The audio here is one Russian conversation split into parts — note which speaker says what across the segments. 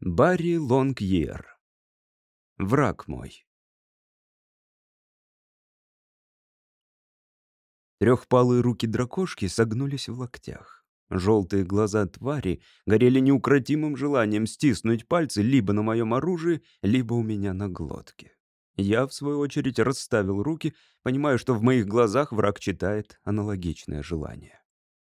Speaker 1: Барри Лонгьер. Враг мой. Трехпалые руки дракошки согнулись в локтях. Желтые глаза твари горели неукротимым желанием стиснуть пальцы либо на моем оружии, либо у меня на глотке. Я, в свою очередь, расставил руки, понимая, что в моих глазах враг читает аналогичное желание.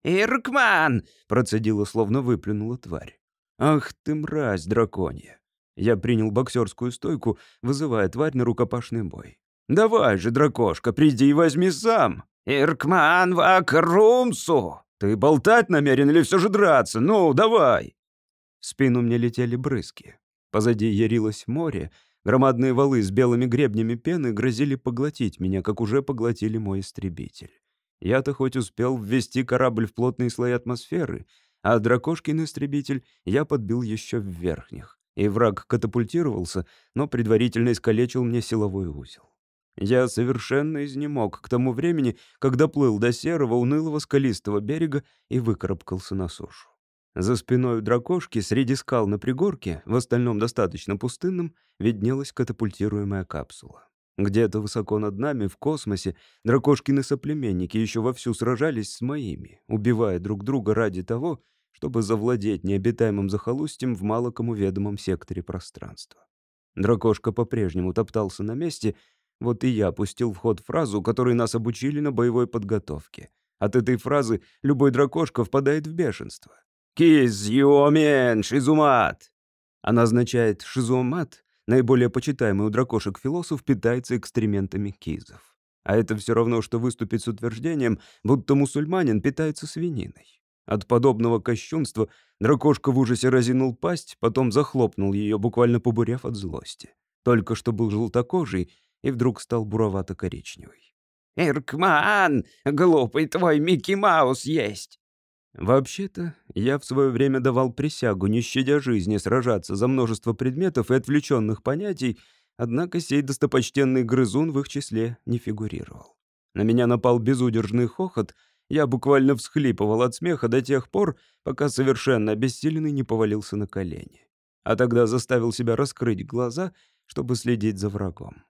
Speaker 2: «Иркман!»
Speaker 1: — процедила, словно выплюнула тварь. «Ах ты, мразь драконья!» Я принял боксерскую стойку, вызывая тварь на рукопашный бой. «Давай же, дракошка, приди и возьми сам!»
Speaker 2: «Иркман вакрумсу!»
Speaker 1: «Ты болтать намерен или все же драться? Ну, давай!» В спину мне летели брызги. Позади ярилось море. Громадные валы с белыми гребнями пены грозили поглотить меня, как уже поглотили мой истребитель. Я-то хоть успел ввести корабль в плотные слои атмосферы, а дракошкин истребитель я подбил еще в верхних, и враг катапультировался, но предварительно искалечил мне силовой узел. Я совершенно изнемог к тому времени, когда плыл до серого, унылого скалистого берега и выкарабкался на сушу. За спиной дракошки, среди скал на пригорке, в остальном достаточно пустынном, виднелась катапультируемая капсула. Где-то высоко над нами, в космосе, дракошкины соплеменники еще вовсю сражались с моими, убивая друг друга ради того, чтобы завладеть необитаемым захолустьем в мало ведомом секторе пространства. Дракошка по-прежнему топтался на месте, вот и я пустил в ход фразу, которой нас обучили на боевой подготовке. От этой фразы любой дракошка впадает в бешенство. «Киз юомен шизумат!» Она означает «шизумат», наиболее почитаемый у дракошек философ питается экстрементами кизов. А это все равно, что выступить с утверждением, будто мусульманин питается свининой. От подобного кощунства дракошка в ужасе разинул пасть, потом захлопнул ее, буквально побурев от злости. Только что был желтокожий и вдруг стал буровато-коричневый.
Speaker 2: «Иркман, глупый твой Микки Маус есть!»
Speaker 1: Вообще-то, я в свое время давал присягу, не щадя жизни, сражаться за множество предметов и отвлеченных понятий, однако сей достопочтенный грызун в их числе не фигурировал. На меня напал безудержный хохот, я буквально всхлипывал от смеха до тех пор, пока совершенно обессиленный не повалился на колени. А тогда заставил себя раскрыть глаза, чтобы следить за врагом.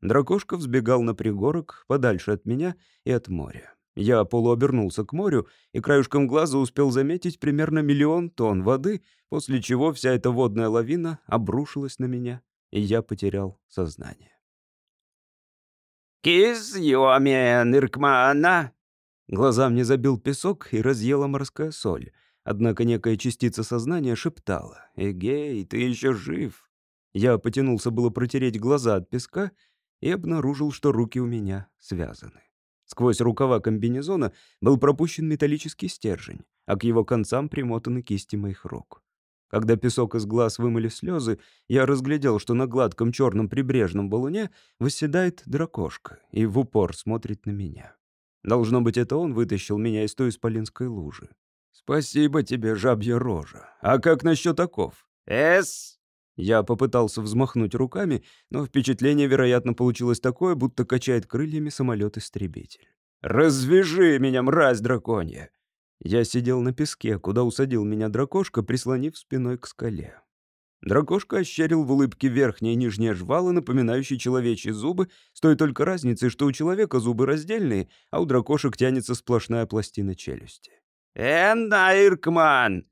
Speaker 1: Дракошка взбегал на пригорок, подальше от меня и от моря. Я полуобернулся к морю и краешком глаза успел заметить примерно миллион тонн воды, после чего вся эта водная лавина обрушилась на меня, и я потерял сознание.
Speaker 2: «Киз юамен иркмана!»
Speaker 1: Глаза мне забил песок и разъела морская соль, однако некая частица сознания шептала «Эгей, ты еще жив!» Я потянулся было протереть глаза от песка и обнаружил, что руки у меня связаны. Сквозь рукава комбинезона был пропущен металлический стержень, а к его концам примотаны кисти моих рук. Когда песок из глаз вымыли слезы, я разглядел, что на гладком черном прибрежном балуне восседает дракошка и в упор смотрит на меня. Должно быть, это он вытащил меня из той исполинской лужи. «Спасибо тебе, жабья рожа. А как насчет оков?»
Speaker 2: «Эс!»
Speaker 1: Я попытался взмахнуть руками, но впечатление, вероятно, получилось такое, будто качает крыльями самолет-истребитель. «Развяжи меня, мразь драконья!» Я сидел на песке, куда усадил меня дракошка, прислонив спиной к скале. Дракошка ощерил в улыбке верхние и нижние жвалы, напоминающие человечьи зубы, с той только разницей, что у человека зубы раздельные, а у дракошек тянется сплошная пластина челюсти.
Speaker 2: «Энна Иркман!»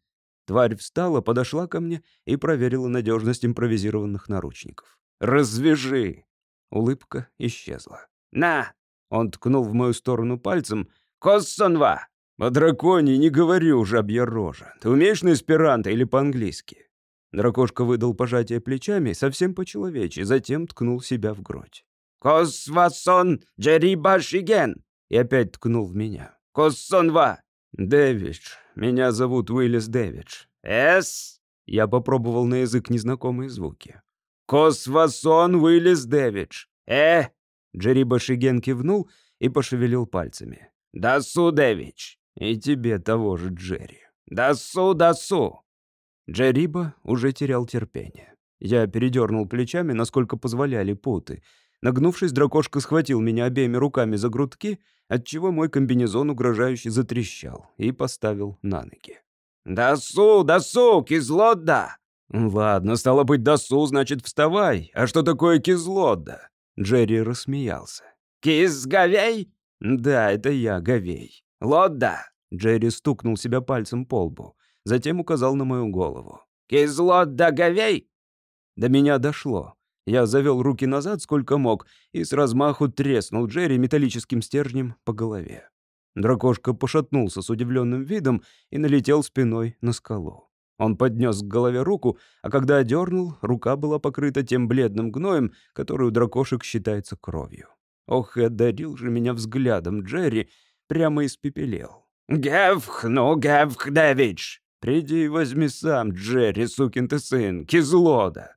Speaker 1: Тварь встала, подошла ко мне и проверила надежность импровизированных наручников. «Развяжи!» Улыбка исчезла.
Speaker 2: «На!»
Speaker 1: Он ткнул в мою сторону пальцем.
Speaker 2: «Коссонва!»
Speaker 1: «По драконе не говорю, жабья рожа. Ты умеешь на эсперанто или по-английски?» Дракошка выдал пожатие плечами, совсем по-человечи, затем ткнул себя в грудь.
Speaker 2: «Косвасон Джерибашиген!»
Speaker 1: И опять ткнул в меня.
Speaker 2: «Коссонва!»
Speaker 1: «Дэвидж. Меня зовут Уиллис Дэвидж».
Speaker 2: «Эс?»
Speaker 1: Я попробовал на язык незнакомые звуки.
Speaker 2: «Косвасон Уиллис Дэвидж». «Э?»
Speaker 1: Джерри Шиген кивнул и пошевелил пальцами.
Speaker 2: «Дасу, Дэвидж».
Speaker 1: «И тебе того же, Джерри».
Speaker 2: «Дасу, дасу».
Speaker 1: Джериба уже терял терпение. Я передернул плечами, насколько позволяли путы, Нагнувшись, дракошка схватил меня обеими руками за грудки, отчего мой комбинезон угрожающе затрещал и поставил на ноги.
Speaker 2: «Дасу, дасу, кизлода!»
Speaker 1: «Ладно, стало быть, досу, значит, вставай. А что такое кизлодда?» Джерри рассмеялся.
Speaker 2: «Киз Говей?»
Speaker 1: «Да, это я, Говей».
Speaker 2: «Лодда?»
Speaker 1: Джерри стукнул себя пальцем по лбу, затем указал на мою голову.
Speaker 2: «Киз Лодда Говей?»
Speaker 1: До меня дошло. Я завел руки назад сколько мог и с размаху треснул Джерри металлическим стержнем по голове. Дракошка пошатнулся с удивленным видом и налетел спиной на скалу. Он поднес к голове руку, а когда одернул, рука была покрыта тем бледным гноем, который у дракошек считается кровью. Ох, и одарил же меня взглядом Джерри, прямо испепелел.
Speaker 2: «Гевх, ну, Гевх Дэвидж!»
Speaker 1: «Приди и возьми сам, Джерри, сукин ты сын, кизлода!»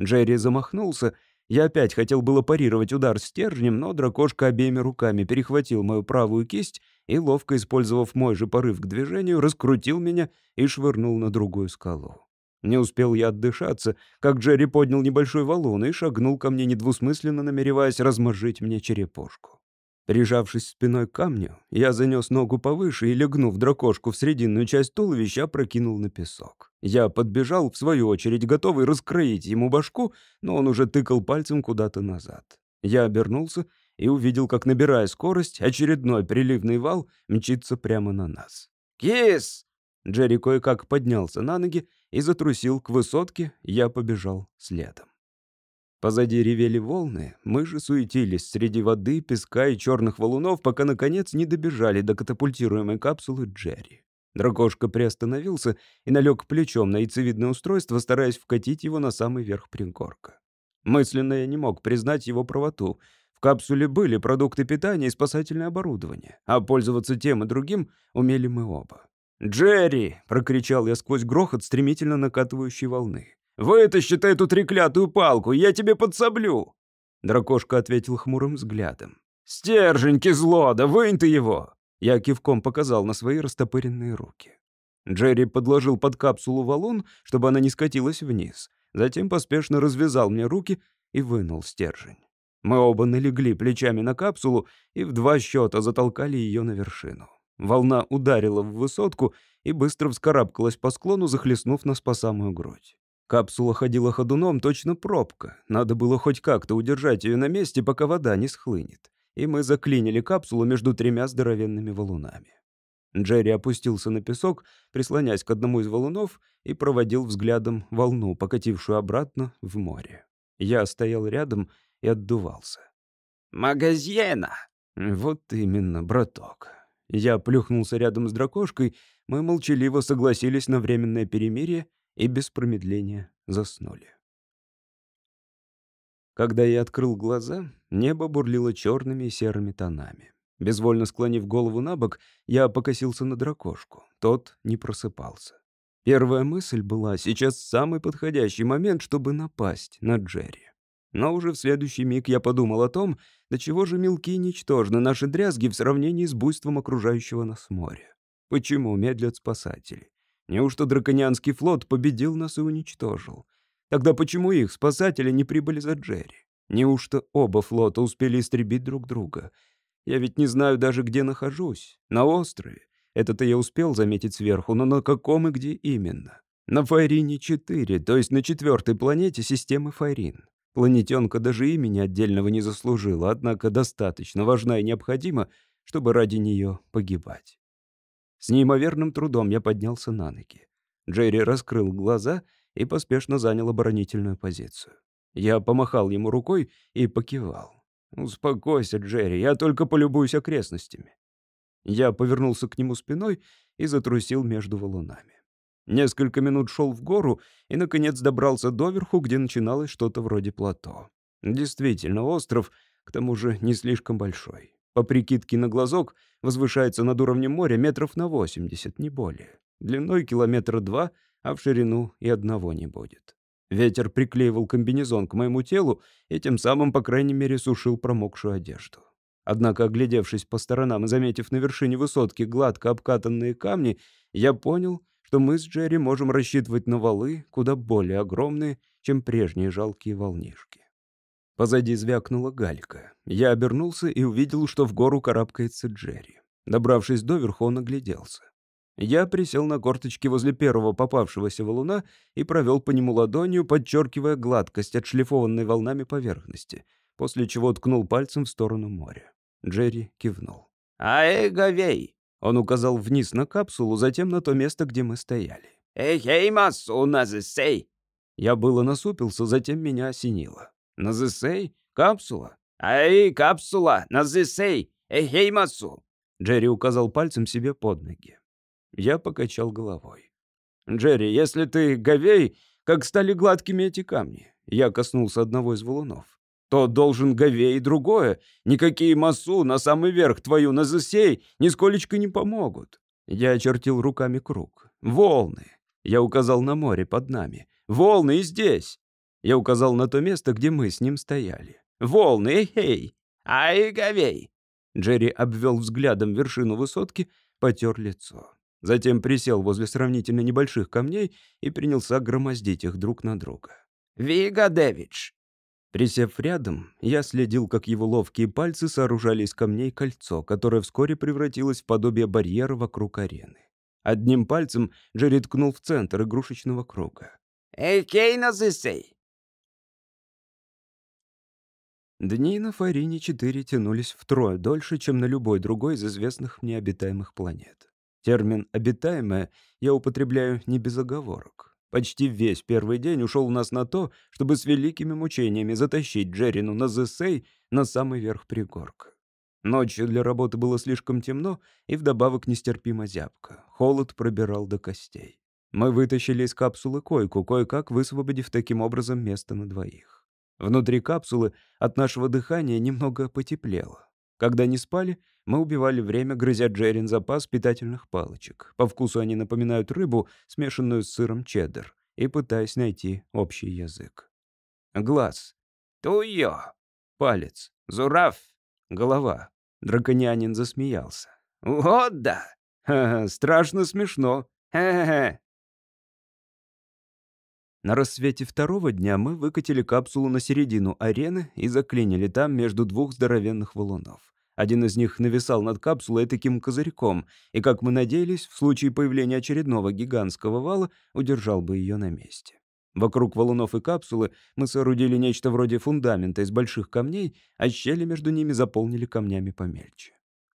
Speaker 1: Джерри замахнулся. Я опять хотел было парировать удар стержнем, но дракошка обеими руками перехватил мою правую кисть и, ловко использовав мой же порыв к движению, раскрутил меня и швырнул на другую скалу. Не успел я отдышаться, как Джерри поднял небольшой валун и шагнул ко мне недвусмысленно, намереваясь размозжить мне черепушку. Прижавшись спиной к камню, я занес ногу повыше и, легнув дракошку в срединную часть туловища, прокинул на песок. Я подбежал, в свою очередь, готовый раскроить ему башку, но он уже тыкал пальцем куда-то назад. Я обернулся и увидел, как, набирая скорость, очередной приливный вал мчится прямо на нас.
Speaker 2: «Кис!»
Speaker 1: Джерри кое-как поднялся на ноги и затрусил к высотке, я побежал следом. Позади ревели волны, мы же суетились среди воды, песка и черных валунов, пока, наконец, не добежали до катапультируемой капсулы Джерри. Дракошка приостановился и налег плечом на яйцевидное устройство, стараясь вкатить его на самый верх пригорка. Мысленно я не мог признать его правоту. В капсуле были продукты питания и спасательное оборудование, а пользоваться тем и другим умели мы оба. «Джерри!» — прокричал я сквозь грохот стремительно накатывающей волны. «Вытащи ты эту треклятую палку, я тебе подсоблю!» Дракошка ответил хмурым взглядом. «Стержень, кизлода, вынь ты его!» Я кивком показал на свои растопыренные руки. Джерри подложил под капсулу валун, чтобы она не скатилась вниз. Затем поспешно развязал мне руки и вынул стержень. Мы оба налегли плечами на капсулу и в два счета затолкали ее на вершину. Волна ударила в высотку и быстро вскарабкалась по склону, захлестнув нас по самую грудь. Капсула ходила ходуном, точно пробка. Надо было хоть как-то удержать ее на месте, пока вода не схлынет. И мы заклинили капсулу между тремя здоровенными валунами. Джерри опустился на песок, прислонясь к одному из валунов, и проводил взглядом волну, покатившую обратно в море. Я стоял рядом и отдувался.
Speaker 2: «Магазина!»
Speaker 1: «Вот именно, браток». Я плюхнулся рядом с дракошкой, мы молчаливо согласились на временное перемирие и без промедления заснули. Когда я открыл глаза, небо бурлило черными и серыми тонами. Безвольно склонив голову на бок, я покосился на дракошку. Тот не просыпался. Первая мысль была сейчас самый подходящий момент, чтобы напасть на Джерри. Но уже в следующий миг я подумал о том, до чего же мелки и ничтожны наши дрязги в сравнении с буйством окружающего нас моря. Почему медлят спасатели? Неужто драконианский флот победил нас и уничтожил? Тогда почему их спасатели не прибыли за Джерри? Неужто оба флота успели истребить друг друга? Я ведь не знаю даже, где нахожусь. На острове. Это-то я успел заметить сверху, но на каком и где именно? На Файрине-4, то есть на четвертой планете системы Файрин. Планетенка даже имени отдельного не заслужила, однако достаточно важна и необходима, чтобы ради нее погибать. С неимоверным трудом я поднялся на ноги. Джерри раскрыл глаза и поспешно занял оборонительную позицию. Я помахал ему рукой и покивал. «Успокойся, Джерри, я только полюбуюсь окрестностями». Я повернулся к нему спиной и затрусил между валунами. Несколько минут шел в гору и, наконец, добрался доверху, где начиналось что-то вроде плато. Действительно, остров, к тому же, не слишком большой. По прикидке на глазок возвышается над уровнем моря метров на 80, не более. Длиной километра два, а в ширину и одного не будет. Ветер приклеивал комбинезон к моему телу и тем самым, по крайней мере, сушил промокшую одежду. Однако, оглядевшись по сторонам и заметив на вершине высотки гладко обкатанные камни, я понял, что мы с Джерри можем рассчитывать на валы куда более огромные, чем прежние жалкие волнишки. Позади звякнула галька. Я обернулся и увидел, что в гору карабкается Джерри. Добравшись доверху, он огляделся. Я присел на корточки возле первого попавшегося валуна и провел по нему ладонью, подчеркивая гладкость отшлифованной волнами поверхности, после чего ткнул пальцем в сторону моря. Джерри кивнул.
Speaker 2: «Аэ, говей!»
Speaker 1: Он указал вниз на капсулу, затем на то место, где мы стояли.
Speaker 2: «Эхей, масу, назысей!»
Speaker 1: Я было насупился, затем меня осенило. «Назысей? Капсула?»
Speaker 2: «Ай, капсула, назысей! Эхей, масу!»
Speaker 1: Джерри указал пальцем себе под ноги. Я покачал головой. «Джерри, если ты говей, как стали гладкими эти камни?» Я коснулся одного из валунов. «То должен говей и другое. Никакие массу на самый верх твою на засей нисколечко не помогут». Я очертил руками круг. «Волны!» Я указал на море под нами. «Волны и здесь!» Я указал на то место, где мы с ним стояли. «Волны, эй-эй!»
Speaker 2: «Ай, говей!»
Speaker 1: Джерри обвел взглядом вершину высотки, потер лицо. Затем присел возле сравнительно небольших камней и принялся громоздить их друг на друга.
Speaker 2: «Вига Дэвидж!»
Speaker 1: Присев рядом, я следил, как его ловкие пальцы сооружали из камней кольцо, которое вскоре превратилось в подобие барьера вокруг арены. Одним пальцем Джерри ткнул в центр игрушечного круга.
Speaker 2: «Эхей, назысей!»
Speaker 1: Дни на Фарине-4 тянулись втрое дольше, чем на любой другой из известных мне обитаемых планет. Термин «обитаемая» я употребляю не без оговорок. Почти весь первый день ушел у нас на то, чтобы с великими мучениями затащить Джерину на Зесей на самый верх пригорка. Ночью для работы было слишком темно и вдобавок нестерпимо зябко. Холод пробирал до костей. Мы вытащили из капсулы койку, кое-как высвободив таким образом место на двоих. Внутри капсулы от нашего дыхания немного потеплело. Когда не спали, мы убивали время, грызя Джерин запас питательных палочек. По вкусу они напоминают рыбу, смешанную с сыром чеддер, и пытаясь найти общий язык. Глаз.
Speaker 2: «Туйо!»
Speaker 1: Палец.
Speaker 2: «Зурав!»
Speaker 1: Голова. Драконянин засмеялся.
Speaker 2: «Вот да!»
Speaker 1: «Ха-ха, страшно смешно.
Speaker 2: Хе-хе-хе.
Speaker 1: На рассвете второго дня мы выкатили капсулу на середину арены и заклинили там между двух здоровенных валунов. Один из них нависал над капсулой таким козырьком, и, как мы надеялись, в случае появления очередного гигантского вала удержал бы ее на месте. Вокруг валунов и капсулы мы соорудили нечто вроде фундамента из больших камней, а щели между ними заполнили камнями помельче.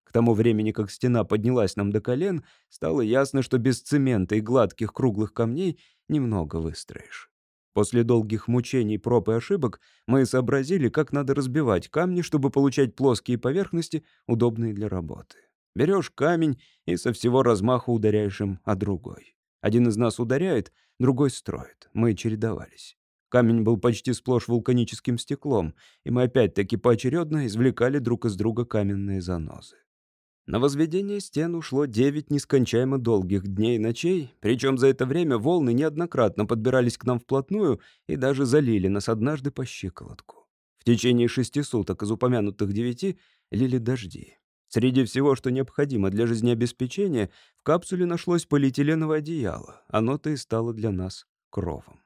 Speaker 1: К тому времени, как стена поднялась нам до колен, стало ясно, что без цемента и гладких круглых камней немного выстроишь. После долгих мучений, проб и ошибок мы сообразили, как надо разбивать камни, чтобы получать плоские поверхности, удобные для работы. Берешь камень и со всего размаха ударяешь им о другой. Один из нас ударяет, другой строит. Мы чередовались. Камень был почти сплошь вулканическим стеклом, и мы опять-таки поочередно извлекали друг из друга каменные занозы. На возведение стен ушло девять нескончаемо долгих дней и ночей, причем за это время волны неоднократно подбирались к нам вплотную и даже залили нас однажды по щиколотку. В течение шести суток из упомянутых девяти лили дожди. Среди всего, что необходимо для жизнеобеспечения, в капсуле нашлось полиэтиленовое одеяло. Оно-то и стало для нас кровом.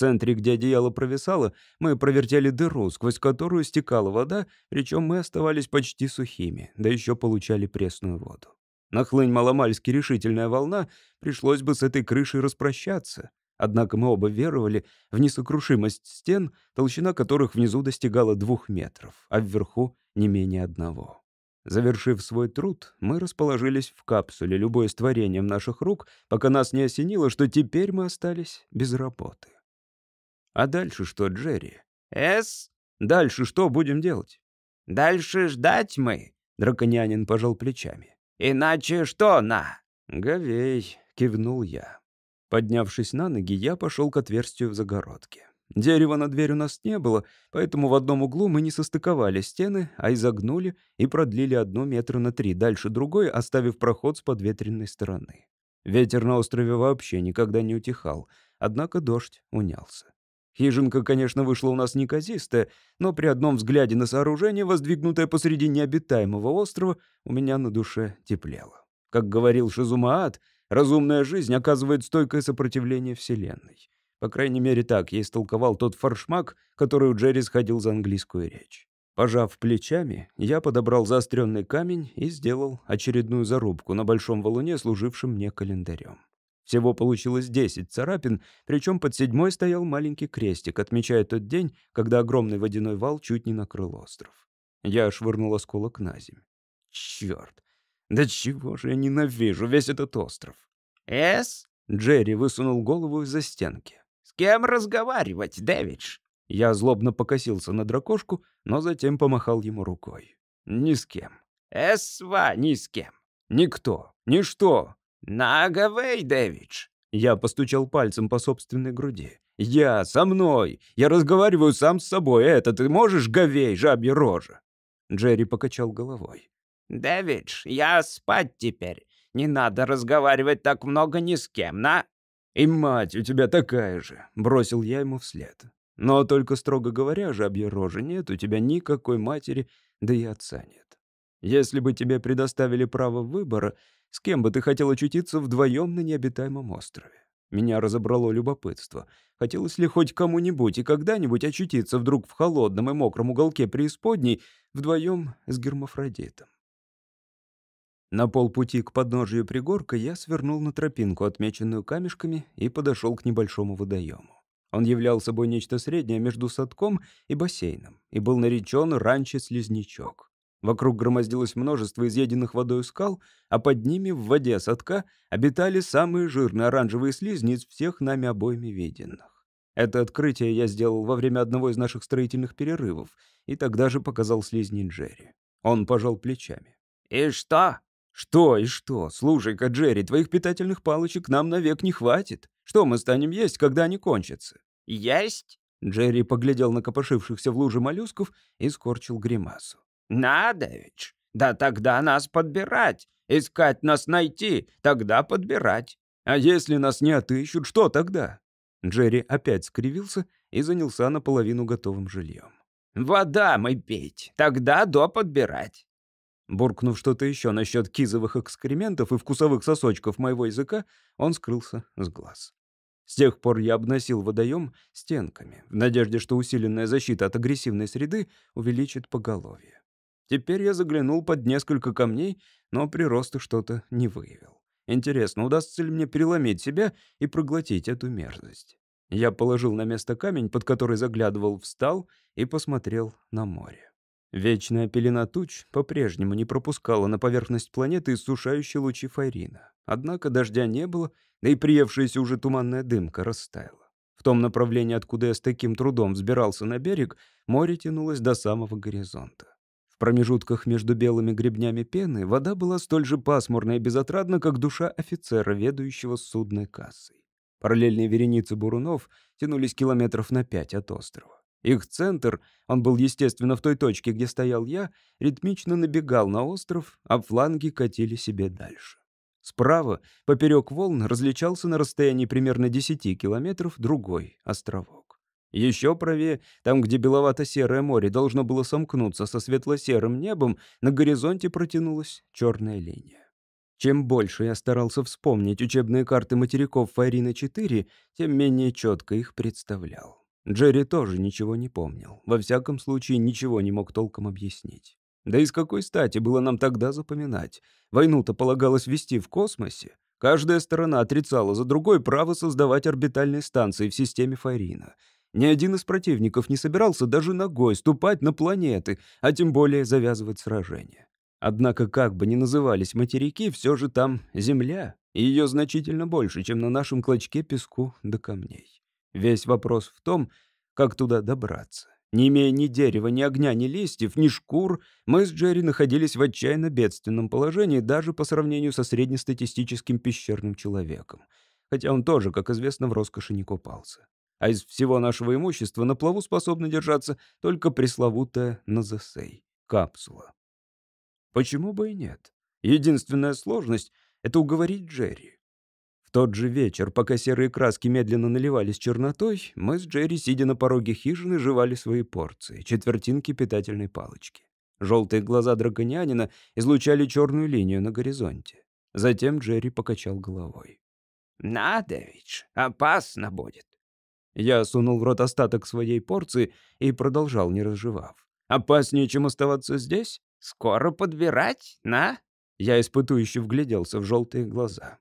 Speaker 1: Центре, где одеяло провисало, мы провертели дыру, сквозь которую стекала вода, причем мы оставались почти сухими, да еще получали пресную воду. Нахлынь маломальски решительная волна, пришлось бы с этой крышей распрощаться. Однако мы оба веровали в несокрушимость стен, толщина которых внизу достигала двух метров, а вверху не менее одного. Завершив свой труд, мы расположились в капсуле, любое с творением наших рук, пока нас не осенило, что теперь мы остались без работы. А дальше что, Джерри?
Speaker 2: «Эс?
Speaker 1: Дальше что будем делать?
Speaker 2: Дальше ждать мы.
Speaker 1: Драконянин пожал плечами.
Speaker 2: Иначе что на?»
Speaker 1: «Говей», — кивнул я. Поднявшись на ноги, я пошел к отверстию в загородке. Дерева на дверь у нас не было, поэтому в одном углу мы не состыковали стены, а изогнули и продлили одну метра на три, дальше другой, оставив проход с подветренной стороны. Ветер на острове вообще никогда не утихал, однако дождь унялся. Хижинка, конечно, вышла у нас неказистая, но при одном взгляде на сооружение, воздвигнутое посреди необитаемого острова, у меня на душе теплело. Как говорил Шизумаат, разумная жизнь оказывает стойкое сопротивление Вселенной. По крайней мере, так я истолковал тот форшмак, который у Джерри сходил за английскую речь. Пожав плечами, я подобрал заостренный камень и сделал очередную зарубку на большом валуне, служившем мне календарем. Всего получилось 10 царапин, причем под седьмой стоял маленький крестик, отмечая тот день, когда огромный водяной вал чуть не накрыл остров. Я швырнул осколок на землю. Черт! Да чего же я ненавижу весь этот остров?
Speaker 2: «Эс?
Speaker 1: Джерри высунул голову из-за стенки.
Speaker 2: С кем разговаривать, Дэвидж?»
Speaker 1: Я злобно покосился на дракошку, но затем помахал ему рукой. Ни с кем.
Speaker 2: «Эсва ни с кем».
Speaker 1: Никто. Ничто.
Speaker 2: «Наговей, Дэвидж».
Speaker 1: Я постучал пальцем по собственной груди. «Я, со мной! Я разговариваю сам с собой. Это ты можешь, говей, жабья рожа?» Джерри покачал головой.
Speaker 2: «Дэвидж, я спать теперь. Не надо разговаривать так много ни с кем, на?»
Speaker 1: «И мать у тебя такая же», — бросил я ему вслед. «Но только, строго говоря, жабья рожа нет, у тебя никакой матери, да и отца нет. Если бы тебе предоставили право выбора, с кем бы ты хотел очутиться вдвоем на необитаемом острове? Меня разобрало любопытство. Хотелось ли хоть кому-нибудь и когда-нибудь очутиться вдруг в холодном и мокром уголке преисподней вдвоем с гермафродитом? На полпути к подножию пригорка я свернул на тропинку, отмеченную камешками, и подошел к небольшому водоему. Он являл собой нечто среднее между садком и бассейном и был наречен ранчо Слизнячок. Вокруг громоздилось множество изъеденных водой скал, а под ними в воде садка обитали самые жирные оранжевые слизни из всех нами обоими виденных. Это открытие я сделал во время одного из наших строительных перерывов, и тогда же показал слизни Джерри. Он пожал плечами.
Speaker 2: «И что?»
Speaker 1: «Что и что? Слушай-ка, Джерри, твоих питательных палочек нам навек не хватит. Что мы станем есть, когда они кончатся?»
Speaker 2: «Есть?»
Speaker 1: Джерри поглядел на копошившихся в луже моллюсков и скорчил гримасу.
Speaker 2: «Надо ведь. Да тогда нас подбирать. Искать нас найти, тогда подбирать.
Speaker 1: А если нас не отыщут, что тогда?» Джерри опять скривился и занялся наполовину готовым жильем.
Speaker 2: «Вода мы пить, тогда до подбирать».
Speaker 1: Буркнув что-то еще насчет кизовых экскрементов и вкусовых сосочков моего языка, он скрылся с глаз. С тех пор я обносил водоем стенками, в надежде, что усиленная защита от агрессивной среды увеличит поголовье. Теперь я заглянул под несколько камней, но прироста что-то не выявил. Интересно, удастся ли мне переломить себя и проглотить эту мерзость? Я положил на место камень, под который заглядывал, встал и посмотрел на море. Вечная пелена туч по-прежнему не пропускала на поверхность планеты иссушающие лучи Файрина. Однако дождя не было, да и приевшаяся уже туманная дымка растаяла. В том направлении, откуда я с таким трудом взбирался на берег, море тянулось до самого горизонта. Промежутках между белыми гребнями пены вода была столь же пасмурна и безотрадна, как душа офицера, ведущего судной кассой. Параллельные вереницы бурунов тянулись километров на пять от острова. Их центр, он был, естественно, в той точке, где стоял я, ритмично набегал на остров, а фланги катили себе дальше. Справа, поперек волн, различался на расстоянии примерно 10 километров другой островок. Еще правее, там, где беловато-серое море должно было сомкнуться со светло-серым небом, на горизонте протянулась черная линия. Чем больше я старался вспомнить учебные карты материков Файрина-4, тем менее четко их представлял. Джерри тоже ничего не помнил. Во всяком случае, ничего не мог толком объяснить. Да и с какой стати было нам тогда запоминать? Войну-то полагалось вести в космосе. Каждая сторона отрицала за другой право создавать орбитальные станции в системе Файрина. Ни один из противников не собирался даже ногой ступать на планеты, а тем более завязывать сражения. Однако, как бы ни назывались материки, все же там Земля, и ее значительно больше, чем на нашем клочке песку до камней. Весь вопрос в том, как туда добраться. Не имея ни дерева, ни огня, ни листьев, ни шкур, мы с Джерри находились в отчаянно бедственном положении даже по сравнению со среднестатистическим пещерным человеком. Хотя он тоже, как известно, в роскоши не купался. А из всего нашего имущества на плаву способна держаться только пресловутая Назасей — капсула. Почему бы и нет? Единственная сложность — это уговорить Джерри тот же вечер, пока серые краски медленно наливались чернотой, мы с Джерри, сидя на пороге хижины, жевали свои порции, четвертинки питательной палочки. Желтые глаза драконянина излучали черную линию на горизонте. Затем Джерри покачал головой.
Speaker 2: «Надо ведь, опасно будет».
Speaker 1: Я сунул в рот остаток своей порции и продолжал, не разжевав. Опаснее, чем оставаться здесь?
Speaker 2: Скоро подбирать, на?»
Speaker 1: Я испытующе вгляделся в желтые глаза.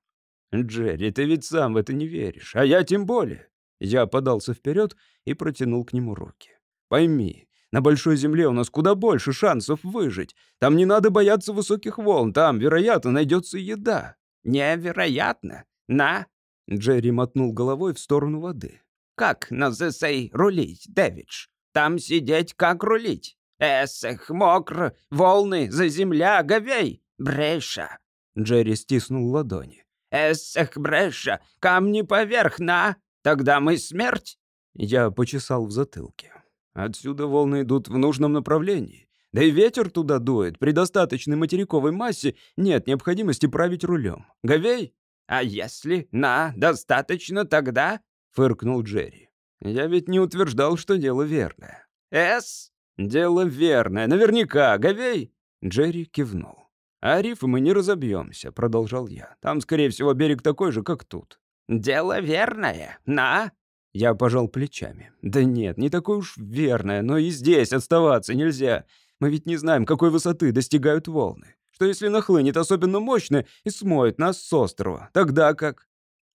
Speaker 1: «Джерри, ты ведь сам в это не веришь, а я тем более». Я подался вперед и протянул к нему руки. «Пойми, на большой земле у нас куда больше шансов выжить. Там не надо бояться высоких волн, там, вероятно, найдется еда».
Speaker 2: «Невероятно! На!»
Speaker 1: Джерри мотнул головой в сторону воды.
Speaker 2: «Как на Зесей рулить, Дэвидж? Там сидеть, как рулить? Эсэх, мокро, волны, за земля, говей, бреша!»
Speaker 1: Джерри стиснул ладони.
Speaker 2: «Эсэх, бреша, камни поверх, на! Тогда мы смерть!»
Speaker 1: Я почесал в затылке. Отсюда волны идут в нужном направлении. Да и ветер туда дует. При достаточной материковой массе нет необходимости править рулем. Говей?
Speaker 2: А если на достаточно тогда?
Speaker 1: Фыркнул Джерри. Я ведь не утверждал, что дело верное.
Speaker 2: С?
Speaker 1: Дело верное. Наверняка. Говей? Джерри кивнул. «А рифы мы не разобьемся», — продолжал я. «Там, скорее всего, берег такой же, как тут».
Speaker 2: «Дело верное. На!»
Speaker 1: Я пожал плечами. «Да нет, не такое уж верное, но и здесь оставаться нельзя. Мы ведь не знаем, какой высоты достигают волны. Что если нахлынет особенно мощно и смоет нас с острова? Тогда как?»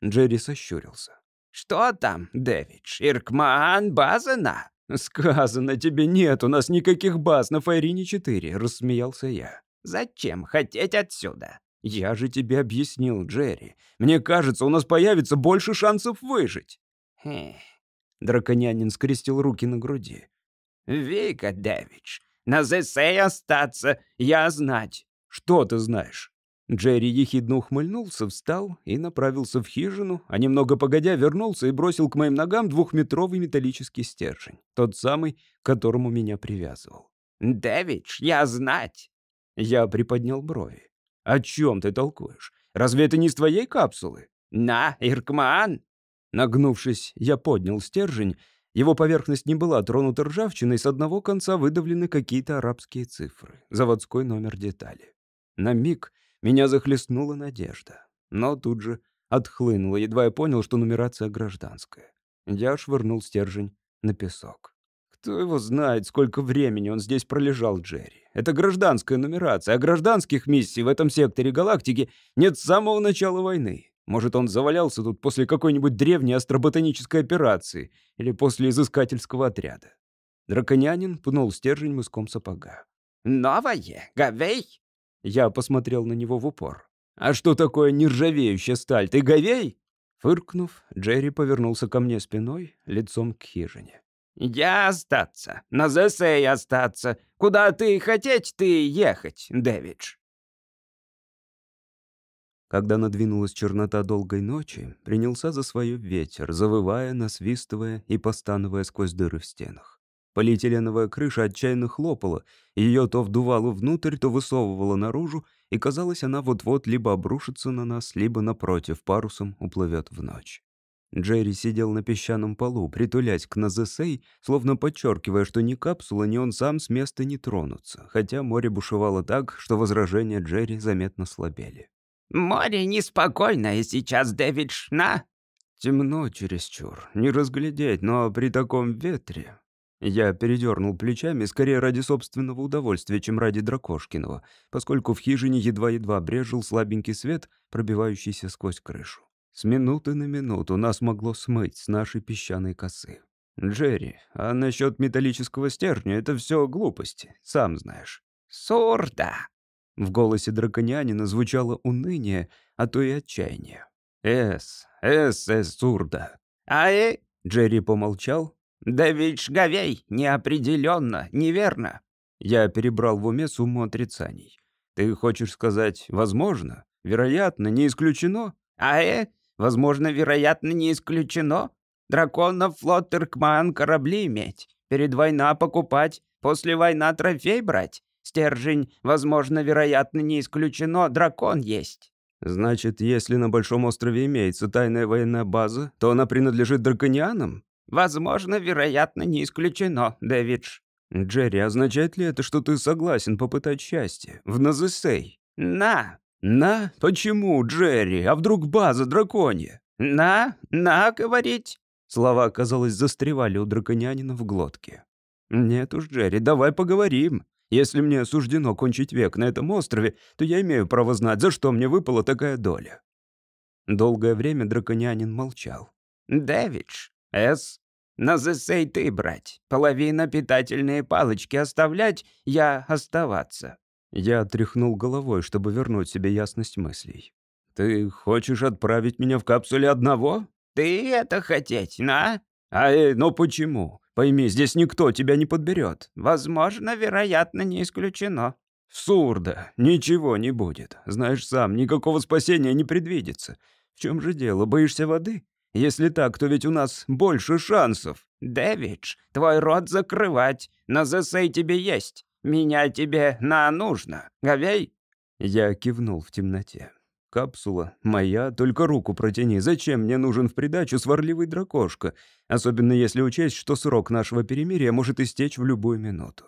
Speaker 1: Джерри сощурился.
Speaker 2: «Что там, Дэвидж? Иркман, база на?»
Speaker 1: «Сказано тебе нет, у нас никаких баз на Файрине-4», — рассмеялся я.
Speaker 2: «Зачем хотеть отсюда?»
Speaker 1: «Я же тебе объяснил, Джерри. Мне кажется, у нас появится больше шансов выжить».
Speaker 2: Хе.
Speaker 1: Драконянин скрестил руки на груди.
Speaker 2: «Вика, Дэвидж, на Зесей остаться, я знать».
Speaker 1: «Что ты знаешь?» Джерри ехидно ухмыльнулся, встал и направился в хижину, а немного погодя вернулся и бросил к моим ногам двухметровый металлический стержень. Тот самый, к которому меня привязывал.
Speaker 2: «Дэвидж, я знать!»
Speaker 1: Я приподнял брови. «О чем ты толкуешь? Разве это не из твоей капсулы?»
Speaker 2: «На, Иркман!»
Speaker 1: Нагнувшись, я поднял стержень. Его поверхность не была тронута ржавчиной, с одного конца выдавлены какие-то арабские цифры, заводской номер детали. На миг меня захлестнула надежда, но тут же отхлынула, едва я понял, что нумерация гражданская. Я швырнул стержень на песок. Кто его знает, сколько времени он здесь пролежал, Джерри. Это гражданская нумерация, а гражданских миссий в этом секторе галактики нет с самого начала войны. Может, он завалялся тут после какой-нибудь древней астроботанической операции или после изыскательского отряда. Драконянин пнул стержень мыском сапога.
Speaker 2: «Новое? Говей?»
Speaker 1: Я посмотрел на него в упор. «А что такое нержавеющая сталь? Ты говей?» Фыркнув, Джерри повернулся ко мне спиной, лицом к хижине.
Speaker 2: «Я остаться. На ЗСЭ остаться. Куда ты хотеть, ты ехать, Дэвидж?»
Speaker 1: Когда надвинулась чернота долгой ночи, принялся за свое ветер, завывая, насвистывая и постановая сквозь дыры в стенах. Полиэтиленовая крыша отчаянно хлопала, ее то вдувало внутрь, то высовывало наружу, и казалось, она вот-вот либо обрушится на нас, либо, напротив, парусом уплывет в ночь. Джерри сидел на песчаном полу, притулясь к Назесей, словно подчеркивая, что ни капсула, ни он сам с места не тронутся, хотя море бушевало так, что возражения Джерри заметно слабели.
Speaker 2: «Море неспокойное сейчас, Дэвидж, на?»
Speaker 1: «Темно чересчур, не разглядеть, но при таком ветре...» Я передернул плечами скорее ради собственного удовольствия, чем ради Дракошкиного, поскольку в хижине едва-едва брежил слабенький свет, пробивающийся сквозь крышу. С минуты на минуту нас могло смыть с нашей песчаной косы. «Джерри, а насчет металлического стержня — это все глупости, сам знаешь».
Speaker 2: «Сурда!»
Speaker 1: В голосе драконянина звучало уныние, а то и отчаяние. «Эс, эс, эс, сурда».
Speaker 2: «А э...»
Speaker 1: Джерри помолчал.
Speaker 2: «Да ведь шговей, неопределенно, неверно».
Speaker 1: Я перебрал в уме сумму отрицаний. «Ты хочешь сказать, возможно? Вероятно, не исключено?»
Speaker 2: «А э, возможно, вероятно, не исключено. Драконов флот Иркман корабли иметь, перед война покупать, после война трофей брать. Стержень, возможно, вероятно, не исключено, дракон есть».
Speaker 1: «Значит, если на Большом острове имеется тайная военная база, то она принадлежит драконианам?»
Speaker 2: «Возможно, вероятно, не исключено, Дэвидж».
Speaker 1: «Джерри, означает ли это, что ты согласен попытать счастье? В Назесей?»
Speaker 2: «На».
Speaker 1: «На? Почему, Джерри? А вдруг база драконья?»
Speaker 2: «На? На, говорить?»
Speaker 1: Слова, казалось, застревали у драконянина в глотке. «Нет уж, Джерри, давай поговорим. Если мне суждено кончить век на этом острове, то я имею право знать, за что мне выпала такая доля». Долгое время драконянин молчал.
Speaker 2: «Дэвидж, С, на засей ты брать. Половина питательные палочки оставлять, я оставаться».
Speaker 1: Я тряхнул головой, чтобы вернуть себе ясность мыслей. «Ты хочешь отправить меня в капсуле одного?»
Speaker 2: «Ты это хотеть, на?»
Speaker 1: «А, э, но почему? Пойми, здесь никто тебя не подберет».
Speaker 2: «Возможно, вероятно, не исключено».
Speaker 1: «Сурда, ничего не будет. Знаешь сам, никакого спасения не предвидится. В чем же дело, боишься воды? Если так, то ведь у нас больше шансов».
Speaker 2: «Дэвидж, твой рот закрывать. На засей тебе есть. Меня тебе на нужно. Говей?»
Speaker 1: Я кивнул в темноте. Капсула моя, только руку протяни. Зачем мне нужен в придачу сварливый дракошка? Особенно если учесть, что срок нашего перемирия может истечь в любую минуту.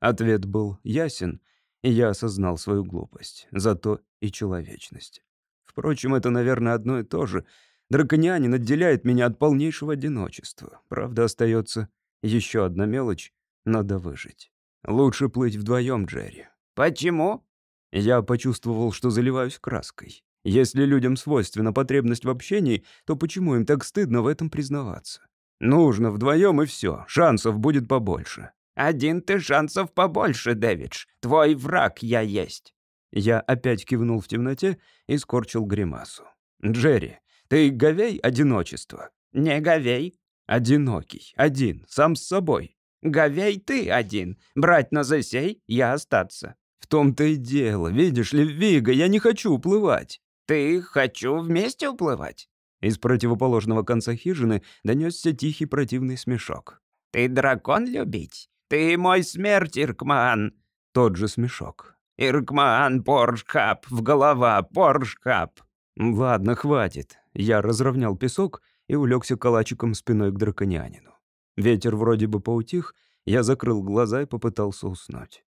Speaker 1: Ответ был ясен, и я осознал свою глупость, зато и человечность. Впрочем, это, наверное, одно и то же. Драконянин отделяет меня от полнейшего одиночества. Правда, остается еще одна мелочь — надо выжить. Лучше плыть вдвоем, Джерри.
Speaker 2: «Почему?»
Speaker 1: Я почувствовал, что заливаюсь краской. Если людям свойственна потребность в общении, то почему им так стыдно в этом признаваться? Нужно вдвоем и все, шансов будет побольше.
Speaker 2: «Один ты шансов побольше, Дэвидж. Твой враг я есть».
Speaker 1: Я опять кивнул в темноте и скорчил гримасу. «Джерри, ты говей одиночество?»
Speaker 2: «Не говей».
Speaker 1: «Одинокий, один, сам с собой».
Speaker 2: «Говей ты один. Брать на засей, я остаться».
Speaker 1: «В том-то и дело. Видишь ли, Вига, я не хочу уплывать».
Speaker 2: «Ты хочу вместе уплывать?»
Speaker 1: Из противоположного конца хижины донесся тихий противный смешок.
Speaker 2: «Ты дракон любить? Ты мой смерть, Иркман!»
Speaker 1: Тот же смешок.
Speaker 2: «Иркман, поршкап, в голова, поршкап!»
Speaker 1: «Ладно, хватит». Я разровнял песок и улегся калачиком спиной к драконянину. Ветер вроде бы поутих, я закрыл глаза и попытался уснуть.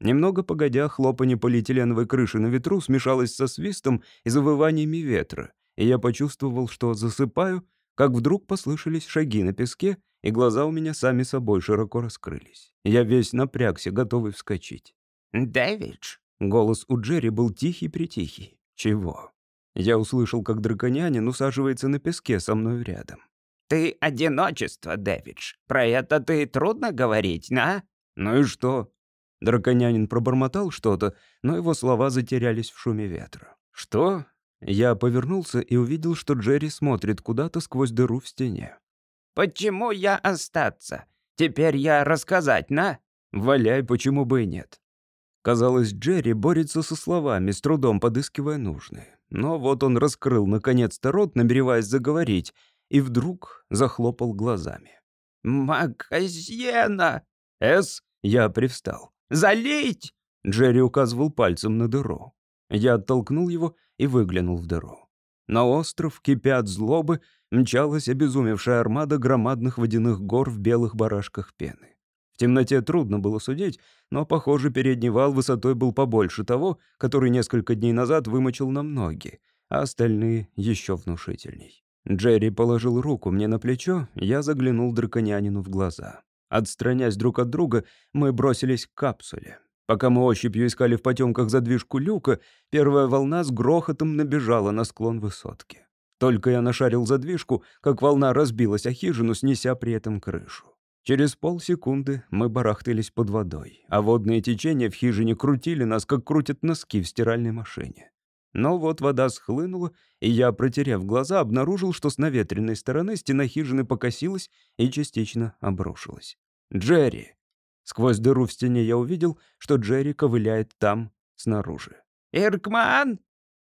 Speaker 1: Немного погодя, хлопанье полиэтиленовой крыши на ветру смешалось со свистом и завываниями ветра, и я почувствовал, что засыпаю, как вдруг послышались шаги на песке, и глаза у меня сами собой широко раскрылись. Я весь напрягся, готовый вскочить.
Speaker 2: «Дэвидж!»
Speaker 1: Голос у Джерри был тихий-притихий. «Чего?» Я услышал, как драконянин усаживается на песке со мной рядом.
Speaker 2: «Ты одиночество, Дэвидж. Про это ты трудно говорить, на?»
Speaker 1: «Ну и что?» Драконянин пробормотал что-то, но его слова затерялись в шуме ветра. «Что?» Я повернулся и увидел, что Джерри смотрит куда-то сквозь дыру в стене.
Speaker 2: «Почему я остаться? Теперь я рассказать, на?»
Speaker 1: «Валяй, почему бы и нет». Казалось, Джерри борется со словами, с трудом подыскивая нужные. Но вот он раскрыл наконец-то рот, намереваясь заговорить, и вдруг захлопал глазами.
Speaker 2: «Магазина!»
Speaker 1: «Эс?» Я привстал.
Speaker 2: «Залить!»
Speaker 1: Джерри указывал пальцем на дыру. Я оттолкнул его и выглянул в дыру. На остров, кипя от злобы, мчалась обезумевшая армада громадных водяных гор в белых барашках пены. Темноте трудно было судить, но, похоже, передний вал высотой был побольше того, который несколько дней назад вымочил нам ноги, а остальные еще внушительней. Джерри положил руку мне на плечо, я заглянул драконянину в глаза. Отстранясь друг от друга, мы бросились к капсуле. Пока мы ощупью искали в потемках задвижку люка, первая волна с грохотом набежала на склон высотки. Только я нашарил задвижку, как волна разбилась о хижину, снеся при этом крышу. Через полсекунды мы барахтались под водой, а водные течения в хижине крутили нас, как крутят носки в стиральной машине. Но вот вода схлынула, и я, протерев глаза, обнаружил, что с наветренной стороны стена хижины покосилась и частично обрушилась. «Джерри!» Сквозь дыру в стене я увидел, что Джерри ковыляет там, снаружи.
Speaker 2: «Иркман!»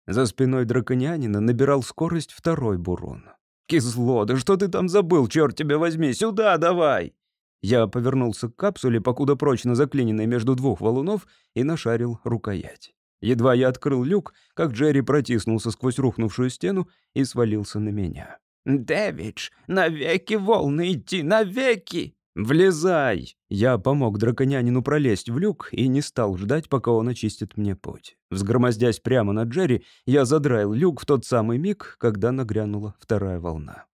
Speaker 1: За спиной драконянина набирал скорость второй бурун. «Кизло, да что ты там забыл, черт тебя возьми, сюда давай!» Я повернулся к капсуле, покуда прочно заклиненной между двух валунов, и нашарил рукоять. Едва я открыл люк, как Джерри протиснулся сквозь рухнувшую стену и свалился на меня.
Speaker 2: «Дэвидж, навеки волны идти, навеки!»
Speaker 1: «Влезай!» Я помог драконянину пролезть в люк и не стал ждать, пока он очистит мне путь. Взгромоздясь прямо на Джерри, я задраил люк в тот самый миг, когда нагрянула вторая волна.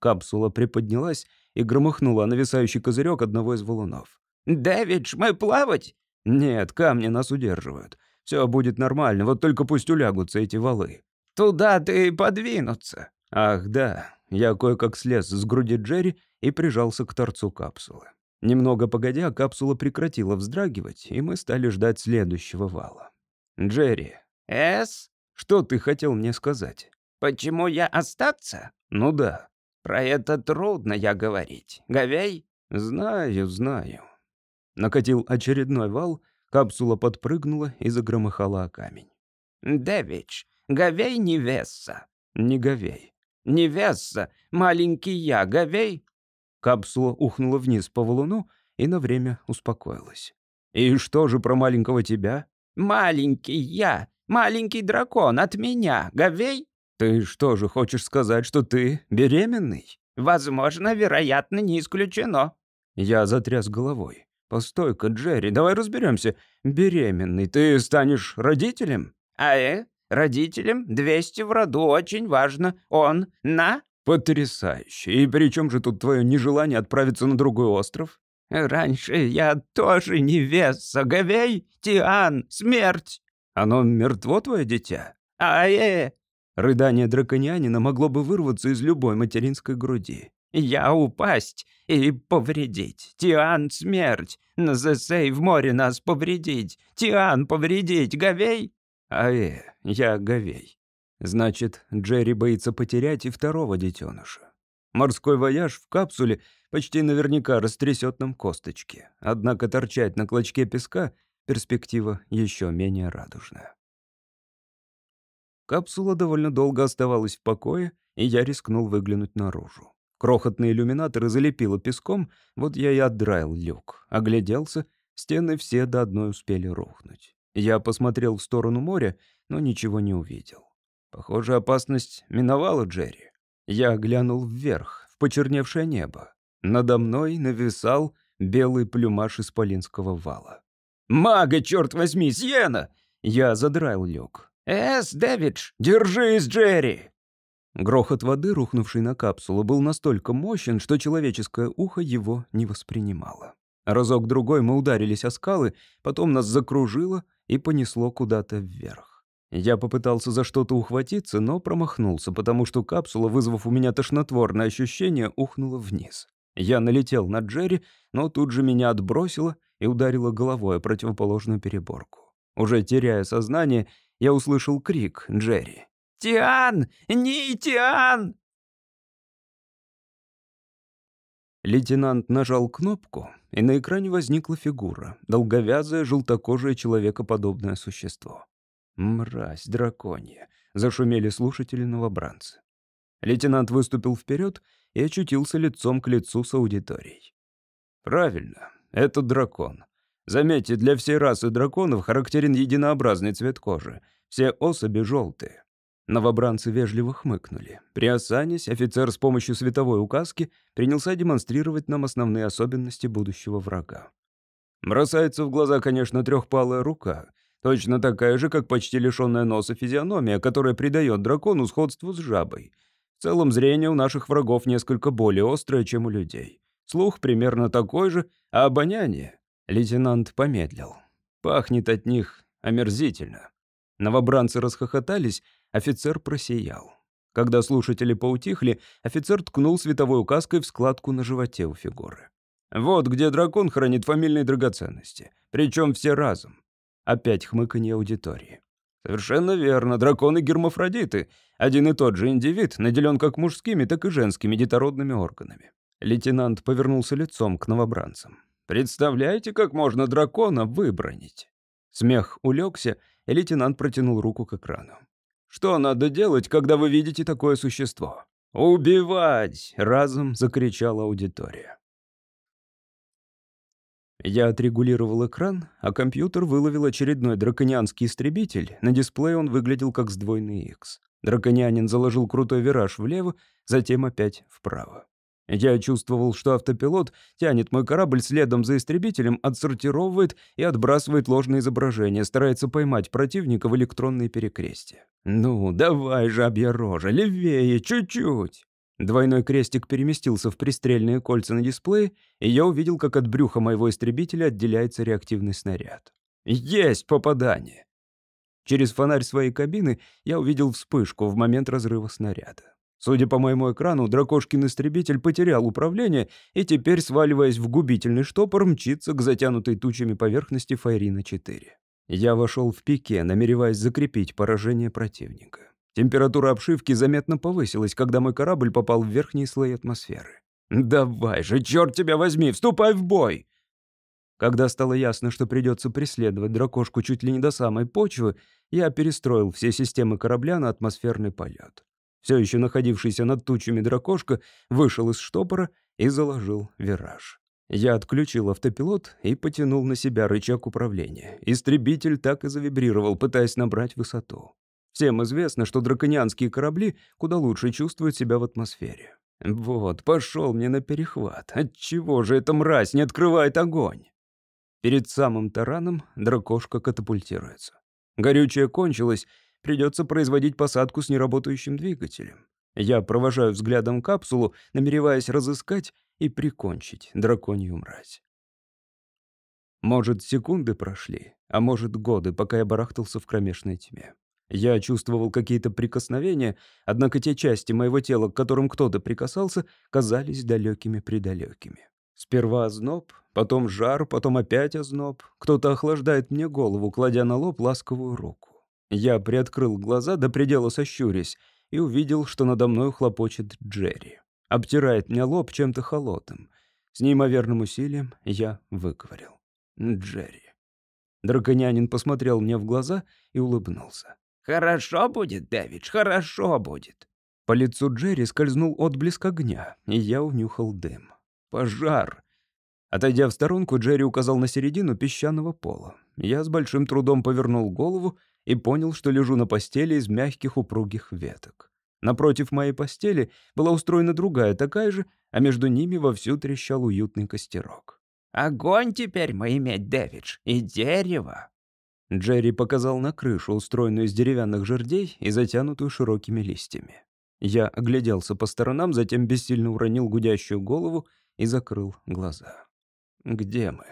Speaker 1: Капсула приподнялась и громыхнула нависающий козырек одного из валунов.
Speaker 2: Дэвидж, мы плавать?»
Speaker 1: «Нет, камни нас удерживают. Все будет нормально, вот только пусть улягутся эти валы».
Speaker 2: «Туда ты подвинуться».
Speaker 1: «Ах, да». Я кое-как слез с груди Джерри и прижался к торцу капсулы. Немного погодя, капсула прекратила вздрагивать, и мы стали ждать следующего вала. «Джерри».
Speaker 2: «Эс?»
Speaker 1: «Что ты хотел мне сказать?»
Speaker 2: «Почему я остаться?»
Speaker 1: «Ну да».
Speaker 2: «Про это трудно я говорить. Говей?»
Speaker 1: «Знаю, знаю». Накатил очередной вал, капсула подпрыгнула и загромыхала о камень.
Speaker 2: «Дэвидж, говей не веса».
Speaker 1: «Не говей».
Speaker 2: «Не веса, маленький я, говей?»
Speaker 1: Капсула ухнула вниз по валуну и на время успокоилась. «И что же про маленького тебя?»
Speaker 2: «Маленький я, маленький дракон от меня, говей?»
Speaker 1: «Ты что же хочешь сказать, что ты беременный?»
Speaker 2: «Возможно, вероятно, не исключено».
Speaker 1: Я затряс головой. «Постой-ка, Джерри, давай разберемся. Беременный, ты станешь родителем?»
Speaker 2: «А э, родителем 200 в роду, очень важно. Он на...»
Speaker 1: «Потрясающе. И при чем же тут твое нежелание отправиться на другой остров?»
Speaker 2: «Раньше я тоже невеста, Говей, Тиан, смерть!»
Speaker 1: «Оно мертво, твое дитя?»
Speaker 2: «А-э!»
Speaker 1: Рыдание драконянина могло бы вырваться из любой материнской груди.
Speaker 2: «Я упасть и повредить. Тиан — смерть. Назесей в море нас повредить. Тиан — повредить. Говей?»
Speaker 1: «А-э, я Говей. Значит, Джерри боится потерять и второго детеныша. Морской вояж в капсуле почти наверняка растрясет нам косточки. Однако торчать на клочке песка — перспектива еще менее радужная. Капсула довольно долго оставалась в покое, и я рискнул выглянуть наружу. Крохотные иллюминаторы залепило песком, вот я и отдраил люк. Огляделся, стены все до одной успели рухнуть. Я посмотрел в сторону моря, но ничего не увидел. Похоже, опасность миновала Джерри. Я глянул вверх, в почерневшее небо. Надо мной нависал белый плюмаж исполинского вала. «Мага, черт возьми, Сьена!» Я задраил люк.
Speaker 2: «Эс, Дэвидж,
Speaker 1: держись, Джерри!» Грохот воды, рухнувший на капсулу, был настолько мощен, что человеческое ухо его не воспринимало. Разок-другой мы ударились о скалы, потом нас закружило и понесло куда-то вверх. Я попытался за что-то ухватиться, но промахнулся, потому что капсула, вызвав у меня тошнотворное ощущение, ухнула вниз. Я налетел на Джерри, но тут же меня отбросило и ударило головой о противоположную переборку. Уже теряя сознание, я услышал крик Джерри.
Speaker 2: «Тиан! Не Тиан!»
Speaker 1: Лейтенант нажал кнопку, и на экране возникла фигура, долговязое, желтокожее человекоподобное существо. «Мразь драконья!» — зашумели слушатели-новобранцы. Лейтенант выступил вперед и очутился лицом к лицу с аудиторией. «Правильно, это дракон. Заметьте, для всей расы драконов характерен единообразный цвет кожи. Все особи желтые. Новобранцы вежливо хмыкнули. Приосанясь, офицер с помощью световой указки принялся демонстрировать нам основные особенности будущего врага. Бросается в глаза, конечно, трехпалая рука, точно такая же, как почти лишенная носа физиономия, которая придает дракону сходство с жабой. В целом зрение у наших врагов несколько более острое, чем у людей. Слух примерно такой же, а обоняние Лейтенант помедлил. Пахнет от них омерзительно. Новобранцы расхохотались, офицер просиял. Когда слушатели поутихли, офицер ткнул световой указкой в складку на животе у фигуры. «Вот где дракон хранит фамильные драгоценности. Причем все разом». Опять хмыканье аудитории. «Совершенно верно. Драконы гермафродиты. Один и тот же индивид наделен как мужскими, так и женскими детородными органами». Лейтенант повернулся лицом к новобранцам. Представляете, как можно дракона выбронить?» Смех улегся, и лейтенант протянул руку к экрану. «Что надо делать, когда вы видите такое существо?» «Убивать!» — разом закричала аудитория. Я отрегулировал экран, а компьютер выловил очередной драконианский истребитель. На дисплее он выглядел как сдвоенный X. Драконянин заложил крутой вираж влево, затем опять вправо. Я чувствовал, что автопилот тянет мой корабль следом за истребителем, отсортировывает и отбрасывает ложные изображения, старается поймать противника в электронные перекрестия. «Ну, давай, жабья рожа, левее, чуть-чуть!» Двойной крестик переместился в пристрельные кольца на дисплее, и я увидел, как от брюха моего истребителя отделяется реактивный снаряд. Есть попадание! Через фонарь своей кабины я увидел вспышку в момент разрыва снаряда. Судя по моему экрану, дракошкин истребитель потерял управление и теперь, сваливаясь в губительный штопор, мчится к затянутой тучами поверхности Файрина-4. Я вошел в пике, намереваясь закрепить поражение противника. Температура обшивки заметно повысилась, когда мой корабль попал в верхние слои атмосферы. «Давай же, черт тебя возьми, вступай в бой!» Когда стало ясно, что придется преследовать дракошку чуть ли не до самой почвы, я перестроил все системы корабля на атмосферный полет все еще находившийся над тучами дракошка, вышел из штопора и заложил вираж. Я отключил автопилот и потянул на себя рычаг управления. Истребитель так и завибрировал, пытаясь набрать высоту. Всем известно, что драконианские корабли куда лучше чувствуют себя в атмосфере. Вот, пошел мне на перехват. Отчего же эта мразь не открывает огонь? Перед самым тараном дракошка катапультируется. Горючее кончилось, Придется производить посадку с неработающим двигателем. Я провожаю взглядом капсулу, намереваясь разыскать и прикончить драконью мразь. Может, секунды прошли, а может, годы, пока я барахтался в кромешной тьме. Я чувствовал какие-то прикосновения, однако те части моего тела, к которым кто-то прикасался, казались далекими-предалекими. Сперва озноб, потом жар, потом опять озноб. Кто-то охлаждает мне голову, кладя на лоб ласковую руку. Я приоткрыл глаза, до предела сощурясь, и увидел, что надо мной хлопочет Джерри. Обтирает мне лоб чем-то холодным. С неимоверным усилием я выговорил. «Джерри». Драконянин посмотрел мне в глаза и улыбнулся.
Speaker 2: «Хорошо будет, Дэвидж, хорошо будет».
Speaker 1: По лицу Джерри скользнул отблеск огня, и я унюхал дым. «Пожар!» Отойдя в сторонку, Джерри указал на середину песчаного пола. Я с большим трудом повернул голову и понял, что лежу на постели из мягких упругих веток. Напротив моей постели была устроена другая такая же, а между ними вовсю трещал уютный костерок.
Speaker 2: «Огонь теперь мы иметь, Дэвидж, и дерево!»
Speaker 1: Джерри показал на крышу, устроенную из деревянных жердей и затянутую широкими листьями. Я огляделся по сторонам, затем бессильно уронил гудящую голову и закрыл глаза. «Где мы?»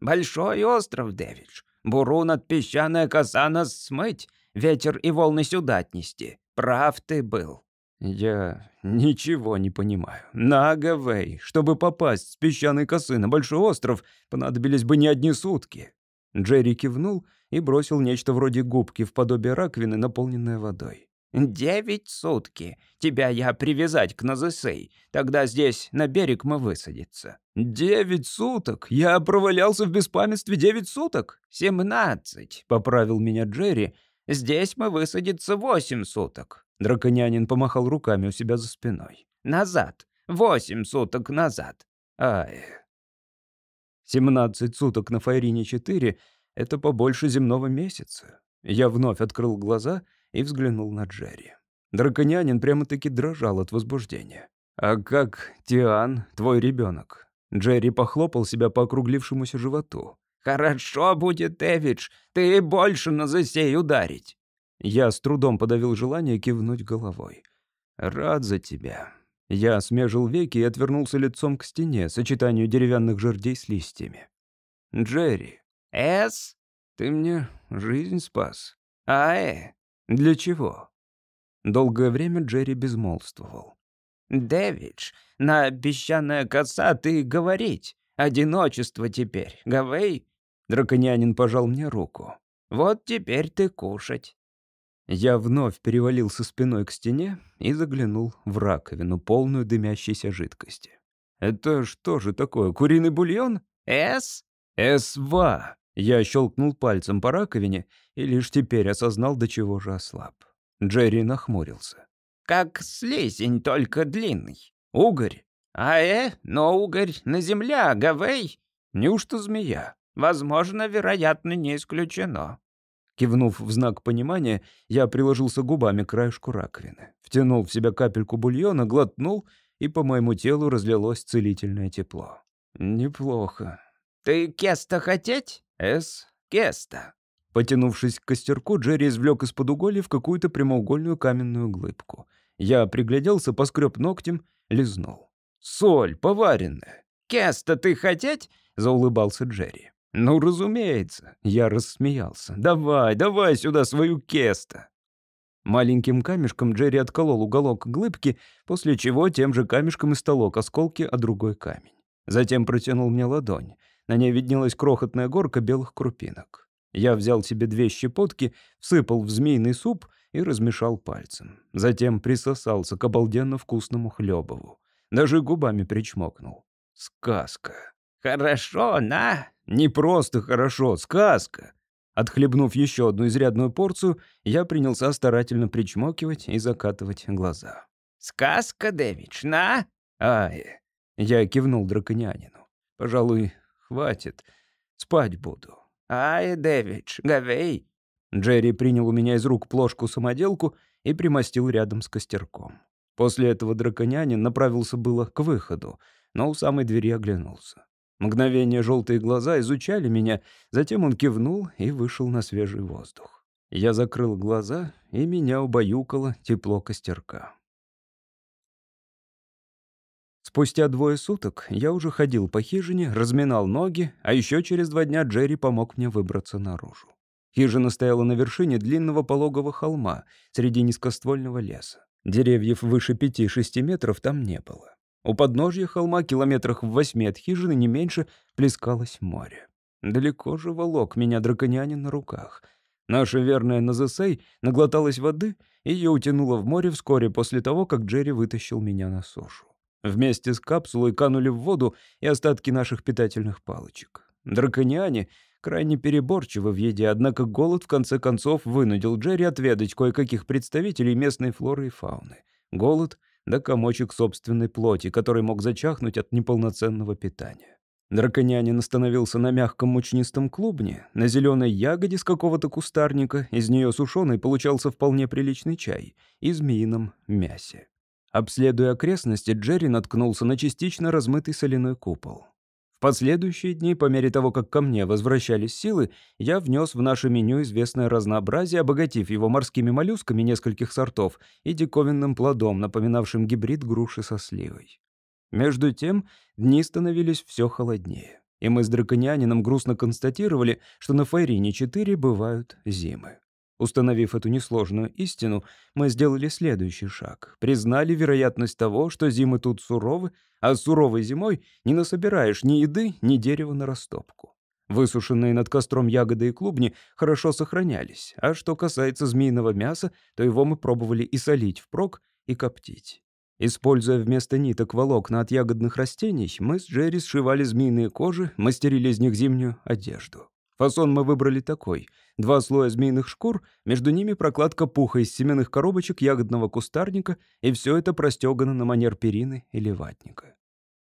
Speaker 2: «Большой остров, Дэвидж. Бурун от песчаная коса нас смыть, ветер и волны сюда отнести. Прав ты был».
Speaker 1: «Я ничего не понимаю. На Агавей, чтобы попасть с песчаной косы на Большой остров, понадобились бы не одни сутки». Джерри кивнул и бросил нечто вроде губки в подобие раковины, наполненной водой.
Speaker 2: «Девять сутки. Тебя я привязать к Назысей. Тогда здесь на берег мы высадиться».
Speaker 1: «Девять суток? Я провалялся в беспамятстве девять суток?»
Speaker 2: «Семнадцать», — поправил меня Джерри. «Здесь мы высадиться восемь суток».
Speaker 1: Драконянин помахал руками у себя за спиной.
Speaker 2: «Назад. Восемь суток назад».
Speaker 1: «Ай». «Семнадцать суток на Файрине-4 — это побольше земного месяца». Я вновь открыл глаза — и взглянул на Джерри. Драконянин прямо-таки дрожал от возбуждения. «А как Тиан, твой ребенок?» Джерри похлопал себя по округлившемуся животу.
Speaker 2: «Хорошо будет, Эвидж, ты больше на засей ударить».
Speaker 1: Я с трудом подавил желание кивнуть головой. «Рад за тебя». Я смежил веки и отвернулся лицом к стене, сочетанию деревянных жердей с листьями. «Джерри».
Speaker 2: «Эс?»
Speaker 1: «Ты мне жизнь спас».
Speaker 2: «А, э?»
Speaker 1: «Для чего?» Долгое время Джерри безмолвствовал.
Speaker 2: «Дэвидж, на песчаная коса ты говорить. Одиночество теперь, Гавей?»
Speaker 1: Драконянин пожал мне руку.
Speaker 2: «Вот теперь ты кушать».
Speaker 1: Я вновь перевалился спиной к стене и заглянул в раковину, полную дымящейся жидкости. «Это что же такое, куриный бульон?»
Speaker 2: «С?»
Speaker 1: «С-2». Я щелкнул пальцем по раковине и лишь теперь осознал, до чего же ослаб. Джерри нахмурился.
Speaker 2: «Как слизень, только длинный.
Speaker 1: Угорь?»
Speaker 2: «А э, но угорь на земля, Гавей».
Speaker 1: «Неужто змея?»
Speaker 2: «Возможно, вероятно, не исключено».
Speaker 1: Кивнув в знак понимания, я приложился губами к краешку раковины, втянул в себя капельку бульона, глотнул, и по моему телу разлилось целительное тепло. «Неплохо».
Speaker 2: «Ты кеста хотеть?»
Speaker 1: «С.
Speaker 2: Кеста».
Speaker 1: Потянувшись к костерку, Джерри извлек из-под угольев какую-то прямоугольную каменную глыбку. Я пригляделся, поскреб ногтем, лизнул. «Соль, поваренная».
Speaker 2: «Кеста ты хотеть?»
Speaker 1: — заулыбался Джерри. «Ну, разумеется». Я рассмеялся. «Давай, давай сюда свою кеста». Маленьким камешком Джерри отколол уголок глыбки, после чего тем же камешком истолок осколки, а другой камень. Затем протянул мне ладонь. На ней виднелась крохотная горка белых крупинок. Я взял себе две щепотки, всыпал в змеиный суп и размешал пальцем. Затем присосался к обалденно вкусному хлебову. Даже губами причмокнул. Сказка.
Speaker 2: «Хорошо, на!»
Speaker 1: «Не просто хорошо, сказка!» Отхлебнув еще одну изрядную порцию, я принялся старательно причмокивать и закатывать глаза.
Speaker 2: «Сказка, Дэвидж, на!»
Speaker 1: «Ай!» Я кивнул драконянину. «Пожалуй, хватит. Спать буду».
Speaker 2: «Ай, Дэвидж, гавей!»
Speaker 1: Джерри принял у меня из рук плошку-самоделку и примостил рядом с костерком. После этого драконянин направился было к выходу, но у самой двери оглянулся. Мгновение желтые глаза изучали меня, затем он кивнул и вышел на свежий воздух. Я закрыл глаза, и меня убаюкало тепло костерка. Спустя двое суток я уже ходил по хижине, разминал ноги, а еще через два дня Джерри помог мне выбраться наружу. Хижина стояла на вершине длинного пологого холма среди низкоствольного леса. Деревьев выше пяти-шести метров там не было. У подножья холма, километрах в восьми от хижины, не меньше, плескалось море. Далеко же волок меня драконянин на руках. Наша верная Назасей наглоталась воды, и ее утянуло в море вскоре после того, как Джерри вытащил меня на сушу. Вместе с капсулой канули в воду и остатки наших питательных палочек. Дракониане крайне переборчивы в еде, однако голод в конце концов вынудил Джерри отведать кое-каких представителей местной флоры и фауны. Голод — да комочек собственной плоти, который мог зачахнуть от неполноценного питания. Драконянин остановился на мягком мучнистом клубне, на зеленой ягоде с какого-то кустарника, из нее сушеный получался вполне приличный чай, и змеином мясе. Обследуя окрестности, Джерри наткнулся на частично размытый соляной купол последующие дни, по мере того, как ко мне возвращались силы, я внес в наше меню известное разнообразие, обогатив его морскими моллюсками нескольких сортов и диковинным плодом, напоминавшим гибрид груши со сливой. Между тем, дни становились все холоднее, и мы с драконианином грустно констатировали, что на Файрине-4 бывают зимы. Установив эту несложную истину, мы сделали следующий шаг. Признали вероятность того, что зимы тут суровы, а суровой зимой не насобираешь ни еды, ни дерева на растопку. Высушенные над костром ягоды и клубни хорошо сохранялись, а что касается змеиного мяса, то его мы пробовали и солить впрок, и коптить. Используя вместо ниток волокна от ягодных растений, мы с Джерри сшивали змеиные кожи, мастерили из них зимнюю одежду. Фасон мы выбрали такой. Два слоя змеиных шкур, между ними прокладка пуха из семенных коробочек ягодного кустарника, и все это простегано на манер перины или ватника.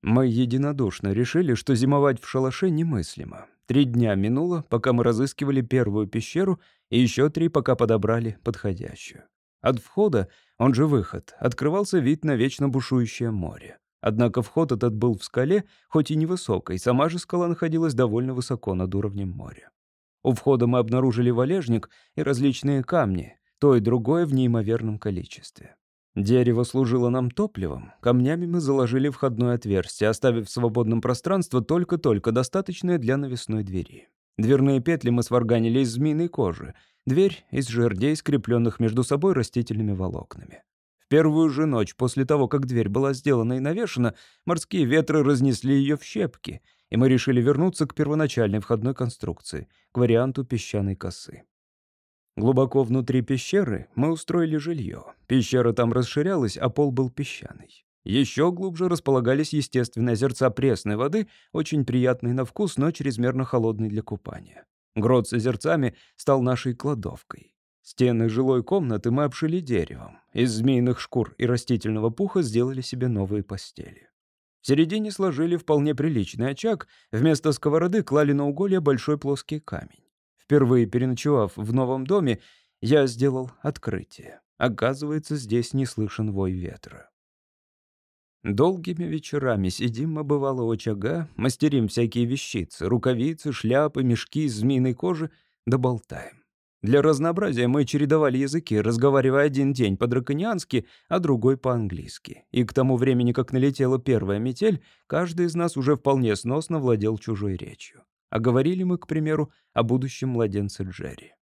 Speaker 1: Мы единодушно решили, что зимовать в шалаше немыслимо. Три дня минуло, пока мы разыскивали первую пещеру, и еще три, пока подобрали подходящую. От входа, он же выход, открывался вид на вечно бушующее море. Однако вход этот был в скале, хоть и невысокой, сама же скала находилась довольно высоко над уровнем моря. У входа мы обнаружили валежник и различные камни, то и другое в неимоверном количестве. Дерево служило нам топливом, камнями мы заложили входное отверстие, оставив в свободном пространство только-только достаточное для навесной двери. Дверные петли мы сварганили из змеиной кожи, дверь — из жердей, скрепленных между собой растительными волокнами. Первую же ночь после того, как дверь была сделана и навешена, морские ветры разнесли ее в щепки, и мы решили вернуться к первоначальной входной конструкции, к варианту песчаной косы. Глубоко внутри пещеры мы устроили жилье. Пещера там расширялась, а пол был песчаный. Еще глубже располагались естественные озерца пресной воды, очень приятные на вкус, но чрезмерно холодные для купания. Грот с озерцами стал нашей кладовкой. Стены жилой комнаты мы обшили деревом. Из змеиных шкур и растительного пуха сделали себе новые постели. В середине сложили вполне приличный очаг, вместо сковороды клали на уголье большой плоский камень. Впервые переночевав в новом доме, я сделал открытие. Оказывается, здесь не слышен вой ветра. Долгими вечерами сидим мы, бывало, у очага, мастерим всякие вещицы, рукавицы, шляпы, мешки из змеиной кожи, да болтаем. Для разнообразия мы чередовали языки, разговаривая один день по-дракониански, а другой по-английски. И к тому времени, как налетела первая метель, каждый из нас уже вполне сносно владел чужой речью. А говорили мы, к примеру, о будущем младенце Джерри.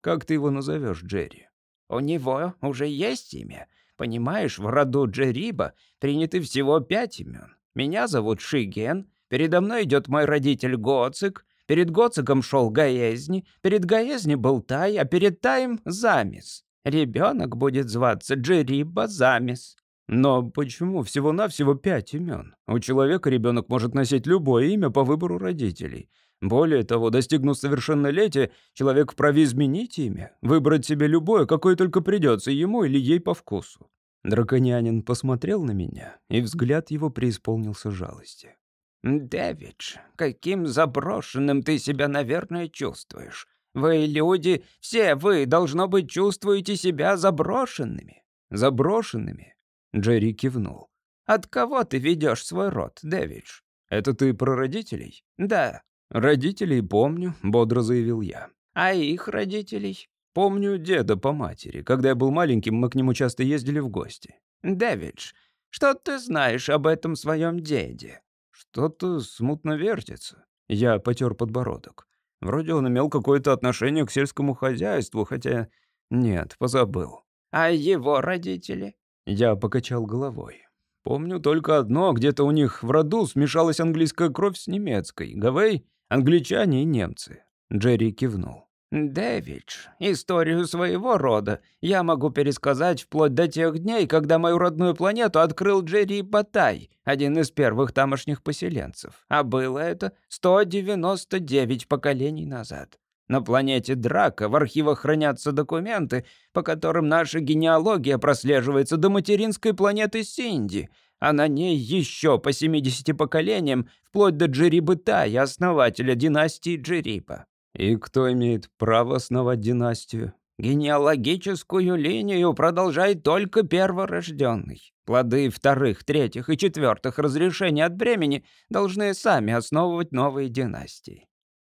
Speaker 1: «Как ты его назовешь, Джерри?»
Speaker 2: «У него уже есть имя. Понимаешь, в роду Джерриба приняты всего пять имен. Меня зовут Шиген, передо мной идет мой родитель Гоцик, перед Гоциком шел Гаезни, перед Гаезни был Тай, а перед Таем — Замис. Ребенок будет зваться Джерриба Замис».
Speaker 1: Но почему всего-навсего пять имен? У человека ребенок может носить любое имя по выбору родителей. Более того, достигнув совершеннолетия, человек вправе изменить имя, выбрать себе любое, какое только придется ему или ей по вкусу. Драконянин посмотрел на меня, и взгляд его преисполнился жалости.
Speaker 2: «Дэвидж, каким заброшенным ты себя, наверное, чувствуешь. Вы, люди, все вы, должно быть, чувствуете себя заброшенными».
Speaker 1: «Заброшенными?» Джерри кивнул.
Speaker 2: «От кого ты ведешь свой род, Дэвидж?»
Speaker 1: «Это ты про родителей?»
Speaker 2: «Да».
Speaker 1: «Родителей помню», — бодро заявил я.
Speaker 2: «А их родителей?»
Speaker 1: «Помню деда по матери. Когда я был маленьким, мы к нему часто ездили в гости».
Speaker 2: «Дэвидж, что ты знаешь об этом своем деде?»
Speaker 1: «Что-то смутно вертится». Я потер подбородок. Вроде он имел какое-то отношение к сельскому хозяйству, хотя... Нет, позабыл.
Speaker 2: «А его родители?»
Speaker 1: Я покачал головой. Помню только одно, где-то у них в роду смешалась английская кровь с немецкой. Гавей Англичане и немцы. Джерри кивнул.
Speaker 2: «Дэвидж, историю своего рода я могу пересказать вплоть до тех дней, когда мою родную планету открыл Джерри Батай, один из первых тамошних поселенцев. А было это 199 поколений назад. На планете Драка в архивах хранятся документы, по которым наша генеалогия прослеживается до материнской планеты Синди, а на ней еще по 70 поколениям, вплоть до Джерибы Тая, основателя династии Джериба.
Speaker 1: И кто имеет право основать династию?
Speaker 2: Генеалогическую линию продолжает только перворожденный. Плоды вторых, третьих и четвертых разрешений от бремени должны сами основывать новые династии.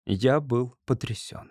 Speaker 1: Я был потрясен.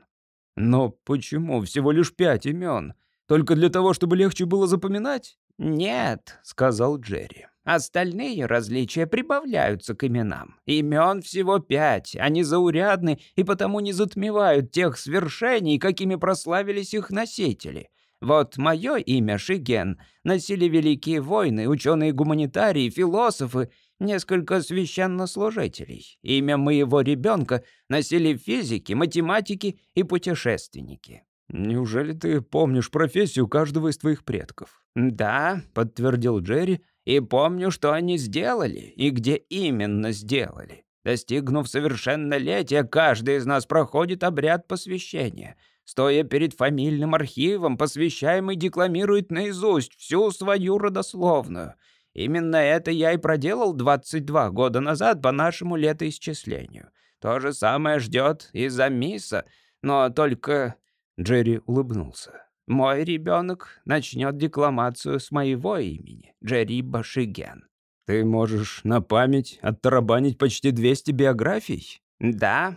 Speaker 1: Но почему всего лишь пять имен? Только для того, чтобы легче было запоминать?
Speaker 2: «Нет», — сказал Джерри. Остальные различия прибавляются к именам. Имен всего пять, они заурядны и потому не затмевают тех свершений, какими прославились их носители. Вот мое имя Шиген носили великие войны, ученые-гуманитарии, философы, несколько священнослужителей. Имя моего ребенка носили физики, математики и путешественники.
Speaker 1: «Неужели ты помнишь профессию каждого из твоих предков?»
Speaker 2: «Да», — подтвердил Джерри, «и помню, что они сделали и где именно сделали. Достигнув совершеннолетия, каждый из нас проходит обряд посвящения. Стоя перед фамильным архивом, посвящаемый декламирует наизусть всю свою родословную. Именно это я и проделал 22 года назад по нашему летоисчислению. То же самое ждет и за Миса, но только
Speaker 1: Джерри улыбнулся.
Speaker 2: «Мой ребенок начнет декламацию с моего имени, Джерри Башиген».
Speaker 1: «Ты можешь на память оттарабанить почти 200 биографий?»
Speaker 2: «Да».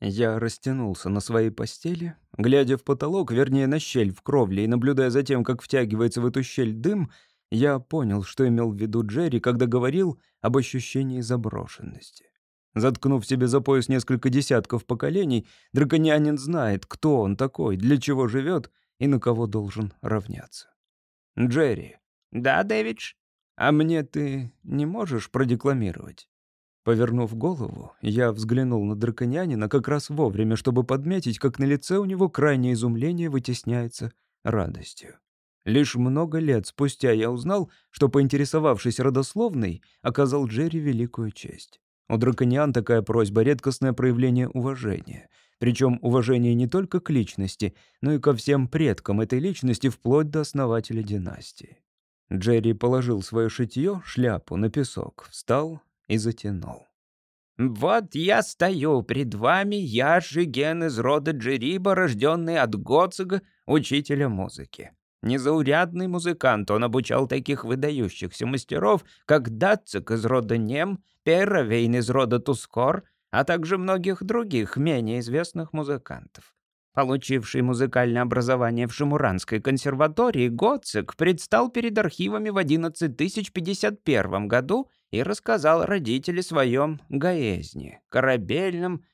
Speaker 1: Я растянулся на своей постели, глядя в потолок, вернее, на щель в кровле, и наблюдая за тем, как втягивается в эту щель дым, я понял, что имел в виду Джерри, когда говорил об ощущении заброшенности. Заткнув себе за пояс несколько десятков поколений, драконянин знает, кто он такой, для чего живет и на кого должен равняться. Джерри.
Speaker 2: Да, Дэвидж?
Speaker 1: А мне ты не можешь продекламировать? Повернув голову, я взглянул на драконянина как раз вовремя, чтобы подметить, как на лице у него крайнее изумление вытесняется радостью. Лишь много лет спустя я узнал, что, поинтересовавшись родословной, оказал Джерри великую честь. У дракониан такая просьба — редкостное проявление уважения. Причем уважение не только к личности, но и ко всем предкам этой личности вплоть до основателя династии. Джерри положил свое шитье, шляпу, на песок, встал и затянул.
Speaker 2: «Вот я стою пред вами, я же ген из рода Джериба, рожденный от Гоцига, учителя музыки. Незаурядный музыкант, он обучал таких выдающихся мастеров, как Датцик из рода Нем, Перровейн из рода Тускор, а также многих других менее известных музыкантов. Получивший музыкальное образование в Шимуранской консерватории, Гоцик предстал перед архивами в 11051 году и рассказал родителям своем гаезне, корабельном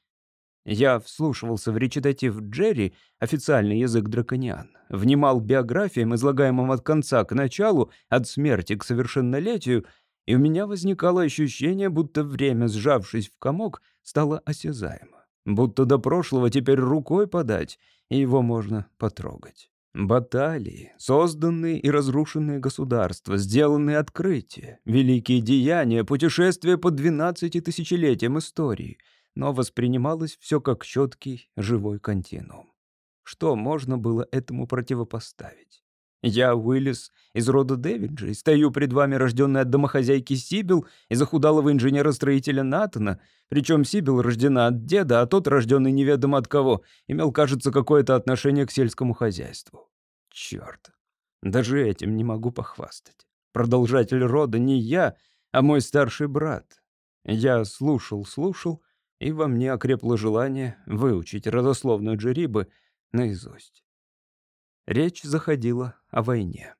Speaker 2: я вслушивался в речитатив Джерри, официальный язык дракониан, внимал биографиям, излагаемым от конца к началу, от смерти к совершеннолетию, и у меня возникало ощущение, будто время, сжавшись в комок, стало осязаемо. Будто до прошлого теперь рукой подать, и его можно потрогать. Баталии, созданные и разрушенные государства, сделанные открытия, великие деяния, путешествия по двенадцати тысячелетиям истории — но воспринималось все как четкий живой континуум. Что можно было этому противопоставить? Я вылез из рода Дэвиджа и стою пред вами, рожденный от домохозяйки Сибил и захудалого инженера-строителя Натана, причем Сибил рождена от деда, а тот, рожденный неведомо от кого, имел, кажется, какое-то отношение к сельскому хозяйству. Черт, даже этим не могу похвастать. Продолжатель рода не я, а мой старший брат. Я слушал, слушал — и во мне окрепло желание выучить родословную Джерибы наизусть. Речь заходила о войне.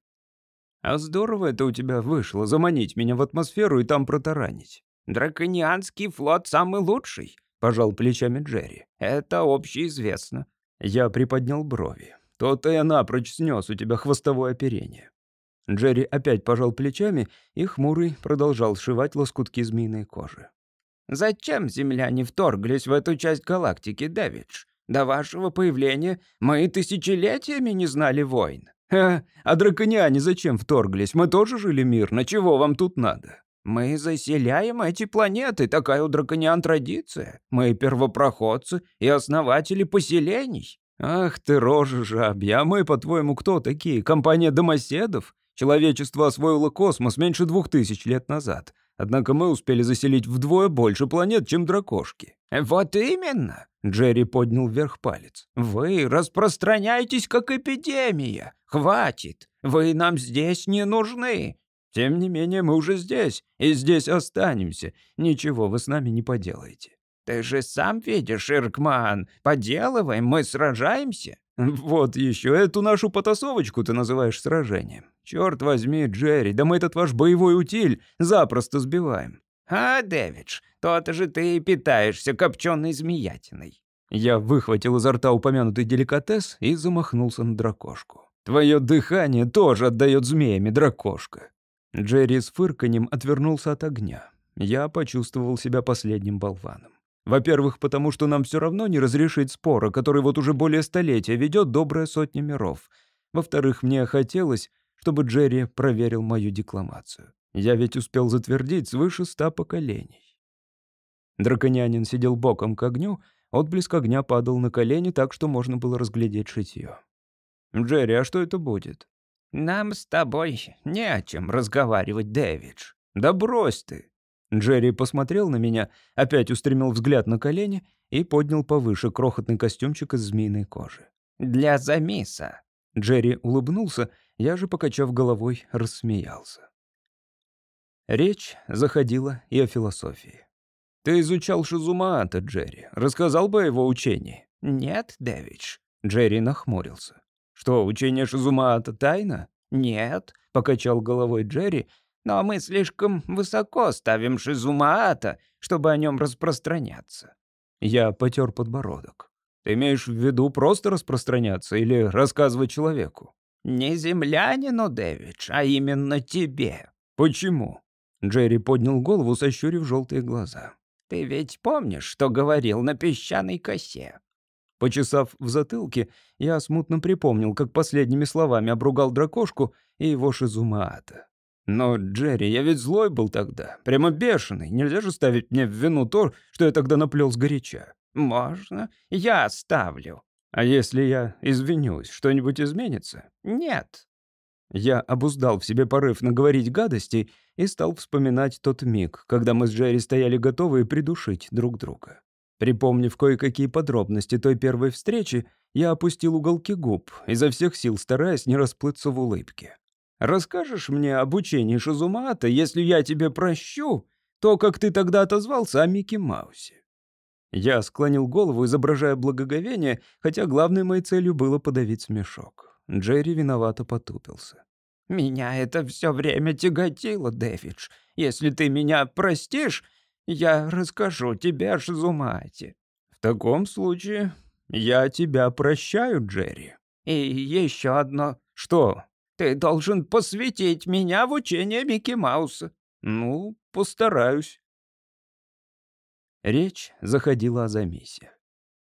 Speaker 2: «А здорово это у тебя вышло, заманить меня в атмосферу и там протаранить». «Драконианский флот самый лучший», — пожал плечами Джерри. «Это общеизвестно». Я приподнял брови. То-то я напрочь снес у тебя хвостовое оперение. Джерри опять пожал плечами, и хмурый продолжал сшивать лоскутки змеиной кожи. Зачем земляне вторглись в эту часть галактики, Дэвидж? До вашего появления мы тысячелетиями не знали войн. Ха, а дракониане зачем вторглись? Мы тоже жили мирно. Чего вам тут надо? Мы заселяем эти планеты, такая у дракониан традиция. Мы первопроходцы и основатели поселений. Ах ты, рожа жабья, а мы, по-твоему, кто такие? Компания домоседов? Человечество освоило космос меньше двух тысяч лет назад. Однако мы успели заселить вдвое больше планет, чем дракошки». «Вот именно!» — Джерри поднял вверх палец. «Вы распространяетесь, как эпидемия. Хватит! Вы нам здесь не нужны!» «Тем не менее, мы уже здесь, и здесь останемся. Ничего вы с нами не поделаете». «Ты же сам видишь, Иркман, поделываем, мы сражаемся». «Вот еще эту нашу потасовочку ты называешь сражением. Черт возьми, Джерри, да мы этот ваш боевой утиль запросто сбиваем». «А, Дэвидж, то-то же ты и питаешься копченой змеятиной». Я выхватил изо рта упомянутый деликатес и замахнулся на дракошку. «Твое дыхание тоже отдает змеями, дракошка». Джерри с фырканьем отвернулся от огня. Я почувствовал себя последним болваном. Во-первых, потому что нам все равно не разрешить спора, который вот уже более столетия ведет добрая сотня миров. Во-вторых, мне хотелось, чтобы Джерри проверил мою декламацию. Я ведь успел затвердить свыше ста поколений. Драконянин сидел боком к огню, отблеск огня падал на колени так, что можно было разглядеть шитье. «Джерри, а что это будет?» «Нам с тобой не о чем разговаривать, Дэвидж». «Да брось ты!» Джерри посмотрел на меня, опять устремил взгляд на колени и поднял повыше крохотный костюмчик из змеиной кожи. «Для замиса». Джерри улыбнулся, я же, покачав головой, рассмеялся. Речь заходила и о философии. «Ты изучал Шизумаата, Джерри. Рассказал бы о его учении?» «Нет, Дэвидж». Джерри нахмурился. «Что, учение Шизумаата тайна?» «Нет», — покачал головой Джерри но мы слишком высоко ставим Шизумаата, чтобы о нем распространяться». Я потер подбородок. «Ты имеешь в виду просто распространяться или рассказывать человеку?» «Не землянину, Дэвидж, а именно тебе». «Почему?» Джерри поднял голову, сощурив желтые глаза. «Ты ведь помнишь, что говорил на песчаной косе?» Почесав в затылке, я смутно припомнил, как последними словами обругал дракошку и его Шизумаата. Но, Джерри, я ведь злой был тогда, прямо бешеный. Нельзя же ставить мне в вину то, что я тогда наплел сгоряча. Можно, я оставлю. А если я извинюсь, что-нибудь изменится? Нет. Я обуздал в себе порыв наговорить гадостей и стал вспоминать тот миг, когда мы с Джерри стояли готовые придушить друг друга. Припомнив кое-какие подробности той первой встречи, я опустил уголки губ, изо всех сил стараясь не расплыться в улыбке. Расскажешь мне об учении Шизумаата, если я тебе прощу, то, как ты тогда отозвался о Микки Маусе?»
Speaker 1: Я склонил голову, изображая благоговение, хотя главной моей целью было подавить смешок. Джерри виновато потупился.
Speaker 2: «Меня это все время тяготило, Дэвидж. Если ты меня простишь, я расскажу тебе о Шизумате».
Speaker 1: «В таком случае я тебя прощаю, Джерри».
Speaker 2: «И еще одно.
Speaker 1: Что?»
Speaker 2: «Ты должен посвятить меня в учение Микки Мауса».
Speaker 1: «Ну, постараюсь». Речь заходила о Замисе.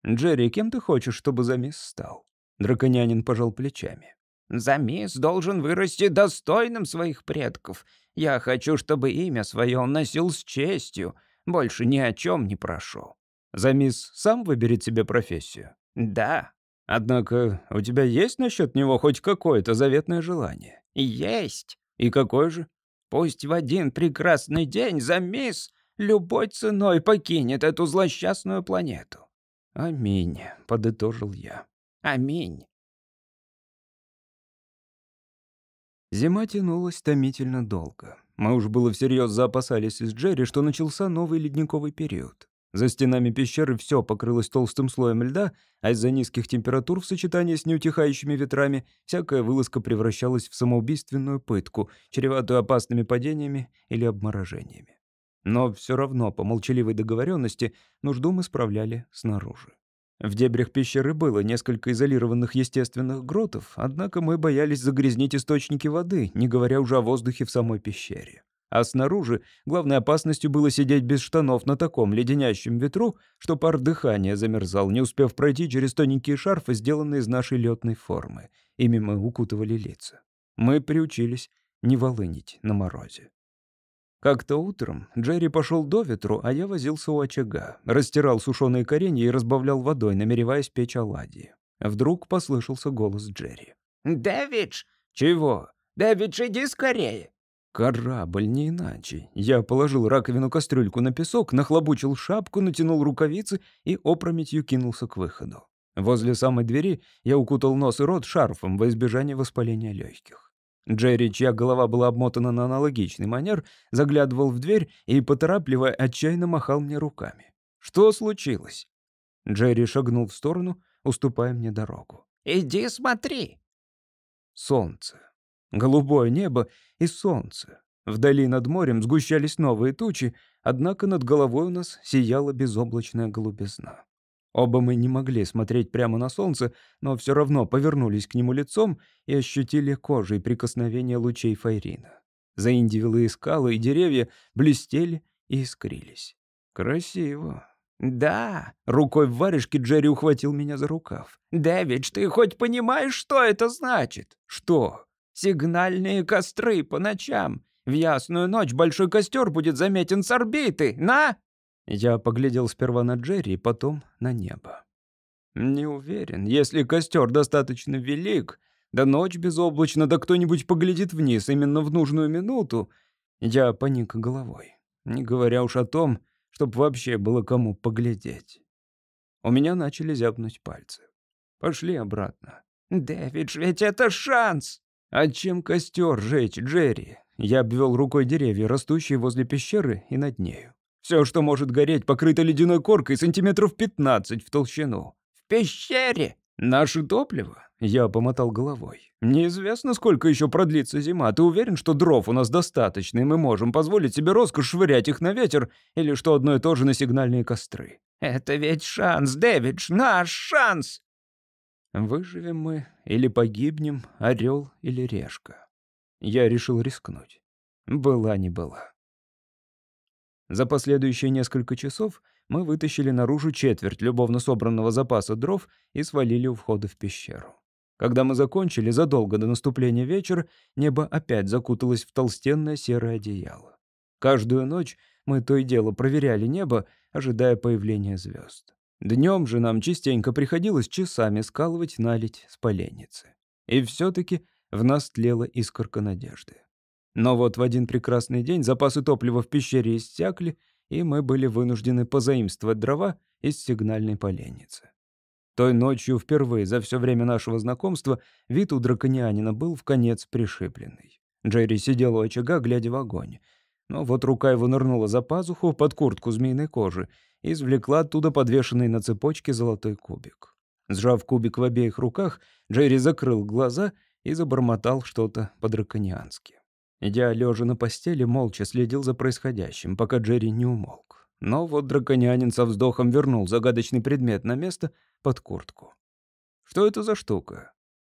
Speaker 1: «Джерри, кем ты хочешь, чтобы Замис стал?» Драконянин пожал плечами.
Speaker 2: Замис должен вырасти достойным своих предков. Я хочу, чтобы имя свое он носил с честью. Больше ни о чем не прошу».
Speaker 1: «Замис сам выберет себе профессию?»
Speaker 2: «Да».
Speaker 1: «Однако у тебя есть насчет него хоть какое-то заветное желание?»
Speaker 2: «Есть».
Speaker 1: «И какое же?»
Speaker 2: «Пусть в один прекрасный день Замис любой ценой покинет эту злосчастную планету».
Speaker 1: «Аминь», — подытожил я.
Speaker 2: «Аминь».
Speaker 1: Зима тянулась томительно долго. Мы уж было всерьез заопасались с Джерри, что начался новый ледниковый период. За стенами пещеры все покрылось толстым слоем льда, а из-за низких температур в сочетании с неутихающими ветрами всякая вылазка превращалась в самоубийственную пытку, чреватую опасными падениями или обморожениями. Но все равно, по молчаливой договоренности, нужду мы справляли снаружи. В дебрях пещеры было несколько изолированных естественных гротов, однако мы боялись загрязнить источники воды, не говоря уже о воздухе в самой пещере. А снаружи главной опасностью было сидеть без штанов на таком леденящем ветру, что пар дыхания замерзал, не успев пройти через тоненькие шарфы, сделанные из нашей летной формы. Ими мы укутывали лица. Мы приучились не волынить на морозе. Как-то утром Джерри пошел до ветру, а я возился у очага, растирал сушеные коренья и разбавлял водой, намереваясь печь оладьи. Вдруг послышался голос Джерри.
Speaker 2: «Дэвидж!»
Speaker 1: «Чего?»
Speaker 2: «Дэвидж, иди скорее!»
Speaker 1: Корабль, не иначе. Я положил раковину-кастрюльку на песок, нахлобучил шапку, натянул рукавицы и опрометью кинулся к выходу. Возле самой двери я укутал нос и рот шарфом во избежание воспаления легких. Джерри, чья голова была обмотана на аналогичный манер, заглядывал в дверь и, поторапливая, отчаянно махал мне руками. «Что случилось?» Джерри шагнул в сторону, уступая мне дорогу.
Speaker 2: «Иди смотри!»
Speaker 1: Солнце. Голубое небо и солнце. Вдали над морем сгущались новые тучи, однако над головой у нас сияла безоблачная голубизна. Оба мы не могли смотреть прямо на солнце, но все равно повернулись к нему лицом и ощутили кожей прикосновение лучей файрина. Заиндивилые скалы и деревья блестели и искрились. Красиво.
Speaker 2: «Да».
Speaker 1: Рукой в варежке Джерри ухватил меня за рукав.
Speaker 2: «Дэвид, ты хоть понимаешь, что это значит?»
Speaker 1: «Что?»
Speaker 2: «Сигнальные костры по ночам. В ясную ночь большой костер будет заметен с орбиты. На!»
Speaker 1: Я поглядел сперва на Джерри, потом на небо. Не уверен, если костер достаточно велик, да ночь безоблачна, да кто-нибудь поглядит вниз именно в нужную минуту, я поник головой, не говоря уж о том, чтоб вообще было кому поглядеть. У меня начали зябнуть пальцы. Пошли обратно.
Speaker 2: «Дэвидж, ведь это шанс!»
Speaker 1: «А чем костер жечь, Джерри?» Я обвел рукой деревья, растущие возле пещеры и над нею. Все, что может гореть, покрыто ледяной коркой сантиметров 15 в толщину.
Speaker 2: В пещере.
Speaker 1: Наше топливо? Я помотал головой. Неизвестно, сколько еще продлится зима. Ты уверен, что дров у нас достаточно, и мы можем позволить себе роскошь швырять их на ветер, или что одно и то же на сигнальные костры?
Speaker 2: Это ведь шанс, Дэвидж, наш шанс.
Speaker 1: Выживем мы или погибнем, орел или решка. Я решил рискнуть. Была не была. За последующие несколько часов мы вытащили наружу четверть любовно собранного запаса дров и свалили у входа в пещеру. Когда мы закончили, задолго до наступления вечера, небо опять закуталось в толстенное серое одеяло. Каждую ночь мы то и дело проверяли небо, ожидая появления звезд. Днем же нам частенько приходилось часами скалывать налить с поленницы. И все-таки в нас тлела искорка надежды. Но вот в один прекрасный день запасы топлива в пещере иссякли, и мы были вынуждены позаимствовать дрова из сигнальной поленницы. Той ночью впервые за все время нашего знакомства вид у драконианина был в конец пришибленный. Джерри сидел у очага, глядя в огонь. Но вот рука его нырнула за пазуху под куртку змеиной кожи, и извлекла оттуда подвешенный на цепочке золотой кубик. Сжав кубик в обеих руках, Джерри закрыл глаза и забормотал что-то по-дракониански. Я, лежа на постели, молча следил за происходящим, пока Джерри не умолк. Но вот драконянин со вздохом вернул загадочный предмет на место под куртку. «Что это за штука?»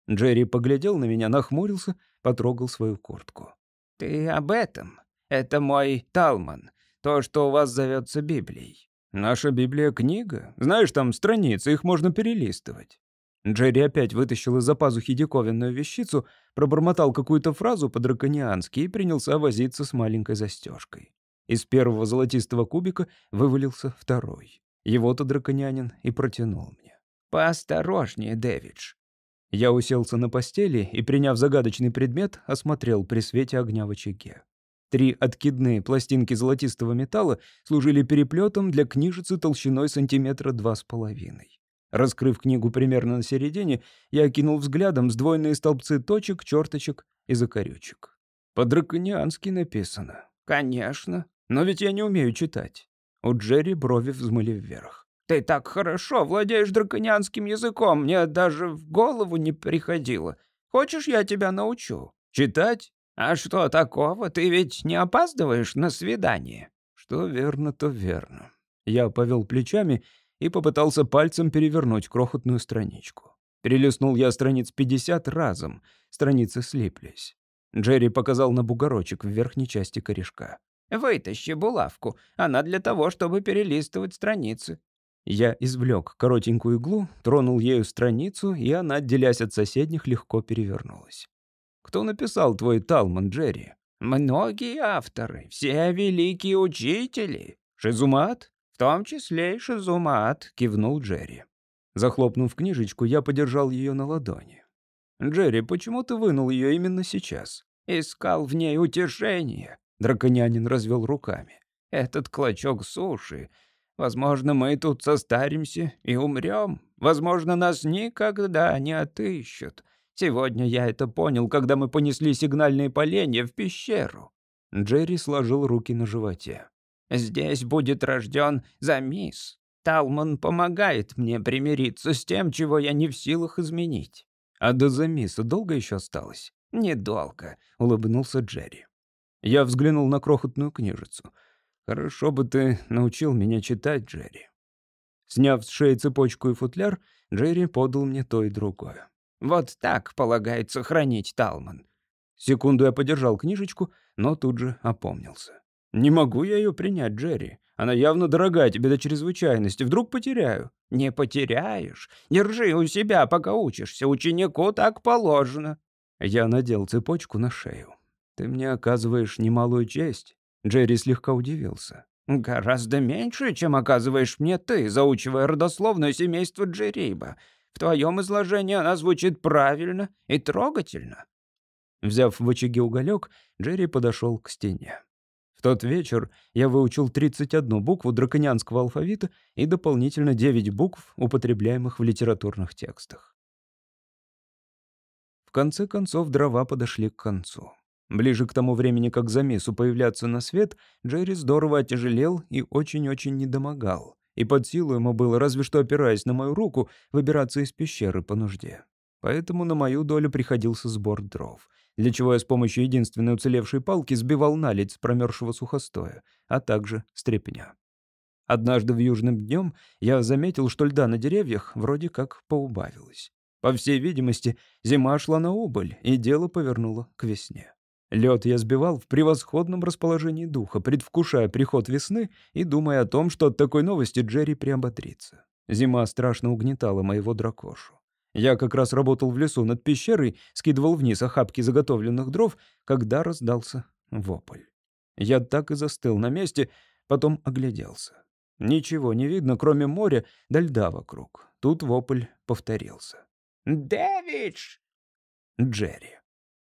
Speaker 1: Джерри поглядел на меня, нахмурился, потрогал свою куртку.
Speaker 2: «Ты об этом? Это мой Талман, то, что у вас зовется Библией».
Speaker 1: «Наша Библия — книга. Знаешь, там страницы, их можно перелистывать». Джерри опять вытащил из-за пазухи диковинную вещицу, пробормотал какую-то фразу по-дракониански и принялся возиться с маленькой застежкой. Из первого золотистого кубика вывалился второй. Его-то драконянин и протянул мне.
Speaker 2: «Поосторожнее, Дэвидж».
Speaker 1: Я уселся на постели и, приняв загадочный предмет, осмотрел при свете огня в очаге. Три откидные пластинки золотистого металла служили переплетом для книжицы толщиной сантиметра два с половиной. Раскрыв книгу примерно на середине, я окинул взглядом сдвоенные столбцы точек, черточек и закорючек. По-дракониански написано.
Speaker 2: «Конечно.
Speaker 1: Но ведь я не умею читать». У Джерри брови взмыли вверх.
Speaker 2: «Ты так хорошо владеешь драконианским языком, мне даже в голову не приходило. Хочешь, я тебя научу?»
Speaker 1: «Читать?»
Speaker 2: «А что такого? Ты ведь не опаздываешь на свидание?»
Speaker 1: «Что верно, то верно». Я повел плечами и попытался пальцем перевернуть крохотную страничку. Перелистнул я страниц 50 разом, страницы слиплись. Джерри показал на бугорочек в верхней части корешка.
Speaker 2: «Вытащи булавку, она для того, чтобы перелистывать страницы».
Speaker 1: Я извлек коротенькую иглу, тронул ею страницу, и она, отделяясь от соседних, легко перевернулась. «Кто написал твой Талман, Джерри?»
Speaker 2: «Многие авторы, все великие учители».
Speaker 1: «Шизумат?»
Speaker 2: «В том числе и Шизумат», — кивнул Джерри.
Speaker 1: Захлопнув книжечку, я подержал ее на ладони. «Джерри, почему ты вынул ее именно сейчас?»
Speaker 2: «Искал в ней утешение», —
Speaker 1: драконянин развел руками.
Speaker 2: «Этот клочок суши. Возможно, мы тут состаримся и умрем. Возможно, нас никогда не отыщут. Сегодня я это понял, когда мы понесли сигнальные поленья в пещеру».
Speaker 1: Джерри сложил руки на животе.
Speaker 2: Здесь будет рожден Замис. Талман помогает мне примириться с тем, чего я не в силах изменить».
Speaker 1: «А до Замиса долго еще осталось?»
Speaker 2: «Недолго», —
Speaker 1: улыбнулся Джерри. Я взглянул на крохотную книжицу. «Хорошо бы ты научил меня читать, Джерри». Сняв с шеи цепочку и футляр, Джерри подал мне то и другое.
Speaker 2: «Вот так полагается хранить Талман».
Speaker 1: Секунду я подержал книжечку, но тут же опомнился. «Не могу я ее принять, Джерри. Она явно дорогая тебе до чрезвычайности. Вдруг потеряю».
Speaker 2: «Не потеряешь. Держи у себя, пока учишься. Ученику так положено».
Speaker 1: Я надел цепочку на шею. «Ты мне оказываешь немалую честь». Джерри слегка удивился.
Speaker 2: «Гораздо меньше, чем оказываешь мне ты, заучивая родословное семейство Джериба. В твоем изложении она звучит правильно и трогательно».
Speaker 1: Взяв в очаге уголек, Джерри подошел к стене тот вечер я выучил 31 букву драконянского алфавита и дополнительно 9 букв, употребляемых в литературных текстах. В конце концов, дрова подошли к концу. Ближе к тому времени, как замесу появляться на свет, Джерри здорово отяжелел и очень-очень недомогал. И под силу ему было, разве что опираясь на мою руку, выбираться из пещеры по нужде. Поэтому на мою долю приходился сбор дров — для чего я с помощью единственной уцелевшей палки сбивал наледь промерзшего сухостоя, а также стрепня. Однажды в южным днем я заметил, что льда на деревьях вроде как поубавилось. По всей видимости, зима шла на убыль, и дело повернуло к весне. Лед я сбивал в превосходном расположении духа, предвкушая приход весны и думая о том, что от такой новости Джерри приоботрится. Зима страшно угнетала моего дракошу. Я как раз работал в лесу над пещерой, скидывал вниз охапки заготовленных дров, когда раздался вопль. Я так и застыл на месте, потом огляделся. Ничего не видно, кроме моря да льда вокруг. Тут вопль повторился.
Speaker 2: «Дэвидж!»
Speaker 1: Джерри.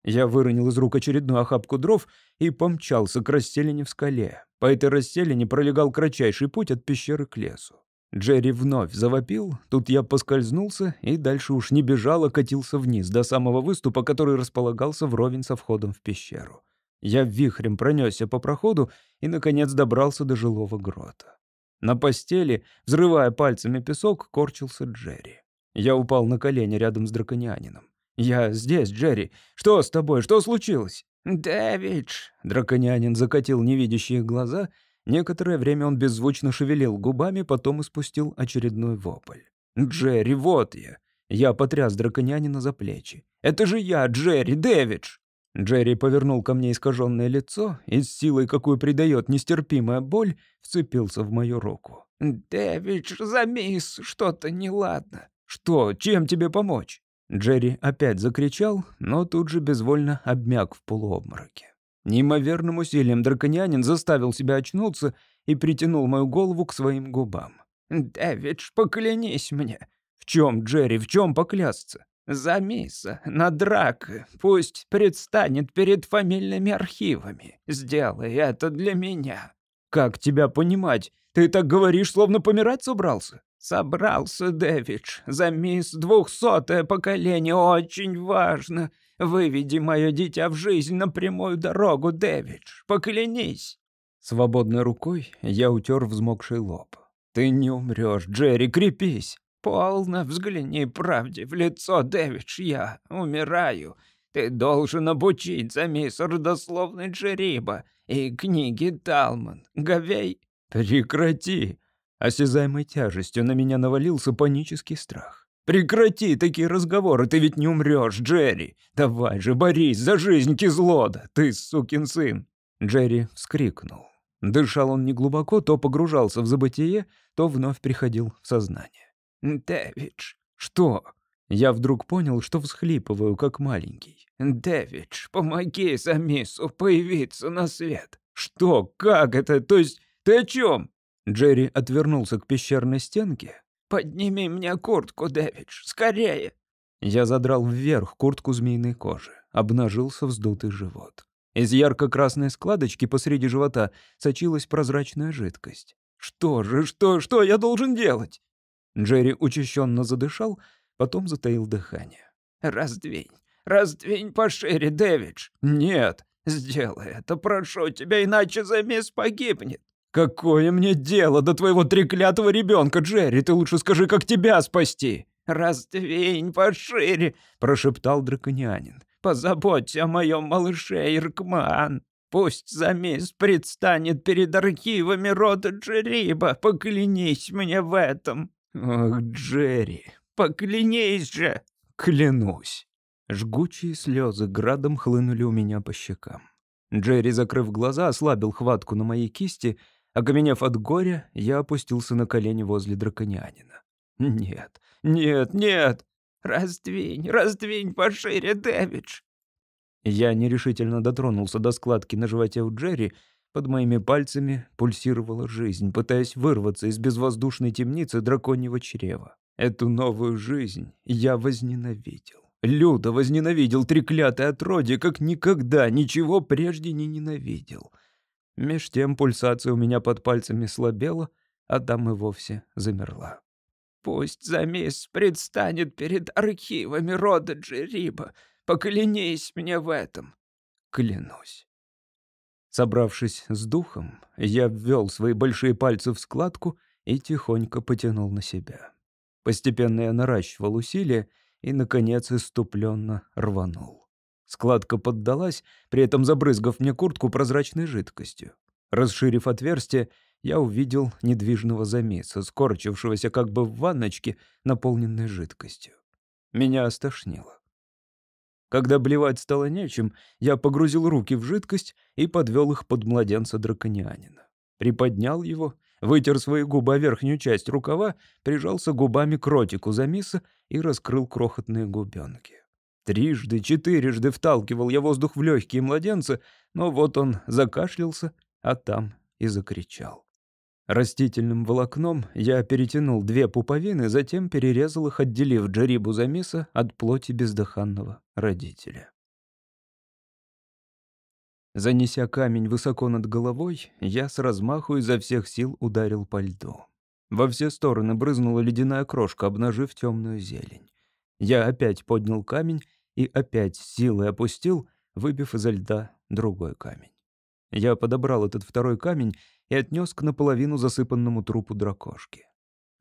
Speaker 1: Я выронил из рук очередную охапку дров и помчался к расселине в скале. По этой расселине пролегал кратчайший путь от пещеры к лесу. Джерри вновь завопил, тут я поскользнулся и дальше уж не бежал, а катился вниз до самого выступа, который располагался вровень со входом в пещеру. Я вихрем пронесся по проходу и, наконец, добрался до жилого грота. На постели, взрывая пальцами песок, корчился Джерри. Я упал на колени рядом с драконианином. «Я здесь, Джерри. Что с тобой? Что случилось?»
Speaker 2: «Дэвидж!»
Speaker 1: Драконянин закатил невидящие глаза. Некоторое время он беззвучно шевелил губами, потом испустил очередной вопль. «Джерри, вот я!» Я потряс драконянина за плечи. «Это же я, Джерри, Дэвидж!» Джерри повернул ко мне искаженное лицо и с силой, какую придает нестерпимая боль, вцепился в мою руку.
Speaker 2: «Дэвидж, замис, что-то неладно».
Speaker 1: «Что? Чем тебе помочь?» Джерри опять закричал, но тут же безвольно обмяк в полуобмороке. Неимоверным усилием драконянин заставил себя очнуться и притянул мою голову к своим губам.
Speaker 2: «Дэвидж, поклянись мне».
Speaker 1: «В чем, Джерри, в чем поклясться?»
Speaker 2: «За Миса, на драк, пусть предстанет перед фамильными архивами. Сделай это для меня».
Speaker 1: «Как тебя понимать? Ты так говоришь, словно помирать собрался?»
Speaker 2: «Собрался, Дэвидж. За мисс двухсотое поколение очень важно. Выведи мое дитя в жизнь на прямую дорогу, Дэвидж. Поклянись».
Speaker 1: Свободной рукой я утер взмокший лоб. «Ты не умрешь, Джерри, крепись!»
Speaker 2: «Полно взгляни правде в лицо, Дэвидж, я умираю. Ты должен обучить за мисс родословной Джериба и книги Талман. Говей...»
Speaker 1: «Прекрати!» Осязаемой тяжестью на меня навалился панический страх. «Прекрати такие разговоры, ты ведь не умрешь, Джерри! Давай же, борись за жизнь кизлода, ты сукин сын!» Джерри вскрикнул. Дышал он неглубоко, то погружался в забытие, то вновь приходил в сознание.
Speaker 2: «Дэвидж!»
Speaker 1: «Что?» Я вдруг понял, что всхлипываю, как маленький.
Speaker 2: «Дэвидж, помоги Самису появиться на свет!»
Speaker 1: «Что? Как это? То есть ты о чем?» Джерри отвернулся к пещерной стенке.
Speaker 2: «Подними мне куртку, Дэвидж, скорее!»
Speaker 1: Я задрал вверх куртку змеиной кожи. Обнажился вздутый живот. Из ярко-красной складочки посреди живота сочилась прозрачная жидкость. «Что же, что, что я должен делать?» Джерри учащенно задышал, потом затаил дыхание.
Speaker 2: «Раздвинь, раздвинь пошире, Дэвидж!»
Speaker 1: «Нет!»
Speaker 2: «Сделай это, прошу тебя, иначе замес погибнет!»
Speaker 1: «Какое мне дело до твоего треклятого ребенка, Джерри? Ты лучше скажи, как тебя спасти!»
Speaker 2: «Раздвинь пошире!» — прошептал драконянин. «Позаботься о моем малыше, Иркман. Пусть замес предстанет перед архивами рода Джериба. Поклянись мне в этом!»
Speaker 1: «Ох, Джерри,
Speaker 2: поклянись же!»
Speaker 1: «Клянусь!» Жгучие слезы градом хлынули у меня по щекам. Джерри, закрыв глаза, ослабил хватку на моей кисти — Окаменев от горя, я опустился на колени возле драконянина. «Нет, нет, нет!»
Speaker 2: «Раздвинь, раздвинь пошире, Дэвидж!»
Speaker 1: Я нерешительно дотронулся до складки на животе у Джерри. Под моими пальцами пульсировала жизнь, пытаясь вырваться из безвоздушной темницы драконьего чрева. Эту новую жизнь я возненавидел. Люто возненавидел треклятое отродье, как никогда ничего прежде не ненавидел. Меж тем пульсация у меня под пальцами слабела, а там и вовсе замерла.
Speaker 2: «Пусть Замис предстанет перед архивами рода Джериба. Поклянись мне в этом».
Speaker 1: «Клянусь». Собравшись с духом, я ввел свои большие пальцы в складку и тихонько потянул на себя. Постепенно я наращивал усилия и, наконец, иступленно рванул. Складка поддалась, при этом забрызгав мне куртку прозрачной жидкостью. Расширив отверстие, я увидел недвижного замеса, скорчившегося как бы в ванночке, наполненной жидкостью. Меня остошнило. Когда блевать стало нечем, я погрузил руки в жидкость и подвел их под младенца драконианина. Приподнял его, вытер свои губы о верхнюю часть рукава, прижался губами к ротику замиса и раскрыл крохотные губенки. Трижды, четырежды вталкивал я воздух в легкие младенца, но вот он закашлялся, а там и закричал. Растительным волокном я перетянул две пуповины, затем перерезал их, отделив Джарибу Замиса от плоти бездыханного родителя. Занеся камень высоко над головой, я с размаху изо всех сил ударил по льду. Во все стороны брызнула ледяная крошка, обнажив темную зелень. Я опять поднял камень и опять силой опустил, выбив изо льда другой камень. Я подобрал этот второй камень и отнес к наполовину засыпанному трупу дракошки.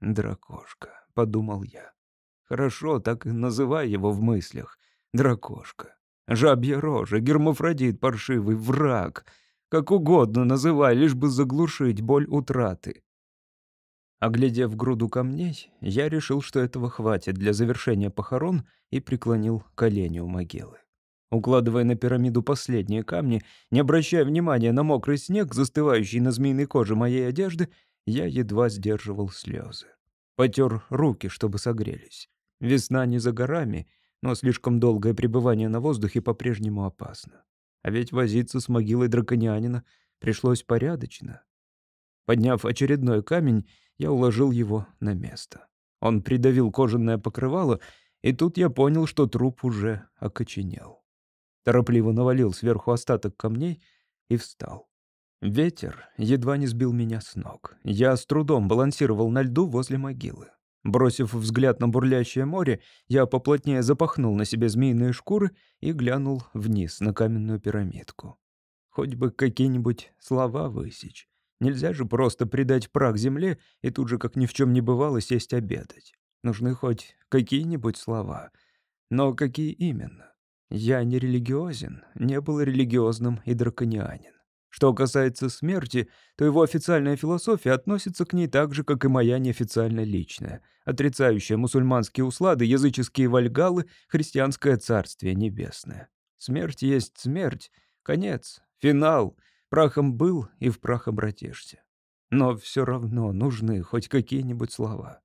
Speaker 1: «Дракошка», — подумал я. «Хорошо, так и называй его в мыслях. Дракошка. Жабья рожа, гермафродит паршивый, враг. Как угодно называй, лишь бы заглушить боль утраты». Оглядев груду камней, я решил, что этого хватит для завершения похорон и преклонил колени у могилы. Укладывая на пирамиду последние камни, не обращая внимания на мокрый снег, застывающий на змеиной коже моей одежды, я едва сдерживал слезы. Потер руки, чтобы согрелись. Весна не за горами, но слишком долгое пребывание на воздухе по-прежнему опасно. А ведь возиться с могилой драконянина пришлось порядочно. Подняв очередной камень, я уложил его на место. Он придавил кожаное покрывало, и тут я понял, что труп уже окоченел. Торопливо навалил сверху остаток камней и встал. Ветер едва не сбил меня с ног. Я с трудом балансировал на льду возле могилы. Бросив взгляд на бурлящее море, я поплотнее запахнул на себе змеиные шкуры и глянул вниз на каменную пирамидку. Хоть бы какие-нибудь слова высечь. Нельзя же просто придать прах земле и тут же, как ни в чем не бывало, сесть обедать. Нужны хоть какие-нибудь слова. Но какие именно? Я не религиозен, не был религиозным и драконианин. Что касается смерти, то его официальная философия относится к ней так же, как и моя неофициально личная, отрицающая мусульманские услады, языческие вальгалы, христианское царствие небесное. Смерть есть смерть, конец, финал. Прахом был и в прах обратишься. Но все равно нужны хоть какие-нибудь слова.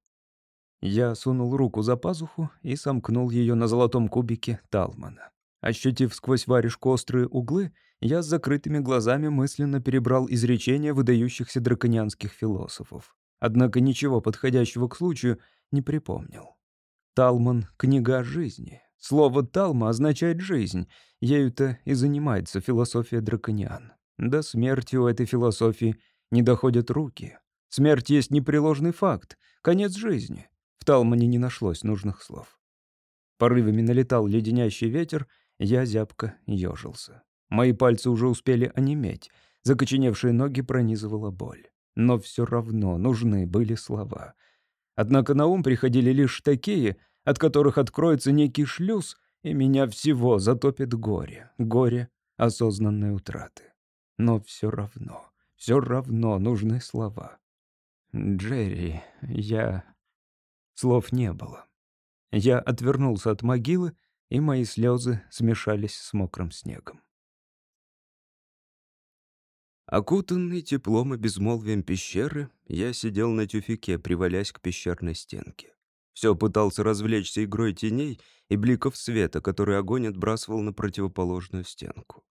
Speaker 1: Я сунул руку за пазуху и сомкнул ее на золотом кубике Талмана. Ощутив сквозь варежку острые углы, я с закрытыми глазами мысленно перебрал изречения выдающихся драконианских философов. Однако ничего подходящего к случаю не припомнил. Талман — книга о жизни. Слово «талма» означает «жизнь». Ею-то и занимается философия дракониан. До смерти у этой философии не доходят руки. Смерть есть непреложный факт, конец жизни. В Талмане не нашлось нужных слов. Порывами налетал леденящий ветер, я зябко ежился. Мои пальцы уже успели онеметь, закоченевшие ноги пронизывала боль. Но все равно нужны были слова. Однако на ум приходили лишь такие, от которых откроется некий шлюз, и меня всего затопит горе, горе осознанной утраты. Но все равно, все равно нужны слова. «Джерри, я...» Слов не было. Я отвернулся от могилы, и мои слезы смешались с мокрым снегом. Окутанный теплом и безмолвием пещеры, я сидел на тюфике, привалясь к пещерной стенке. Все пытался развлечься игрой теней и бликов света, который огонь отбрасывал на противоположную стенку.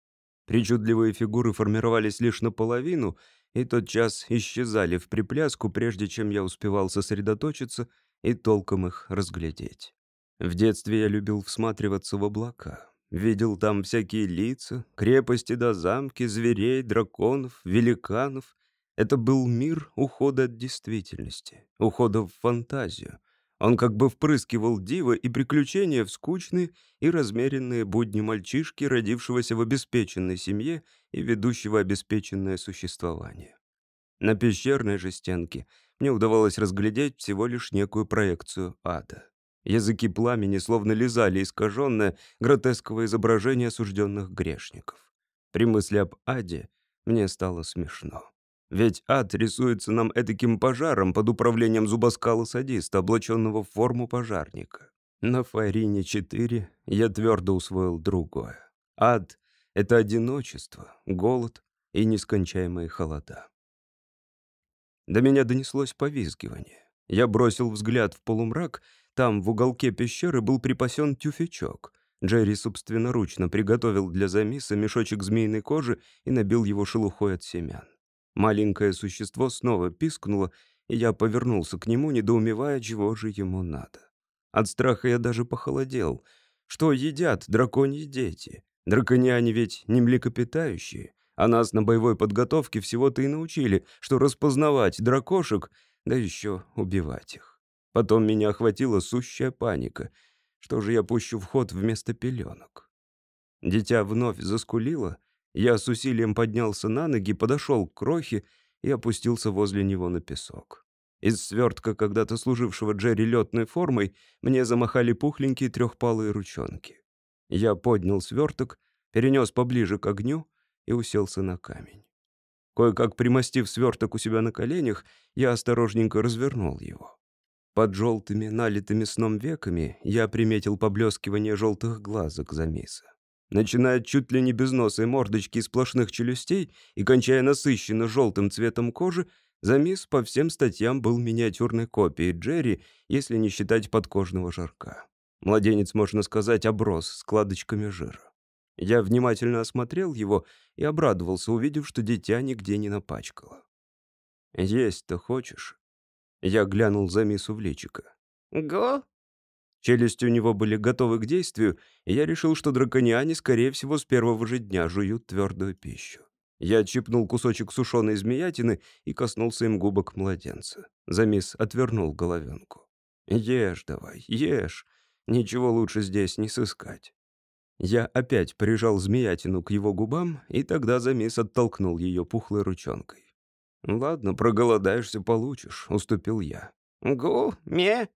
Speaker 1: Причудливые фигуры формировались лишь наполовину и тотчас исчезали в припляску, прежде чем я успевал сосредоточиться и толком их разглядеть. В детстве я любил всматриваться в облака. Видел там всякие лица, крепости да замки, зверей, драконов, великанов. Это был мир ухода от действительности, ухода в фантазию. Он как бы впрыскивал дива и приключения в скучные и размеренные будни мальчишки, родившегося в обеспеченной семье и ведущего обеспеченное существование. На пещерной же стенке мне удавалось разглядеть всего лишь некую проекцию ада. Языки пламени словно лизали искаженное, гротесковое изображение осужденных грешников. При мысли об аде мне стало смешно. Ведь ад рисуется нам этаким пожаром под управлением зубоскала-садиста, облаченного в форму пожарника. На Фарине-4 я твердо усвоил другое. Ад — это одиночество, голод и нескончаемые холода. До меня донеслось повизгивание. Я бросил взгляд в полумрак. Там, в уголке пещеры, был припасен тюфячок. Джерри собственноручно приготовил для замиса мешочек змеиной кожи и набил его шелухой от семян. Маленькое существо снова пискнуло, и я повернулся к нему, недоумевая, чего же ему надо. От страха я даже похолодел. Что едят драконьи дети? Дракониане ведь не млекопитающие. А нас на боевой подготовке всего-то и научили, что распознавать дракошек, да еще убивать их. Потом меня охватила сущая паника. Что же я пущу в ход вместо пеленок? Дитя вновь заскулило, Я с усилием поднялся на ноги, подошел к крохе и опустился возле него на песок. Из свертка, когда-то служившего Джерри летной формой, мне замахали пухленькие трехпалые ручонки. Я поднял сверток, перенес поближе к огню и уселся на камень. Кое-как примостив сверток у себя на коленях, я осторожненько развернул его. Под желтыми, налитыми сном веками я приметил поблескивание желтых глазок Замиса. Начиная чуть ли не без носа и мордочки из сплошных челюстей и кончая насыщенно желтым цветом кожи, Замис по всем статьям был миниатюрной копией Джерри, если не считать подкожного жарка. Младенец, можно сказать, оброс складочками жира. Я внимательно осмотрел его и обрадовался, увидев, что дитя нигде не напачкало. «Есть-то хочешь?» Я глянул за миссу в личико.
Speaker 2: «Го?»
Speaker 1: Челюсти у него были готовы к действию, и я решил, что дракониане, скорее всего, с первого же дня жуют твердую пищу. Я чипнул кусочек сушеной змеятины и коснулся им губок младенца. Замис отвернул головенку. «Ешь давай, ешь. Ничего лучше здесь не сыскать». Я опять прижал змеятину к его губам, и тогда Замис оттолкнул ее пухлой ручонкой. «Ладно, проголодаешься, получишь», — уступил я.
Speaker 2: «Гу, ме?»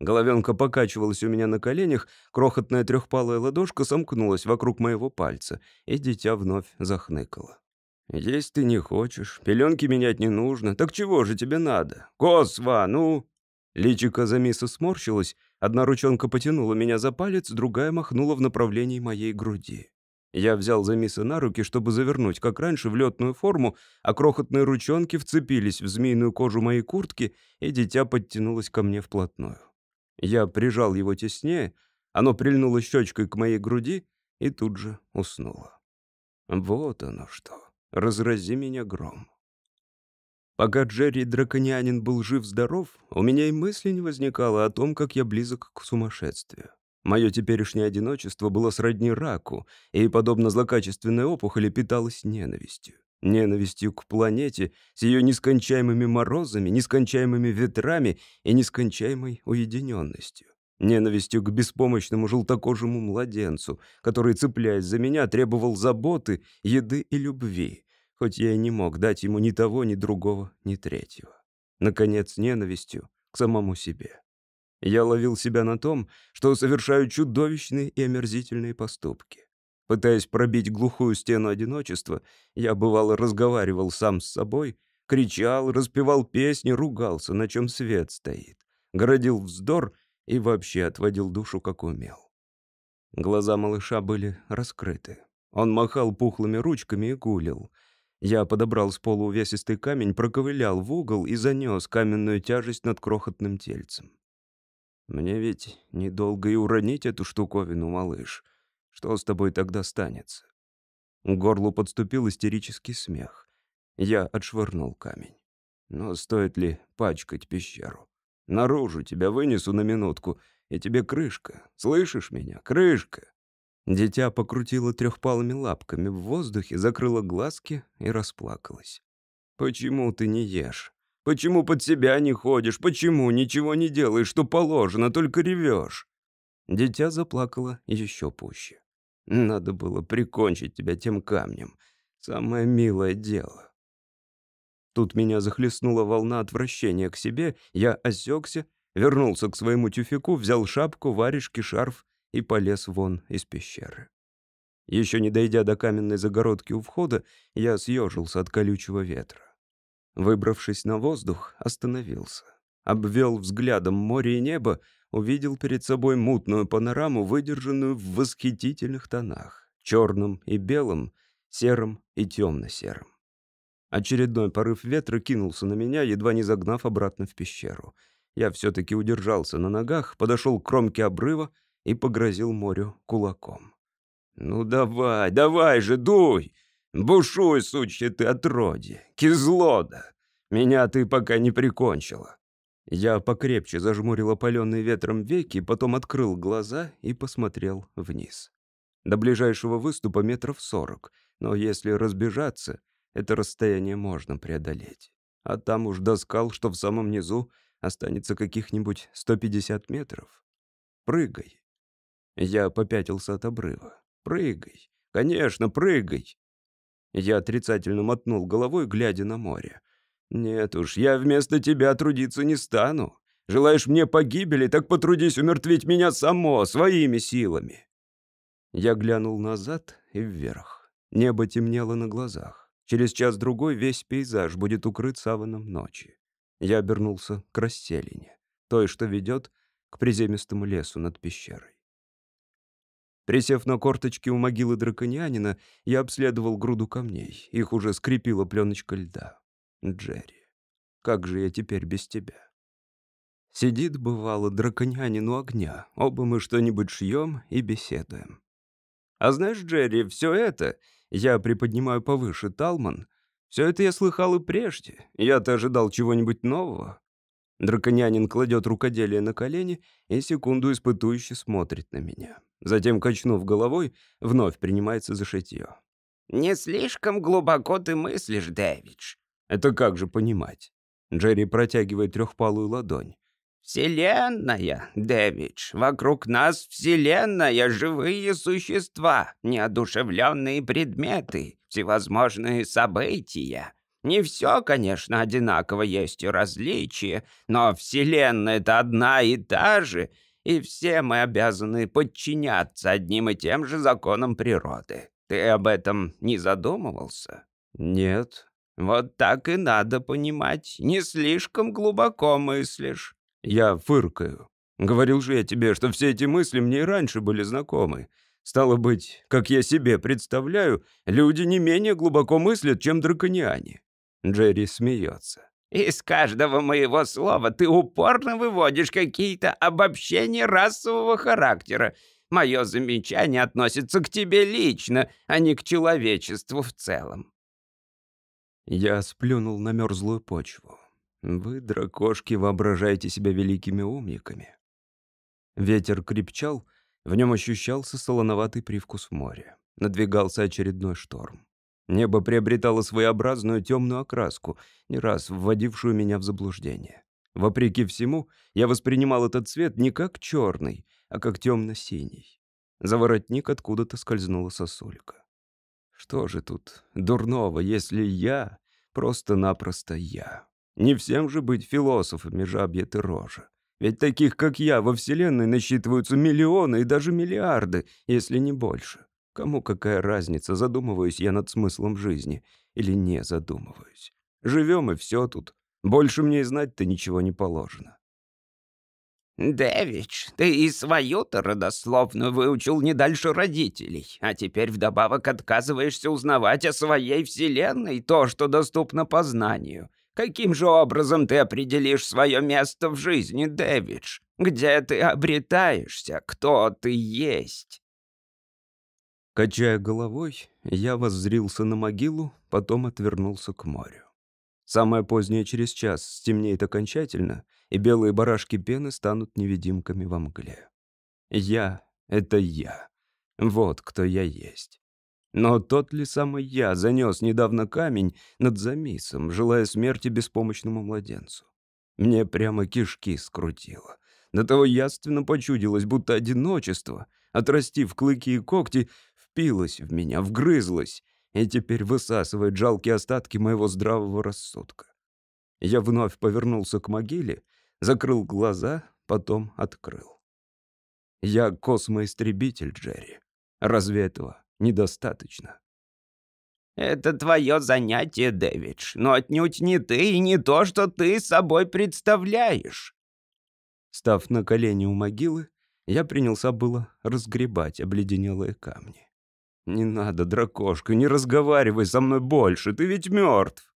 Speaker 1: Головенка покачивалась у меня на коленях, крохотная трехпалая ладошка сомкнулась вокруг моего пальца, и дитя вновь захныкало. «Есть ты не хочешь, пеленки менять не нужно, так чего же тебе надо? Косва, ну!» Личико Замиса сморщилось, одна ручонка потянула меня за палец, другая махнула в направлении моей груди. Я взял Замиса на руки, чтобы завернуть, как раньше, в летную форму, а крохотные ручонки вцепились в змеиную кожу моей куртки, и дитя подтянулось ко мне вплотную. Я прижал его теснее, оно прильнуло щечкой к моей груди и тут же уснуло. Вот оно что. Разрази меня гром. Пока Джерри Драконянин был жив-здоров, у меня и мысли не возникало о том, как я близок к сумасшествию. Мое теперешнее одиночество было сродни раку, и, подобно злокачественной опухоли, питалось ненавистью. Ненавистью к планете с ее нескончаемыми морозами, нескончаемыми ветрами и нескончаемой уединенностью. Ненавистью к беспомощному желтокожему младенцу, который, цепляясь за меня, требовал заботы, еды и любви, хоть я и не мог дать ему ни того, ни другого, ни третьего. Наконец, ненавистью к самому себе. Я ловил себя на том, что совершаю чудовищные и омерзительные поступки. Пытаясь пробить глухую стену одиночества, я, бывало, разговаривал сам с собой, кричал, распевал песни, ругался, на чем свет стоит, городил вздор и вообще отводил душу, как умел. Глаза малыша были раскрыты. Он махал пухлыми ручками и гулил. Я подобрал с пола увесистый камень, проковылял в угол и занес каменную тяжесть над крохотным тельцем. «Мне ведь недолго и уронить эту штуковину, малыш», что с тобой тогда станется?» К горлу подступил истерический смех. Я отшвырнул камень. «Но стоит ли пачкать пещеру? Наружу тебя вынесу на минутку, и тебе крышка. Слышишь меня? Крышка!» Дитя покрутило трехпалыми лапками в воздухе, закрыло глазки и расплакалось. «Почему ты не ешь? Почему под себя не ходишь? Почему ничего не делаешь, что положено, только ревешь?» Дитя заплакало еще пуще. «Надо было прикончить тебя тем камнем. Самое милое дело». Тут меня захлестнула волна отвращения к себе, я осекся, вернулся к своему тюфику, взял шапку, варежки, шарф и полез вон из пещеры. Еще не дойдя до каменной загородки у входа, я съежился от колючего ветра. Выбравшись на воздух, остановился. Обвел взглядом море и небо, увидел перед собой мутную панораму, выдержанную в восхитительных тонах. Черном и белом, сером и темно-сером. Очередной порыв ветра кинулся на меня, едва не загнав обратно в пещеру. Я все-таки удержался на ногах, подошел к кромке обрыва и погрозил морю кулаком. «Ну давай, давай же, дуй! Бушуй, сучья ты отродье! Кизлода! Меня ты пока не прикончила!» Я покрепче зажмурил опаленные ветром веки, потом открыл глаза и посмотрел вниз. До ближайшего выступа метров сорок, но если разбежаться, это расстояние можно преодолеть. А там уж до скал, что в самом низу, останется каких-нибудь 150 метров. Прыгай. Я попятился от обрыва. Прыгай. Конечно, прыгай. Я отрицательно мотнул головой, глядя на море. «Нет уж, я вместо тебя трудиться не стану. Желаешь мне погибели, так потрудись умертвить меня само, своими силами». Я глянул назад и вверх. Небо темнело на глазах. Через час-другой весь пейзаж будет укрыт саваном ночи. Я обернулся к расселине, той, что ведет к приземистому лесу над пещерой. Присев на корточки у могилы драконянина, я обследовал груду камней. Их уже скрепила пленочка льда. Джерри, как же я теперь без тебя? Сидит, бывало, драконянин у огня. Оба мы что-нибудь шьем и беседуем. А знаешь, Джерри, все это, я приподнимаю повыше Талман, все это я слыхал и прежде. Я-то ожидал чего-нибудь нового. Драконянин кладет рукоделие на колени и секунду испытующе смотрит на меня. Затем, качнув головой, вновь принимается за шитье.
Speaker 2: «Не слишком глубоко ты мыслишь, Дэвидж».
Speaker 1: «Это как же понимать?» Джерри протягивает трехпалую ладонь.
Speaker 2: «Вселенная, Дэвидж, вокруг нас вселенная, живые существа, неодушевленные предметы, всевозможные события. Не все, конечно, одинаково есть и различия, но Вселенная-то одна и та же, и все мы обязаны подчиняться одним и тем же законам природы. Ты об этом не задумывался?
Speaker 1: Нет.
Speaker 2: Вот так и надо понимать. Не слишком глубоко мыслишь.
Speaker 1: Я фыркаю. Говорил же я тебе, что все эти мысли мне и раньше были знакомы. Стало быть, как я себе представляю, люди не менее глубоко мыслят, чем дракониане. Джерри смеется.
Speaker 2: «Из каждого моего слова ты упорно выводишь какие-то обобщения расового характера. Мое замечание относится к тебе лично, а не к человечеству в целом».
Speaker 1: Я сплюнул на мерзлую почву. Вы, дракошки, воображаете себя великими умниками. Ветер крепчал, в нем ощущался солоноватый привкус моря. Надвигался очередной шторм. Небо приобретало своеобразную темную окраску, не раз вводившую меня в заблуждение. Вопреки всему, я воспринимал этот цвет не как черный, а как темно-синий. За воротник откуда-то скользнула сосулька. Что же тут дурного, если я просто-напросто я? Не всем же быть философами жабья ты рожа. Ведь таких, как я, во Вселенной насчитываются миллионы и даже миллиарды, если не больше. Кому какая разница, задумываюсь я над смыслом жизни или не задумываюсь. Живем и все тут. Больше мне и знать-то ничего не положено.
Speaker 2: «Дэвидж, ты и свою-то родословную выучил не дальше родителей, а теперь вдобавок отказываешься узнавать о своей вселенной, то, что доступно познанию. Каким же образом ты определишь свое место в жизни, Дэвидж? Где ты обретаешься? Кто ты есть?»
Speaker 1: Качая головой, я воззрился на могилу, потом отвернулся к морю. Самое позднее через час стемнеет окончательно, и белые барашки пены станут невидимками во мгле. Я — это я. Вот кто я есть. Но тот ли самый я занес недавно камень над Замисом, желая смерти беспомощному младенцу? Мне прямо кишки скрутило. До того яственно почудилось, будто одиночество, отрастив клыки и когти, впилась в меня, вгрызлась и теперь высасывает жалкие остатки моего здравого рассудка. Я вновь повернулся к могиле, закрыл глаза, потом открыл. Я космоистребитель, Джерри. Разве этого недостаточно?
Speaker 2: «Это твое занятие, Дэвидж, но отнюдь не ты и не то, что ты собой представляешь».
Speaker 1: Став на колени у могилы, я принялся было разгребать обледенелые камни. «Не надо, дракошка, не разговаривай со мной больше, ты ведь мертв!»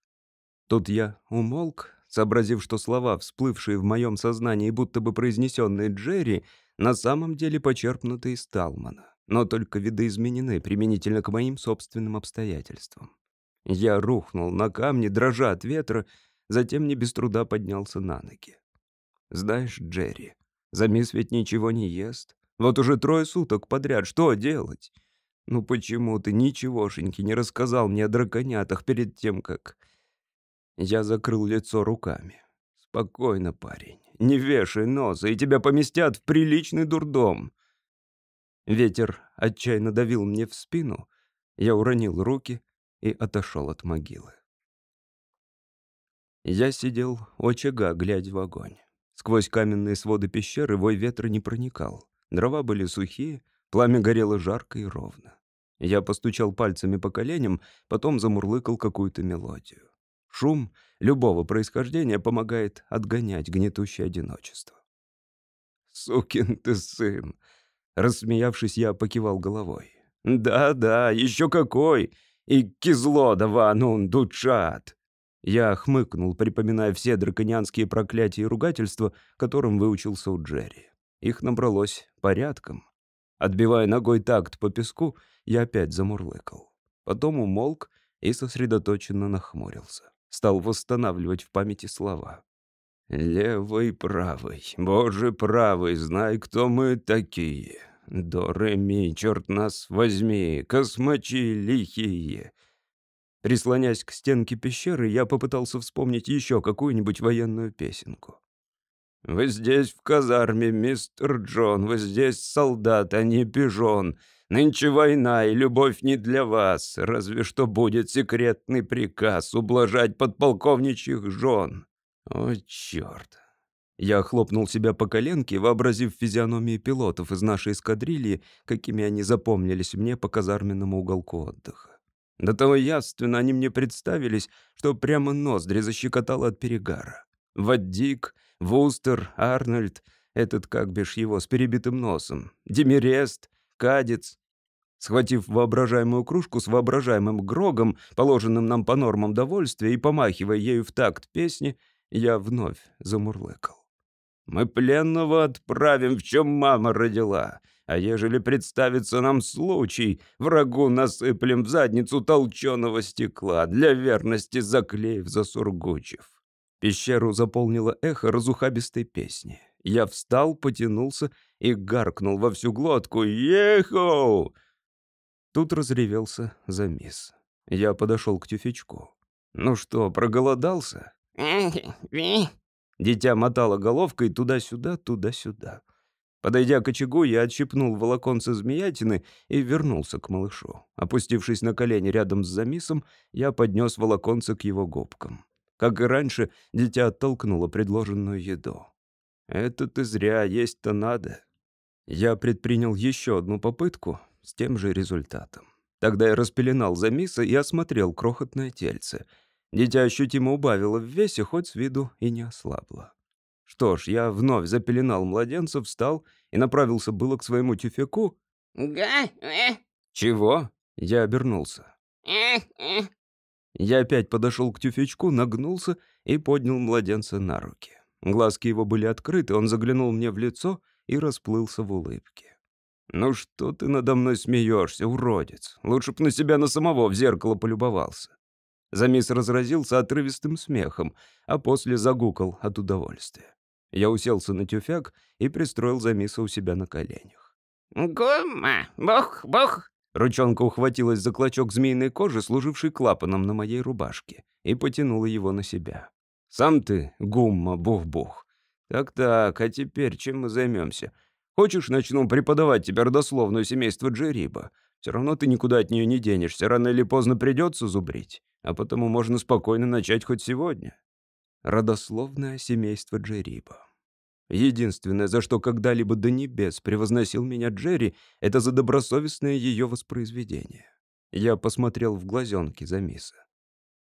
Speaker 1: Тут я умолк, сообразив, что слова, всплывшие в моем сознании, будто бы произнесенные Джерри, на самом деле почерпнуты из Талмана, но только видоизменены применительно к моим собственным обстоятельствам. Я рухнул на камни, дрожа от ветра, затем не без труда поднялся на ноги. «Знаешь, Джерри, Замис ведь ничего не ест. Вот уже трое суток подряд, что делать?» «Ну почему ты ничегошеньки не рассказал мне о драконятах перед тем, как...» Я закрыл лицо руками. «Спокойно, парень. Не вешай носа, и тебя поместят в приличный дурдом». Ветер отчаянно давил мне в спину. Я уронил руки и отошел от могилы. Я сидел у очага, глядя в огонь. Сквозь каменные своды пещеры вой ветра не проникал. Дрова были сухие, пламя горело жарко и ровно. Я постучал пальцами по коленям, потом замурлыкал какую-то мелодию. Шум любого происхождения помогает отгонять гнетущее одиночество. «Сукин ты сын!» Рассмеявшись, я покивал головой. «Да-да, еще какой! И кизлодова, ну, дучат!» Я хмыкнул, припоминая все драконианские проклятия и ругательства, которым выучился у Джерри. Их набралось порядком. Отбивая ногой такт по песку, я опять замурлыкал. Потом умолк и сосредоточенно нахмурился. Стал восстанавливать в памяти слова. «Левый, правый, боже правый, знай, кто мы такие. До Реми, черт нас возьми, космачи лихие». Прислонясь к стенке пещеры, я попытался вспомнить еще какую-нибудь военную песенку. «Вы здесь в казарме, мистер Джон, вы здесь солдат, а не пижон. Нынче война, и любовь не для вас, разве что будет секретный приказ ублажать подполковничьих жен». «О, черт!» Я хлопнул себя по коленке, вообразив физиономии пилотов из нашей эскадрильи, какими они запомнились мне по казарменному уголку отдыха. До того явственно они мне представились, что прямо ноздри защекотало от перегара. Ваддик, Вустер, Арнольд, этот, как бишь его, с перебитым носом, Демирест, Кадец. Схватив воображаемую кружку с воображаемым грогом, положенным нам по нормам довольствия, и помахивая ею в такт песни, я вновь замурлыкал. «Мы пленного отправим, в чем мама родила, а ежели представится нам случай, врагу насыплем в задницу толченого стекла, для верности заклеив за сургучев». Пещеру заполнило эхо разухабистой песни. Я встал, потянулся и гаркнул во всю глотку «Ехоу!». Тут разревелся замис. Я подошел к тюфячку. «Ну что, проголодался?» Дитя мотало головкой туда-сюда, туда-сюда. Подойдя к очагу, я отщипнул волоконце змеятины и вернулся к малышу. Опустившись на колени рядом с замисом, я поднес волоконце к его губкам. Как и раньше, дитя оттолкнуло предложенную еду. «Это ты зря, есть-то надо». Я предпринял еще одну попытку с тем же результатом. Тогда я распеленал замиса и осмотрел крохотное тельце — Дитя ощутимо убавило в весе, хоть с виду и не ослабло. Что ж, я вновь запеленал младенца, встал и направился было к своему тюфяку.
Speaker 2: «Га? Э?»
Speaker 1: «Чего?» Я обернулся.
Speaker 2: Э, э.
Speaker 1: Я опять подошел к тюфячку, нагнулся и поднял младенца на руки. Глазки его были открыты, он заглянул мне в лицо и расплылся в улыбке. «Ну что ты надо мной смеешься, уродец? Лучше б на себя на самого в зеркало полюбовался». Замис разразился отрывистым смехом, а после загукал от удовольствия. Я уселся на тюфяк и пристроил Замиса у себя на коленях.
Speaker 2: «Гума! Бог, бог!»
Speaker 1: Ручонка ухватилась за клочок змеиной кожи, служивший клапаном на моей рубашке, и потянула его на себя. «Сам ты, гумма, бух-бух. Так-так, а теперь чем мы займемся? Хочешь, начну преподавать тебе родословную семейство Джериба? Все равно ты никуда от нее не денешься, рано или поздно придется зубрить а потому можно спокойно начать хоть сегодня. Родословное семейство Джериба. Единственное, за что когда-либо до небес превозносил меня Джерри, это за добросовестное ее воспроизведение. Я посмотрел в глазенки за Миса.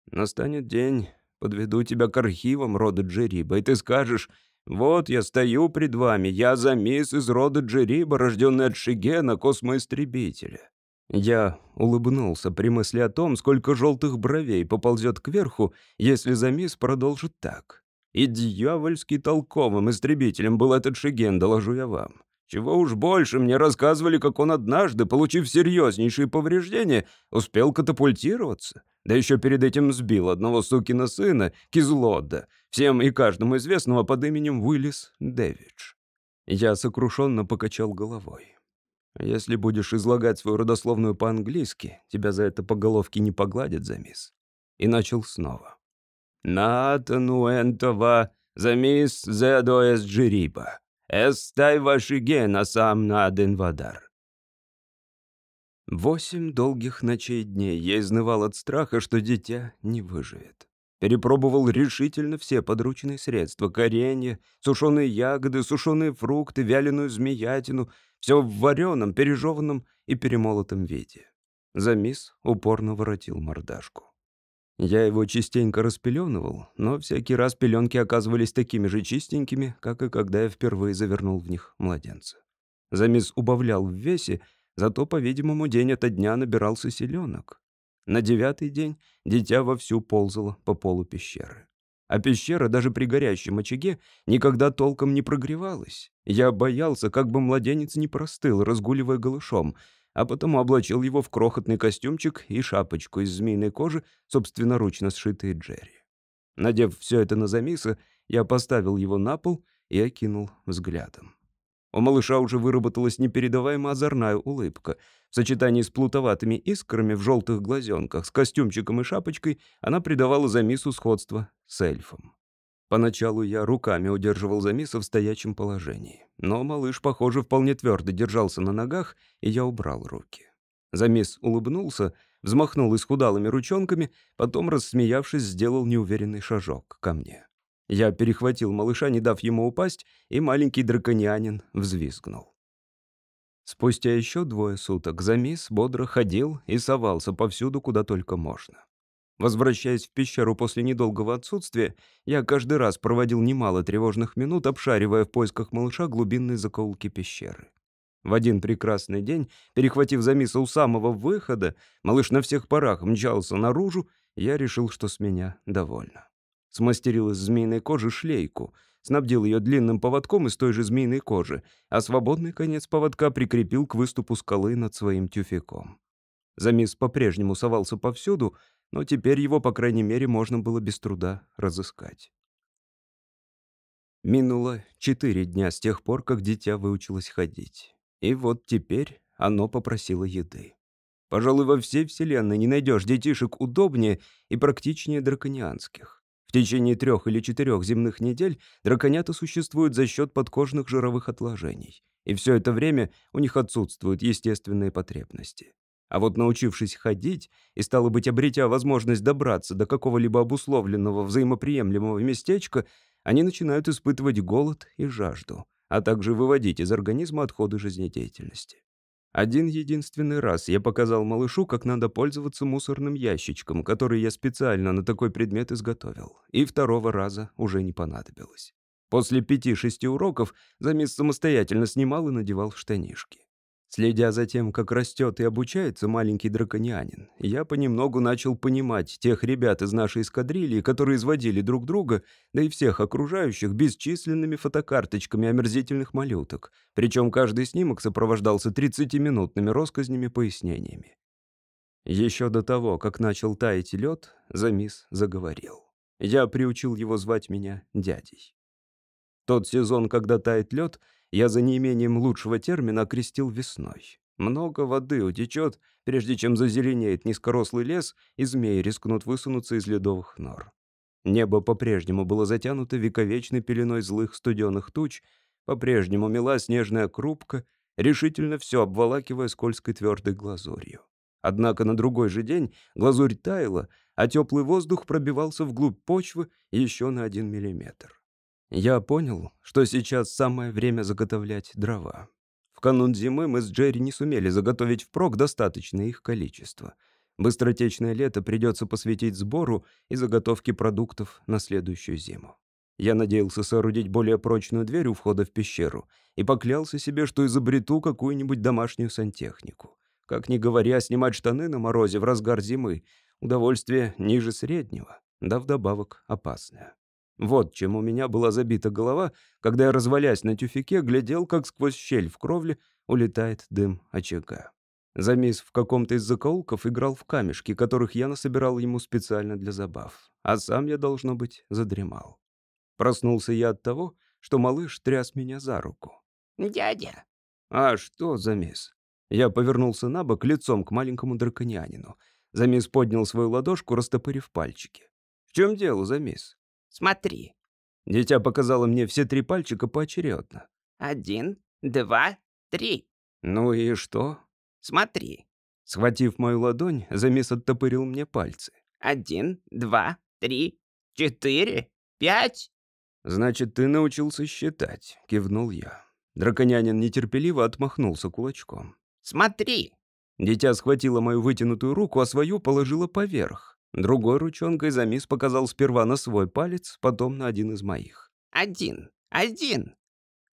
Speaker 1: «Настанет день, подведу тебя к архивам рода Джериба, и ты скажешь, вот я стою пред вами, я за мисс из рода Джериба, рожденный от Шигена, космоистребителя. Я улыбнулся при мысли о том, сколько желтых бровей поползет кверху, если Замис продолжит так. И дьявольски толковым истребителем был этот Шиген, доложу я вам. Чего уж больше, мне рассказывали, как он однажды, получив серьезнейшие повреждения, успел катапультироваться. Да еще перед этим сбил одного сукина сына, Кизлода, всем и каждому известного под именем Уиллис Дэвидж. Я сокрушенно покачал головой. Если будешь излагать свою родословную по-английски, тебя за это по головке не погладят, замис. И начал снова. Натануэнтова замис зедоэс джириба. Эстай вашиге насам наден вадар. Восемь долгих ночей дней я изнывал от страха, что дитя не выживет. Перепробовал решительно все подручные средства. Коренья, сушеные ягоды, сушеные фрукты, вяленую змеятину. Все в вареном, пережеванном и перемолотом виде. Замис упорно воротил мордашку. Я его частенько распеленывал, но всякий раз пеленки оказывались такими же чистенькими, как и когда я впервые завернул в них младенца. Замис убавлял в весе, зато, по-видимому, день ото дня набирался селенок. На девятый день дитя вовсю ползало по полу пещеры. А пещера даже при горящем очаге никогда толком не прогревалась. Я боялся, как бы младенец не простыл, разгуливая голышом, а потому облачил его в крохотный костюмчик и шапочку из змеиной кожи, собственноручно сшитые Джерри. Надев все это на замиса, я поставил его на пол и окинул взглядом. У малыша уже выработалась непередаваемая озорная улыбка. В сочетании с плутоватыми искрами в желтых глазенках, с костюмчиком и шапочкой, она придавала Замису сходство с эльфом. Поначалу я руками удерживал Замиса в стоячем положении. Но малыш, похоже, вполне твердо держался на ногах, и я убрал руки. Замис улыбнулся, взмахнул исхудалыми ручонками, потом, рассмеявшись, сделал неуверенный шажок ко мне. Я перехватил малыша, не дав ему упасть, и маленький драконянин взвизгнул. Спустя еще двое суток Замис бодро ходил и совался повсюду, куда только можно. Возвращаясь в пещеру после недолгого отсутствия, я каждый раз проводил немало тревожных минут, обшаривая в поисках малыша глубинные закоулки пещеры. В один прекрасный день, перехватив Замиса у самого выхода, малыш на всех парах мчался наружу, я решил, что с меня довольно смастерил из змеиной кожи шлейку, снабдил ее длинным поводком из той же змеиной кожи, а свободный конец поводка прикрепил к выступу скалы над своим тюфяком. Замис по-прежнему совался повсюду, но теперь его, по крайней мере, можно было без труда разыскать. Минуло четыре дня с тех пор, как дитя выучилось ходить. И вот теперь оно попросило еды. Пожалуй, во всей вселенной не найдешь детишек удобнее и практичнее драконианских. В течение трех или четырех земных недель драконята существуют за счет подкожных жировых отложений. И все это время у них отсутствуют естественные потребности. А вот научившись ходить и, стало быть, обретя возможность добраться до какого-либо обусловленного взаимоприемлемого местечка, они начинают испытывать голод и жажду, а также выводить из организма отходы жизнедеятельности. Один единственный раз я показал малышу, как надо пользоваться мусорным ящичком, который я специально на такой предмет изготовил, и второго раза уже не понадобилось. После пяти-шести уроков замес самостоятельно снимал и надевал штанишки. Следя за тем, как растет и обучается маленький драконианин, я понемногу начал понимать тех ребят из нашей эскадрильи, которые изводили друг друга, да и всех окружающих бесчисленными фотокарточками омерзительных малюток, причем каждый снимок сопровождался 30-минутными россказнями пояснениями. Еще до того, как начал таять лед, Замис заговорил. Я приучил его звать меня дядей. Тот сезон, когда тает лед — я за неимением лучшего термина окрестил весной. Много воды утечет, прежде чем зазеленеет низкорослый лес, и змеи рискнут высунуться из ледовых нор. Небо по-прежнему было затянуто вековечной пеленой злых студеных туч, по-прежнему мела снежная крупка, решительно все обволакивая скользкой твердой глазурью. Однако на другой же день глазурь таяла, а теплый воздух пробивался вглубь почвы еще на один миллиметр. Я понял, что сейчас самое время заготовлять дрова. В канун зимы мы с Джерри не сумели заготовить впрок достаточное их количество. Быстротечное лето придется посвятить сбору и заготовке продуктов на следующую зиму. Я надеялся соорудить более прочную дверь у входа в пещеру и поклялся себе, что изобрету какую-нибудь домашнюю сантехнику. Как ни говоря, снимать штаны на морозе в разгар зимы — удовольствие ниже среднего, да вдобавок опасное. Вот чем у меня была забита голова, когда я, развалясь на тюфике, глядел, как сквозь щель в кровле улетает дым очага. Замис в каком-то из закоулков играл в камешки, которых я насобирал ему специально для забав. А сам я, должно быть, задремал. Проснулся я от того, что малыш тряс меня за руку.
Speaker 2: «Дядя!»
Speaker 1: «А что, Замис?» Я повернулся на бок лицом к маленькому драконянину. Замис поднял свою ладошку, растопырив пальчики. «В чем дело, Замис?»
Speaker 2: Смотри».
Speaker 1: Дитя показало мне все три пальчика поочередно.
Speaker 2: «Один, два, три».
Speaker 1: «Ну и что?»
Speaker 2: «Смотри.
Speaker 1: Схватив мою ладонь, Замис оттопырил мне пальцы.
Speaker 2: «Один, два, три, четыре, пять».
Speaker 1: «Значит, ты научился считать», — кивнул я. Драконянин нетерпеливо отмахнулся кулачком.
Speaker 2: «Смотри!»
Speaker 1: Дитя схватило мою вытянутую руку, а свою положило поверх. Другой ручонкой Замис показал сперва на свой палец, потом на один из моих.
Speaker 2: «Один, один!»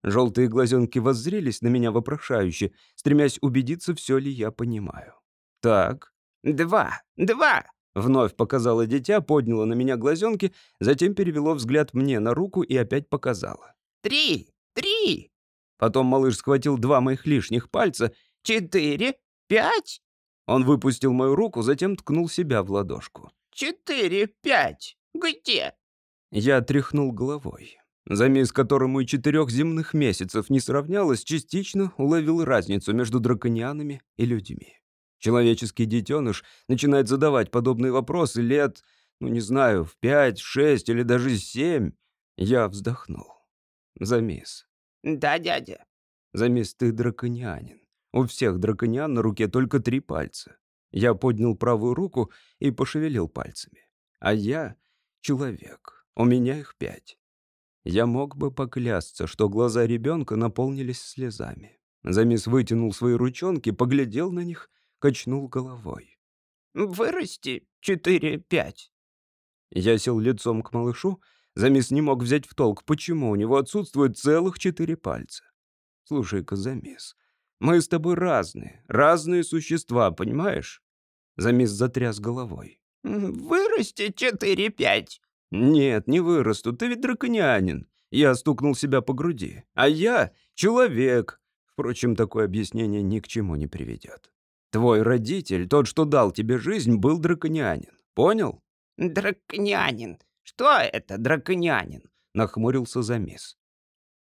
Speaker 1: Желтые глазенки воззрелись на меня вопрошающе, стремясь убедиться, все ли я понимаю. «Так».
Speaker 2: «Два, два!»
Speaker 1: Вновь показало дитя, подняло на меня глазенки, затем перевело взгляд мне на руку и опять показало.
Speaker 2: «Три, три!»
Speaker 1: Потом малыш схватил два моих лишних пальца.
Speaker 2: «Четыре, пять!»
Speaker 1: Он выпустил мою руку, затем ткнул себя в ладошку.
Speaker 2: «Четыре, пять! Где?»
Speaker 1: Я тряхнул головой. Замес которому и четырех земных месяцев не сравнялось, частично уловил разницу между драконианами и людьми. Человеческий детеныш начинает задавать подобные вопросы лет, ну не знаю, в пять, шесть или даже семь. Я вздохнул. Замис.
Speaker 2: «Да, дядя».
Speaker 1: Замис, ты драконианин. У всех дракониан на руке только три пальца. Я поднял правую руку и пошевелил пальцами. А я — человек. У меня их пять. Я мог бы поклясться, что глаза ребенка наполнились слезами. Замис вытянул свои ручонки, поглядел на них, качнул головой.
Speaker 2: «Вырасти четыре-пять».
Speaker 1: Я сел лицом к малышу. Замис не мог взять в толк, почему у него отсутствует целых четыре пальца. Слушай-ка, Замис, мы с тобой разные, разные существа, понимаешь?» Замис затряс головой.
Speaker 2: «Вырасти четыре-пять».
Speaker 1: «Нет, не вырасту, ты ведь драконянин». Я стукнул себя по груди. «А я — человек». Впрочем, такое объяснение ни к чему не приведет. Твой родитель, тот, что дал тебе жизнь, был драконянин. Понял?
Speaker 2: «Драконянин. Что это, драконянин?»
Speaker 1: — нахмурился Замис.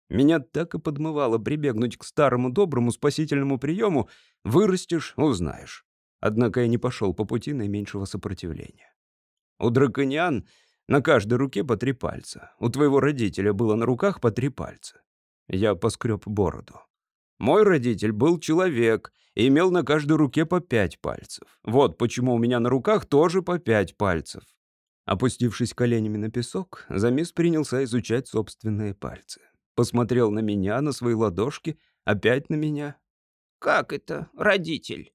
Speaker 1: Меня так и подмывало прибегнуть к старому доброму спасительному приему «вырастешь — узнаешь». Однако я не пошел по пути наименьшего сопротивления. У дракониан на каждой руке по три пальца. У твоего родителя было на руках по три пальца. Я поскреб бороду. Мой родитель был человек и имел на каждой руке по пять пальцев. Вот почему у меня на руках тоже по пять пальцев. Опустившись коленями на песок, Замис принялся изучать собственные пальцы. Посмотрел на меня, на свои ладошки, опять на меня.
Speaker 2: «Как это, родитель?»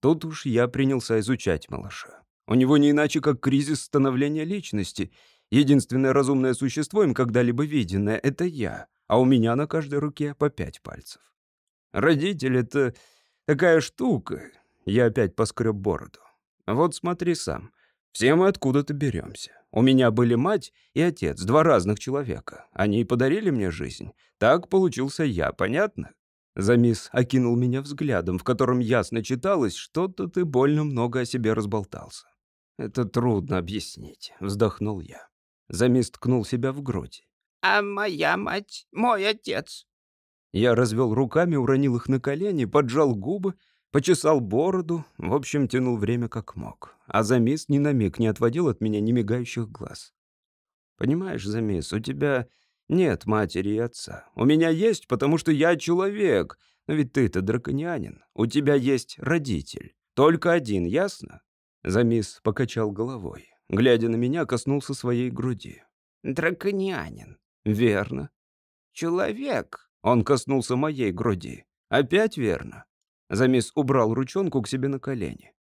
Speaker 1: Тут уж я принялся изучать малыша. У него не иначе, как кризис становления личности. Единственное разумное существо им когда-либо виденное — это я, а у меня на каждой руке по пять пальцев. Родитель — это такая штука. Я опять поскреб бороду. Вот смотри сам. Все мы откуда-то беремся. У меня были мать и отец, два разных человека. Они подарили мне жизнь. Так получился я, понятно? Замис окинул меня взглядом, в котором ясно читалось, что-то ты больно много о себе разболтался. «Это трудно объяснить», — вздохнул я. Замис ткнул себя в грудь.
Speaker 2: «А моя мать, мой отец?»
Speaker 1: Я развел руками, уронил их на колени, поджал губы Почесал бороду, в общем, тянул время как мог. А Замис ни на миг не отводил от меня немигающих глаз. «Понимаешь, Замис, у тебя нет матери и отца. У меня есть, потому что я человек. Но ведь ты-то драконянин. У тебя есть родитель. Только один, ясно?» Замис покачал головой. Глядя на меня, коснулся своей груди.
Speaker 2: «Драконянин».
Speaker 1: «Верно».
Speaker 2: «Человек».
Speaker 1: Он коснулся моей груди. «Опять верно». Замис убрал ручонку к себе на колени.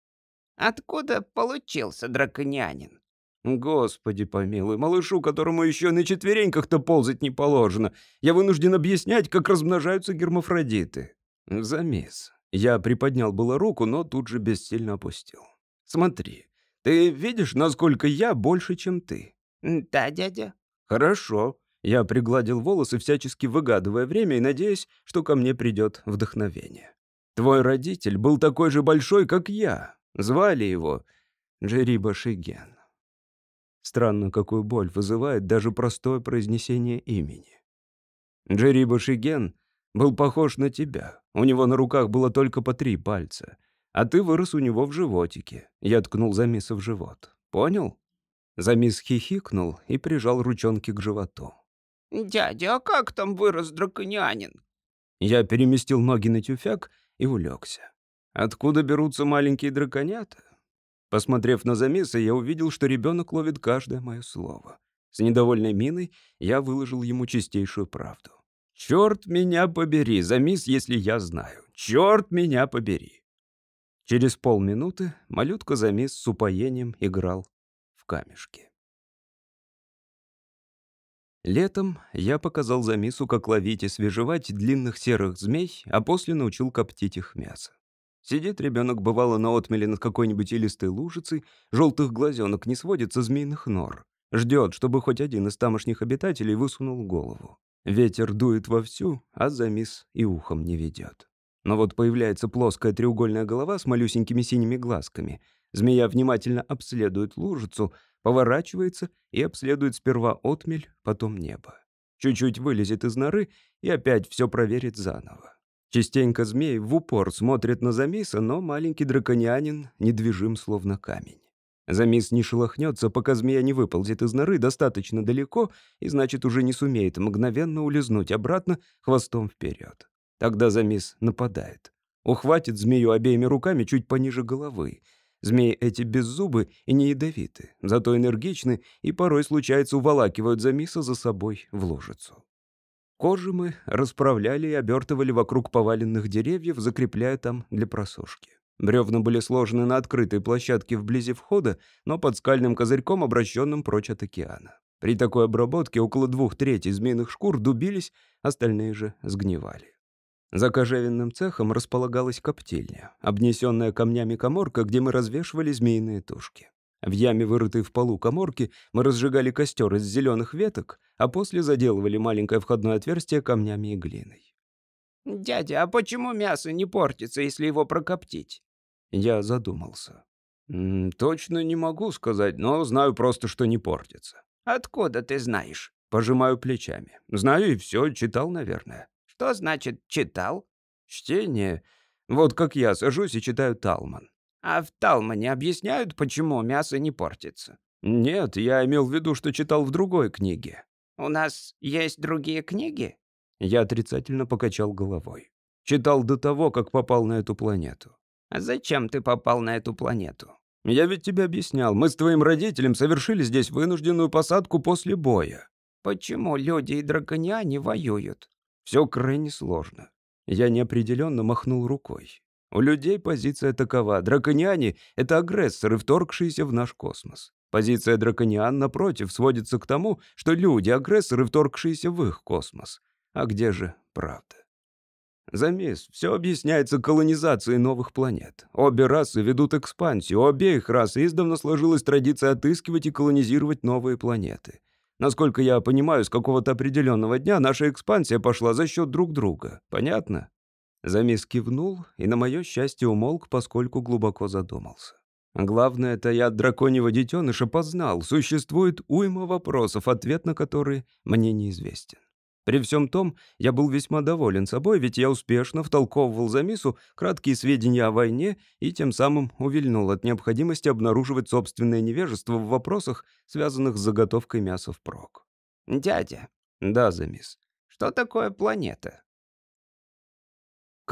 Speaker 2: «Откуда получился драконянин?»
Speaker 1: «Господи помилуй, малышу, которому еще на четвереньках-то ползать не положено, я вынужден объяснять, как размножаются гермафродиты». Замис. Я приподнял было руку, но тут же бессильно опустил. «Смотри, ты видишь, насколько я больше, чем ты?»
Speaker 2: «Да, дядя».
Speaker 1: «Хорошо». Я пригладил волосы, всячески выгадывая время и надеясь, что ко мне придет вдохновение. Твой родитель был такой же большой, как я. Звали его Джериба Шиген. Странно, какую боль вызывает даже простое произнесение имени. Джериба Шиген был похож на тебя. У него на руках было только по три пальца. А ты вырос у него в животике. Я ткнул Замиса в живот. Понял? Замис хихикнул и прижал ручонки к животу.
Speaker 2: «Дядя, а как там вырос драконянин?»
Speaker 1: Я переместил ноги на тюфяк и улегся. Откуда берутся маленькие драконята? Посмотрев на замеса, я увидел, что ребенок ловит каждое мое слово. С недовольной миной я выложил ему чистейшую правду. «Черт меня побери, замис, если я знаю. Черт меня побери!» Через полминуты малютка замис с упоением играл в камешки. Летом я показал Замису, как ловить и свежевать длинных серых змей, а после научил коптить их мясо. Сидит ребенок, бывало, на отмеле над какой-нибудь илистой лужицей, желтых глазенок не сводит со змеиных нор. Ждет, чтобы хоть один из тамошних обитателей высунул голову. Ветер дует вовсю, а Замис и ухом не ведет. Но вот появляется плоская треугольная голова с малюсенькими синими глазками. Змея внимательно обследует лужицу, поворачивается и обследует сперва отмель, потом небо. Чуть-чуть вылезет из норы и опять все проверит заново. Частенько змей в упор смотрит на Замиса, но маленький драконянин недвижим, словно камень. Замис не шелохнется, пока змея не выползет из норы достаточно далеко и, значит, уже не сумеет мгновенно улизнуть обратно хвостом вперед. Тогда Замис нападает. Ухватит змею обеими руками чуть пониже головы, Змеи эти беззубы и не ядовиты, зато энергичны и порой, случается, уволакивают Замиса за собой в лужицу. Кожи мы расправляли и обертывали вокруг поваленных деревьев, закрепляя там для просушки. Бревна были сложены на открытой площадке вблизи входа, но под скальным козырьком, обращенным прочь от океана. При такой обработке около двух третей змеиных шкур дубились, остальные же сгнивали. За кожевенным цехом располагалась коптильня, обнесенная камнями коморка, где мы развешивали змеиные тушки. В яме, вырытой в полу коморки, мы разжигали костер из зеленых веток, а после заделывали маленькое входное отверстие камнями и глиной.
Speaker 2: «Дядя, а почему мясо не портится, если его прокоптить?»
Speaker 1: Я задумался. «М -м, «Точно не могу сказать, но знаю просто, что не портится».
Speaker 2: «Откуда ты знаешь?»
Speaker 1: Пожимаю плечами. «Знаю и все, читал, наверное».
Speaker 2: Что значит «читал»?»
Speaker 1: «Чтение. Вот как я сажусь и читаю Талман».
Speaker 2: «А в Талмане объясняют, почему мясо не портится?»
Speaker 1: «Нет, я имел в виду, что читал в другой книге».
Speaker 2: «У нас есть другие книги?»
Speaker 1: Я отрицательно покачал головой. Читал до того, как попал на эту планету.
Speaker 2: «А зачем ты попал на эту планету?»
Speaker 1: «Я ведь тебе объяснял. Мы с твоим родителем совершили здесь вынужденную посадку после боя».
Speaker 2: «Почему люди и драконяне воюют?»
Speaker 1: Все крайне сложно. Я неопределенно махнул рукой. У людей позиция такова. Дракониане — это агрессоры, вторгшиеся в наш космос. Позиция дракониан, напротив, сводится к тому, что люди — агрессоры, вторгшиеся в их космос. А где же правда? Замес, все объясняется колонизацией новых планет. Обе расы ведут экспансию, у обеих рас издавна сложилась традиция отыскивать и колонизировать новые планеты. Насколько я понимаю, с какого-то определенного дня наша экспансия пошла за счет друг друга. Понятно?» Замис кивнул и, на мое счастье, умолк, поскольку глубоко задумался. Главное, это я драконьего детеныша познал. Существует уйма вопросов, ответ на которые мне неизвестен. При всем том, я был весьма доволен собой, ведь я успешно втолковывал за Мису краткие сведения о войне и тем самым увильнул от необходимости обнаруживать собственное невежество в вопросах, связанных с заготовкой мяса впрок.
Speaker 2: «Дядя».
Speaker 1: «Да, Замис».
Speaker 2: «Что такое планета?»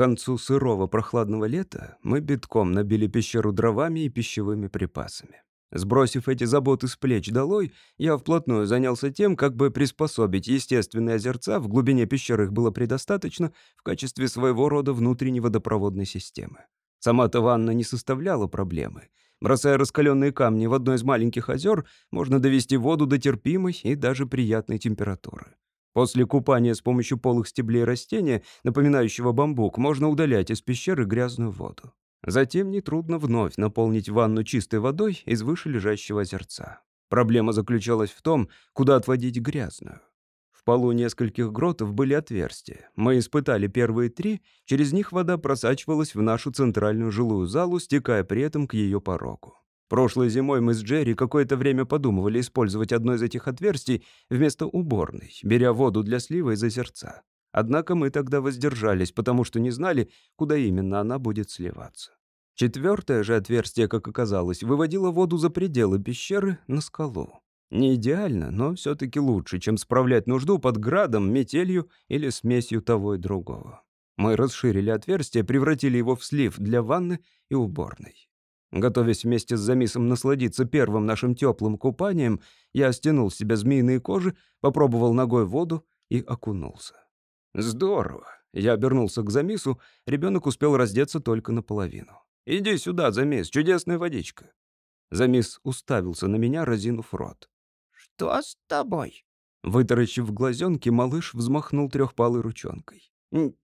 Speaker 1: Концу сырого прохладного лета мы битком набили пещеру дровами и пищевыми припасами. Сбросив эти заботы с плеч долой, я вплотную занялся тем, как бы приспособить естественные озерца, в глубине пещеры их было предостаточно, в качестве своего рода внутренней водопроводной системы. Сама-то ванна не составляла проблемы. Бросая раскаленные камни в одно из маленьких озер, можно довести воду до терпимой и даже приятной температуры. После купания с помощью полых стеблей растения, напоминающего бамбук, можно удалять из пещеры грязную воду. Затем нетрудно вновь наполнить ванну чистой водой из вышележащего озерца. Проблема заключалась в том, куда отводить грязную. В полу нескольких гротов были отверстия. Мы испытали первые три, через них вода просачивалась в нашу центральную жилую залу, стекая при этом к ее порогу. Прошлой зимой мы с Джерри какое-то время подумывали использовать одно из этих отверстий вместо уборной, беря воду для слива из озерца. Однако мы тогда воздержались, потому что не знали, куда именно она будет сливаться. Четвертое же отверстие, как оказалось, выводило воду за пределы пещеры на скалу. Не идеально, но все-таки лучше, чем справлять нужду под градом, метелью или смесью того и другого. Мы расширили отверстие, превратили его в слив для ванны и уборной. Готовясь вместе с Замисом насладиться первым нашим теплым купанием, я стянул с себя змеиные кожи, попробовал ногой воду и окунулся. Здорово. Я обернулся к Замису, ребенок успел раздеться только наполовину. «Иди сюда, Замис, чудесная водичка». Замис уставился на меня, разинув рот.
Speaker 2: «Что с тобой?»
Speaker 1: Вытаращив глазенки, малыш взмахнул трехпалой ручонкой.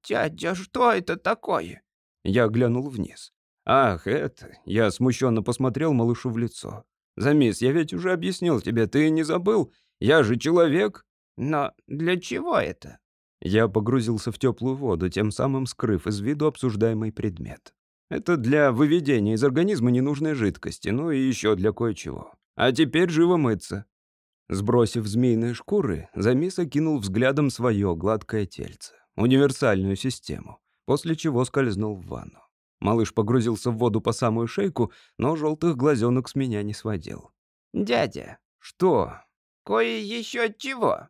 Speaker 2: «Дядя, что это такое?»
Speaker 1: Я глянул вниз. «Ах, это...» Я смущенно посмотрел малышу в лицо. «Замис, я ведь уже объяснил тебе, ты не забыл? Я же человек!»
Speaker 2: «Но для чего это?»
Speaker 1: Я погрузился в теплую воду, тем самым скрыв из виду обсуждаемый предмет. Это для выведения из организма ненужной жидкости, ну и еще для кое-чего. А теперь живо мыться. Сбросив змеиные шкуры, Замис окинул взглядом свое гладкое тельце, универсальную систему, после чего скользнул в ванну. Малыш погрузился в воду по самую шейку, но желтых глазенок с меня не сводил.
Speaker 2: «Дядя».
Speaker 1: «Что?»
Speaker 2: «Кое еще чего».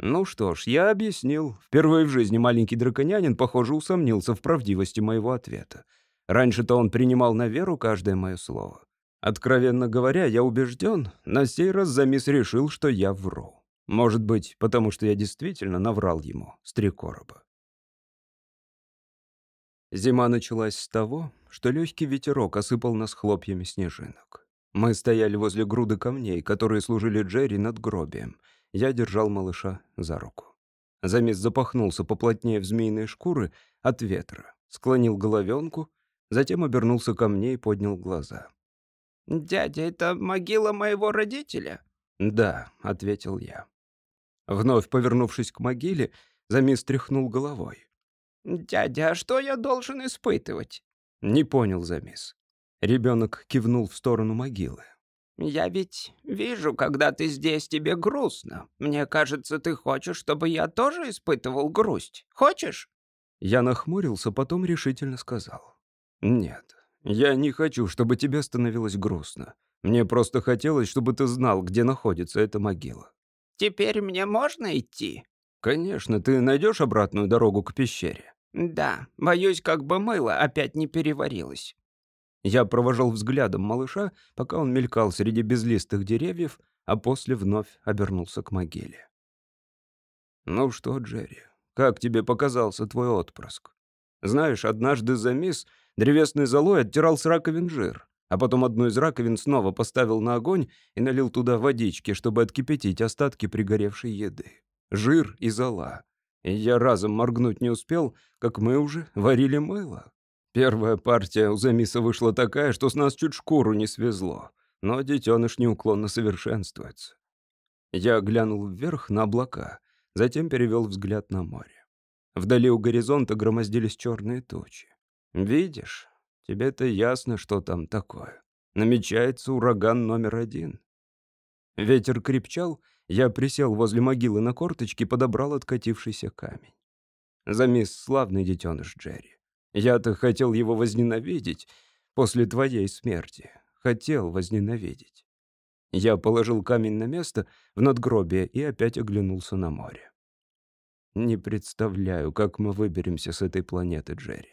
Speaker 1: Ну что ж, я объяснил. Впервые в жизни маленький драконянин, похоже, усомнился в правдивости моего ответа. Раньше-то он принимал на веру каждое мое слово. Откровенно говоря, я убежден, на сей раз Замис решил, что я вру. Может быть, потому что я действительно наврал ему с три короба. Зима началась с того, что легкий ветерок осыпал нас хлопьями снежинок. Мы стояли возле груды камней, которые служили Джерри над гробием. Я держал малыша за руку. Замес запахнулся поплотнее в змеиные шкуры от ветра, склонил головенку, затем обернулся ко мне и поднял глаза.
Speaker 2: «Дядя, это могила моего родителя?»
Speaker 1: «Да», — ответил я. Вновь повернувшись к могиле, Замис тряхнул головой.
Speaker 2: «Дядя, а что я должен испытывать?»
Speaker 1: Не понял Замис. Ребенок кивнул в сторону могилы.
Speaker 2: «Я ведь вижу, когда ты здесь, тебе грустно. Мне кажется, ты хочешь, чтобы я тоже испытывал грусть. Хочешь?»
Speaker 1: Я нахмурился, потом решительно сказал. «Нет, я не хочу, чтобы тебе становилось грустно. Мне просто хотелось, чтобы ты знал, где находится эта могила».
Speaker 2: «Теперь мне можно идти?»
Speaker 1: «Конечно, ты найдешь обратную дорогу к пещере?»
Speaker 2: «Да, боюсь, как бы мыло опять не переварилось».
Speaker 1: Я провожал взглядом малыша, пока он мелькал среди безлистых деревьев, а после вновь обернулся к могиле. «Ну что, Джерри, как тебе показался твой отпрыск? Знаешь, однажды за мисс древесной золой оттирал с раковин жир, а потом одну из раковин снова поставил на огонь и налил туда водички, чтобы откипятить остатки пригоревшей еды жир и зола. И я разом моргнуть не успел, как мы уже варили мыло. Первая партия у Замиса вышла такая, что с нас чуть шкуру не свезло, но детеныш неуклонно совершенствуется. Я глянул вверх на облака, затем перевел взгляд на море. Вдали у горизонта громоздились черные тучи. Видишь, тебе-то ясно, что там такое. Намечается ураган номер один. Ветер крепчал, я присел возле могилы на корточки и подобрал откатившийся камень. Замис славный детеныш Джерри. Я-то хотел его возненавидеть после твоей смерти. Хотел возненавидеть. Я положил камень на место в надгробие и опять оглянулся на море. Не представляю, как мы выберемся с этой планеты, Джерри.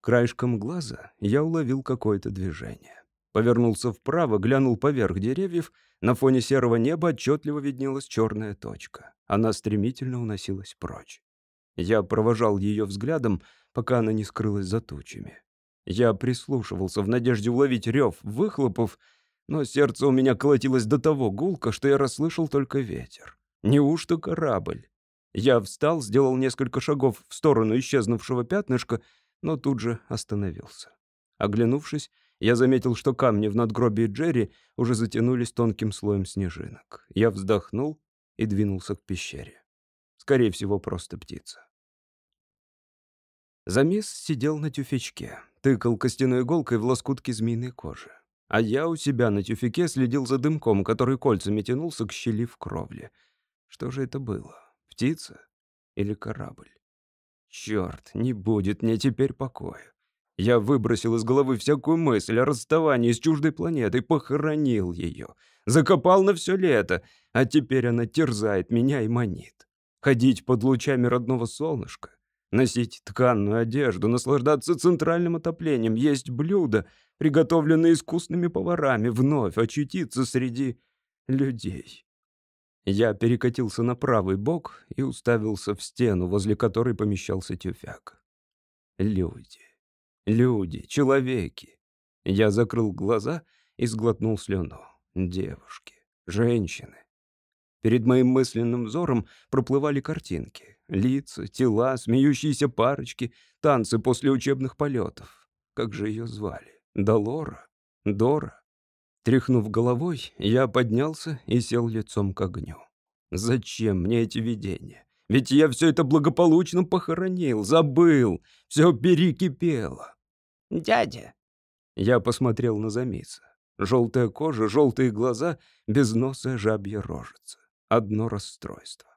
Speaker 1: Краешком глаза я уловил какое-то движение. Повернулся вправо, глянул поверх деревьев — на фоне серого неба отчетливо виднелась черная точка. Она стремительно уносилась прочь. Я провожал ее взглядом, пока она не скрылась за тучами. Я прислушивался в надежде уловить рев выхлопов, но сердце у меня колотилось до того гулко, что я расслышал только ветер. Неужто корабль? Я встал, сделал несколько шагов в сторону исчезнувшего пятнышка, но тут же остановился. Оглянувшись, я заметил, что камни в надгробии Джерри уже затянулись тонким слоем снежинок. Я вздохнул и двинулся к пещере. Скорее всего, просто птица. Замес сидел на тюфячке, тыкал костяной иголкой в лоскутки змеиной кожи. А я у себя на тюфяке следил за дымком, который кольцами тянулся к щели в кровле. Что же это было? Птица или корабль? Черт, не будет мне теперь покоя. Я выбросил из головы всякую мысль о расставании с чуждой планетой, похоронил ее, закопал на все лето, а теперь она терзает меня и манит. Ходить под лучами родного солнышка, Носить тканную одежду, наслаждаться центральным отоплением, есть блюда, приготовленные искусными поварами, вновь очутиться среди людей. Я перекатился на правый бок и уставился в стену, возле которой помещался тюфяк. Люди. Люди, человеки. Я закрыл глаза и сглотнул слюну. Девушки, женщины. Перед моим мысленным взором проплывали картинки. Лица, тела, смеющиеся парочки, танцы после учебных полетов. Как же ее звали? Долора? Дора? Тряхнув головой, я поднялся и сел лицом к огню. Зачем мне эти видения? Ведь я все это благополучно похоронил, забыл, все перекипело.
Speaker 2: «Дядя!»
Speaker 1: Я посмотрел на Замиса. Желтая кожа, желтые глаза, безносая жабья рожица. Одно расстройство.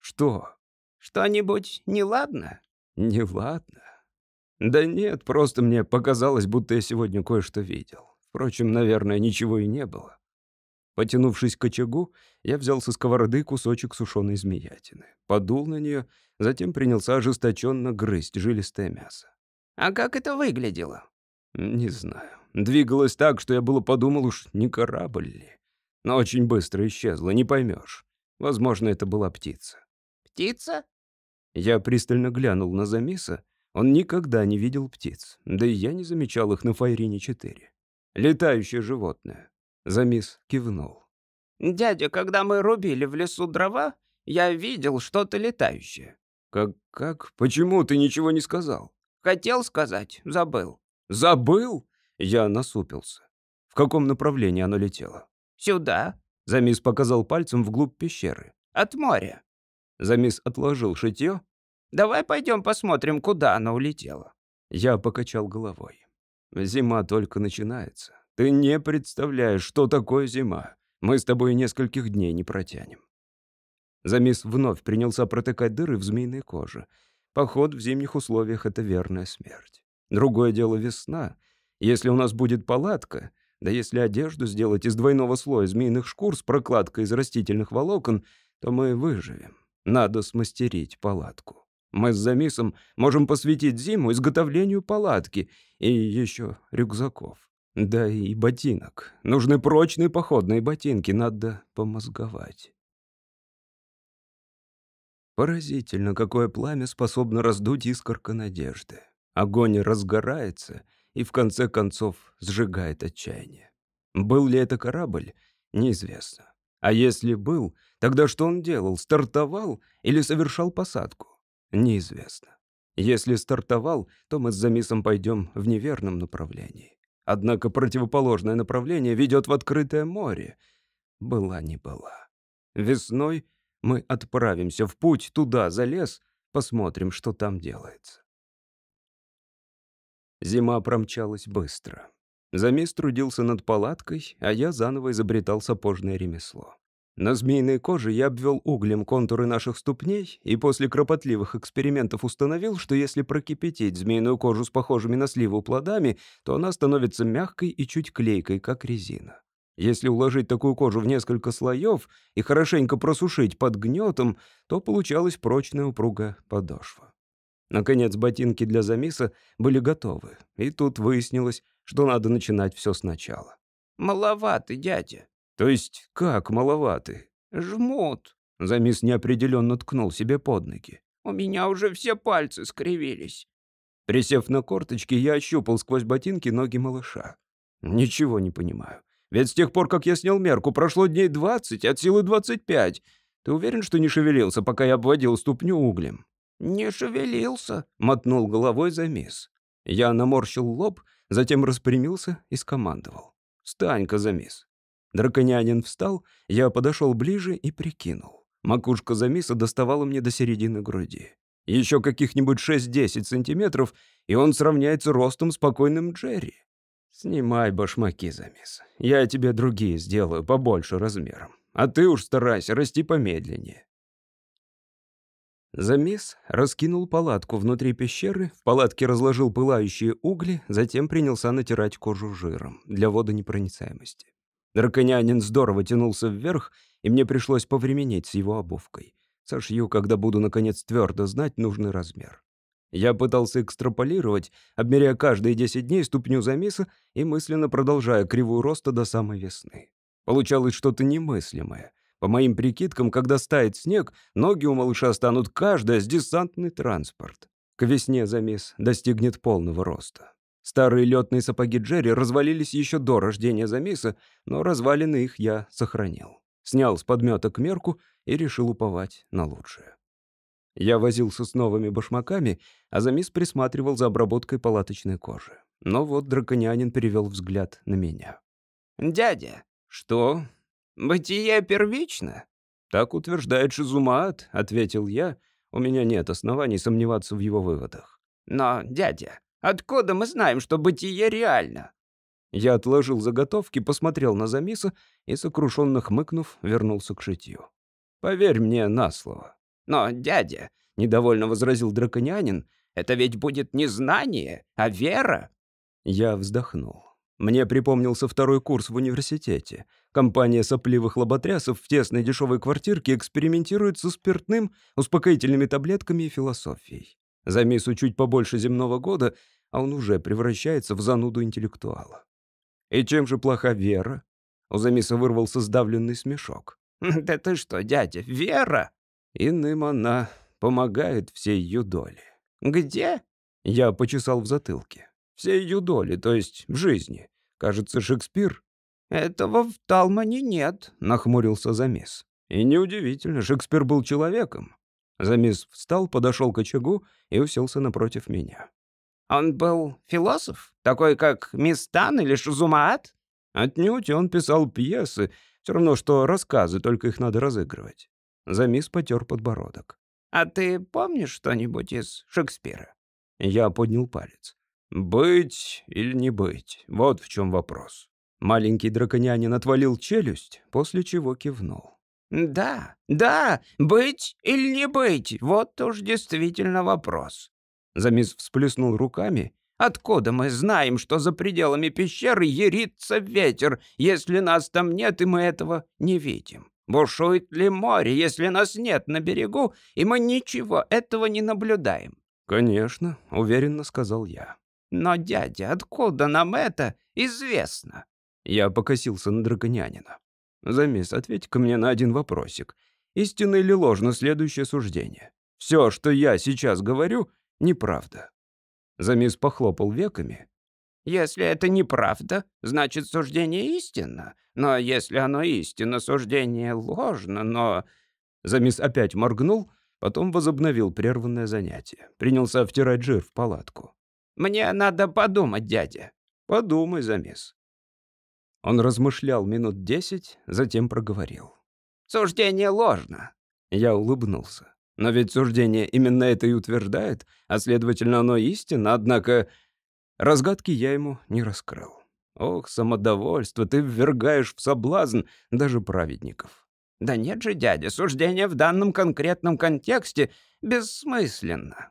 Speaker 1: Что?
Speaker 2: Что-нибудь неладно?
Speaker 1: Неладно. Да нет, просто мне показалось, будто я сегодня кое-что видел. Впрочем, наверное, ничего и не было. Потянувшись к очагу, я взял со сковороды кусочек сушеной змеятины, подул на нее, затем принялся ожесточенно грызть жилистое мясо.
Speaker 2: «А как это выглядело?»
Speaker 1: «Не знаю. Двигалось так, что я было подумал, уж не корабль ли. Но очень быстро исчезла, не поймешь. Возможно, это была птица».
Speaker 2: «Птица?»
Speaker 1: Я пристально глянул на Замиса. Он никогда не видел птиц, да и я не замечал их на Файрине-4. Летающее животное. Замис кивнул.
Speaker 2: «Дядя, когда мы рубили в лесу дрова, я видел что-то летающее».
Speaker 1: «Как? Как? Почему ты ничего не сказал?»
Speaker 2: «Хотел сказать, забыл».
Speaker 1: «Забыл?» Я насупился. «В каком направлении оно летело?»
Speaker 2: «Сюда».
Speaker 1: Замис показал пальцем вглубь пещеры.
Speaker 2: «От моря».
Speaker 1: Замис отложил шитье.
Speaker 2: «Давай пойдем посмотрим, куда оно улетело».
Speaker 1: Я покачал головой. Зима только начинается. Ты не представляешь, что такое зима. Мы с тобой нескольких дней не протянем. Замис вновь принялся протыкать дыры в змеиной коже. Поход в зимних условиях — это верная смерть. Другое дело весна. Если у нас будет палатка, да если одежду сделать из двойного слоя змеиных шкур с прокладкой из растительных волокон, то мы выживем. Надо смастерить палатку. Мы с Замисом можем посвятить зиму изготовлению палатки и еще рюкзаков. Да и ботинок. Нужны прочные походные ботинки, надо помозговать. Поразительно, какое пламя способно раздуть искорка надежды. Огонь разгорается и в конце концов сжигает отчаяние. Был ли это корабль? Неизвестно. А если был, тогда что он делал? Стартовал или совершал посадку? Неизвестно. Если стартовал, то мы с Замисом пойдем в неверном направлении. Однако противоположное направление ведет в открытое море. Была не была. Весной мы отправимся в путь туда, за лес, посмотрим, что там делается. Зима промчалась быстро. Замис трудился над палаткой, а я заново изобретал сапожное ремесло. На змеиной коже я обвел углем контуры наших ступней и после кропотливых экспериментов установил, что если прокипятить змеиную кожу с похожими на сливу плодами, то она становится мягкой и чуть клейкой, как резина. Если уложить такую кожу в несколько слоев и хорошенько просушить под гнетом, то получалась прочная упругая подошва. Наконец, ботинки для замиса были готовы, и тут выяснилось, что надо начинать все сначала.
Speaker 2: «Маловато, дядя»,
Speaker 1: то есть как маловаты?
Speaker 2: Жмут.
Speaker 1: Замис неопределенно ткнул себе под ноги.
Speaker 2: У меня уже все пальцы скривились.
Speaker 1: Присев на корточки, я ощупал сквозь ботинки ноги малыша. Ничего не понимаю. Ведь с тех пор, как я снял мерку, прошло дней двадцать, от силы двадцать пять. Ты уверен, что не шевелился, пока я обводил ступню углем?
Speaker 2: «Не шевелился», —
Speaker 1: мотнул головой замис. Я наморщил лоб, затем распрямился и скомандовал. «Встань-ка, замис. Драконянин встал, я подошел ближе и прикинул. Макушка замиса доставала мне до середины груди. Еще каких-нибудь 6-10 сантиметров, и он сравняется ростом спокойным Джерри. Снимай башмаки, замис. Я тебе другие сделаю, побольше размером. А ты уж старайся расти помедленнее. Замис раскинул палатку внутри пещеры, в палатке разложил пылающие угли, затем принялся натирать кожу жиром для водонепроницаемости. Драконянин здорово тянулся вверх, и мне пришлось повременить с его обувкой. Сошью, когда буду, наконец, твердо знать нужный размер. Я пытался экстраполировать, обмеряя каждые 10 дней ступню замиса и мысленно продолжая кривую роста до самой весны. Получалось что-то немыслимое. По моим прикидкам, когда стает снег, ноги у малыша станут каждая с десантный транспорт. К весне замис достигнет полного роста. Старые летные сапоги Джерри развалились еще до рождения замиса, но развалины их я сохранил. Снял с подметок мерку и решил уповать на лучшее. Я возился с новыми башмаками, а Замис присматривал за обработкой палаточной кожи. Но вот драконянин перевел взгляд на меня.
Speaker 2: «Дядя,
Speaker 1: «Что?»
Speaker 2: бытие первично?»
Speaker 1: «Так утверждает Шизумаат», — ответил я. У меня нет оснований сомневаться в его выводах.
Speaker 2: «Но, дядя, откуда мы знаем, что бытие реально?»
Speaker 1: Я отложил заготовки, посмотрел на Замиса и, сокрушенно хмыкнув, вернулся к шитью. «Поверь мне на слово».
Speaker 2: «Но, дядя», — недовольно возразил драконянин, «это ведь будет не знание, а вера».
Speaker 1: Я вздохнул. Мне припомнился второй курс в университете. Компания сопливых лоботрясов в тесной дешевой квартирке экспериментирует со спиртным, успокоительными таблетками и философией. За миссу чуть побольше земного года, а он уже превращается в зануду интеллектуала. И чем же плоха вера? У Замиса вырвался сдавленный смешок.
Speaker 2: «Да ты что, дядя, вера?»
Speaker 1: Иным она помогает всей ее доле.
Speaker 2: «Где?»
Speaker 1: Я почесал в затылке. Всей ее то есть в жизни. Кажется, Шекспир.
Speaker 2: «Этого в Талмане нет», — нахмурился Замис.
Speaker 1: И неудивительно, Шекспир был человеком. Замис встал, подошел к очагу и уселся напротив меня.
Speaker 2: «Он был философ? Такой, как Мистан или Шузумаат?»
Speaker 1: Отнюдь он писал пьесы, все равно, что рассказы, только их надо разыгрывать. Замис потер подбородок.
Speaker 2: «А ты помнишь что-нибудь из Шекспира?»
Speaker 1: Я поднял палец. «Быть или не быть? Вот в чем вопрос». Маленький драконянин отвалил челюсть, после чего кивнул.
Speaker 2: «Да, да, быть или не быть, вот уж действительно вопрос».
Speaker 1: Замис всплеснул руками.
Speaker 2: «Откуда мы знаем, что за пределами пещеры ерится ветер, если нас там нет, и мы этого не видим? Бушует ли море, если нас нет на берегу, и мы ничего этого не наблюдаем?»
Speaker 1: «Конечно», — уверенно сказал я.
Speaker 2: «Но, дядя, откуда нам это известно?»
Speaker 1: Я покосился на драконянина. «Замис, ответь-ка мне на один вопросик. Истинно или ложно следующее суждение? Все, что я сейчас говорю, неправда». Замис похлопал веками.
Speaker 2: «Если это неправда, значит, суждение истинно. Но если оно истинно, суждение ложно, но...»
Speaker 1: Замис опять моргнул, потом возобновил прерванное занятие. Принялся втирать жир в палатку.
Speaker 2: «Мне надо подумать, дядя».
Speaker 1: «Подумай, Замис. Он размышлял минут десять, затем проговорил.
Speaker 2: «Суждение ложно».
Speaker 1: Я улыбнулся. Но ведь суждение именно это и утверждает, а следовательно, оно истинно, однако разгадки я ему не раскрыл. Ох, самодовольство, ты ввергаешь в соблазн даже праведников.
Speaker 2: Да нет же, дядя, суждение в данном конкретном контексте бессмысленно.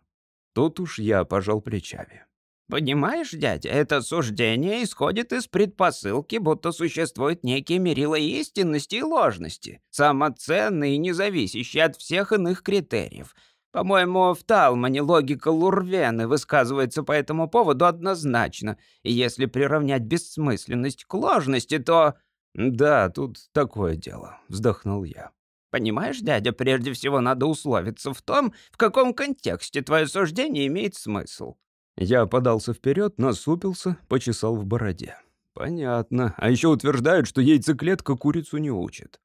Speaker 1: Тут уж я пожал плечами.
Speaker 2: Понимаешь, дядя, это суждение исходит из предпосылки, будто существует некие мерила истинности и ложности, самоценные и независящие от всех иных критериев. По-моему, в Талмане логика Лурвены высказывается по этому поводу однозначно, и если приравнять бессмысленность к ложности, то...
Speaker 1: «Да, тут такое дело», — вздохнул я.
Speaker 2: Понимаешь, дядя, прежде всего надо условиться в том, в каком контексте твое суждение имеет смысл.
Speaker 1: Я подался вперед, насупился, почесал в бороде. Понятно. А еще утверждают, что яйцеклетка курицу не учит.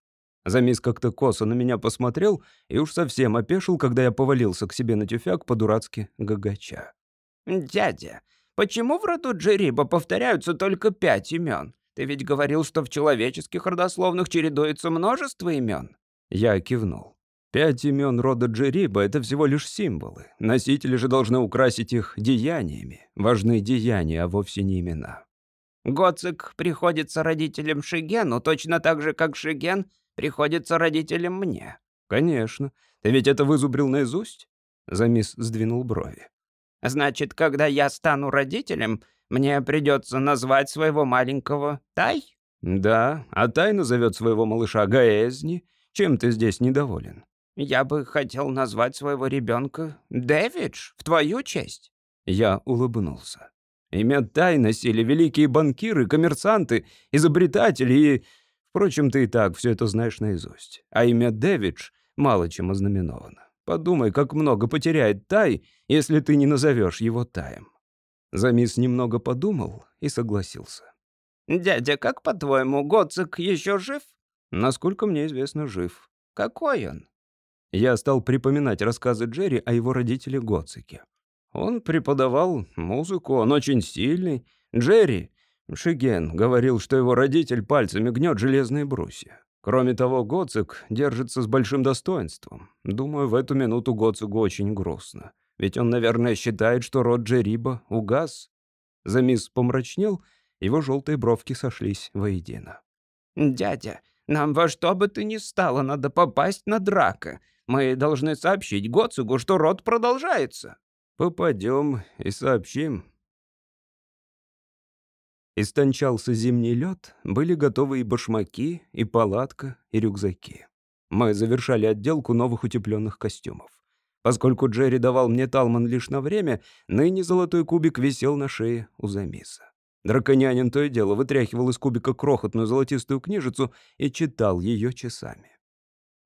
Speaker 1: Замис как-то косо на меня посмотрел и уж совсем опешил, когда я повалился к себе на тюфяк по-дурацки гагача.
Speaker 2: «Дядя, почему в роду Джериба повторяются только пять имен? Ты ведь говорил, что в человеческих родословных чередуется множество имен?»
Speaker 1: Я кивнул. Пять имен рода Джериба — это всего лишь символы. Носители же должны украсить их деяниями. Важны деяния, а вовсе не имена.
Speaker 2: Гоцик приходится родителям Шигену, точно так же, как Шиген приходится родителям мне.
Speaker 1: Конечно. Ты ведь это вызубрил наизусть? Замис сдвинул брови.
Speaker 2: Значит, когда я стану родителем, мне придется назвать своего маленького Тай?
Speaker 1: Да, а Тай назовет своего малыша Гаэзни. Чем ты здесь недоволен?
Speaker 2: Я бы хотел назвать своего ребенка Дэвидж в твою честь».
Speaker 1: Я улыбнулся. Имя Тай носили великие банкиры, коммерсанты, изобретатели и... Впрочем, ты и так все это знаешь наизусть. А имя Дэвидж мало чем ознаменовано. Подумай, как много потеряет Тай, если ты не назовешь его Таем. Замис немного подумал и согласился.
Speaker 2: «Дядя, как по-твоему, Гоцик еще жив?»
Speaker 1: «Насколько мне известно, жив».
Speaker 2: «Какой он?»
Speaker 1: Я стал припоминать рассказы Джерри о его родителе Гоцике. Он преподавал музыку, он очень сильный. Джерри, Шиген, говорил, что его родитель пальцами гнет железные брусья. Кроме того, Гоцик держится с большим достоинством. Думаю, в эту минуту Гоцигу очень грустно. Ведь он, наверное, считает, что род Джериба угас. Замис помрачнел, его желтые бровки сошлись воедино.
Speaker 2: «Дядя, нам во что бы ты ни стало надо попасть на драка. Мы должны сообщить Гоцигу, что род продолжается».
Speaker 1: «Попадем и сообщим». Истончался зимний лед, были готовы и башмаки, и палатка, и рюкзаки. Мы завершали отделку новых утепленных костюмов. Поскольку Джерри давал мне талман лишь на время, ныне золотой кубик висел на шее у Замиса. Драконянин то и дело вытряхивал из кубика крохотную золотистую книжицу и читал ее часами.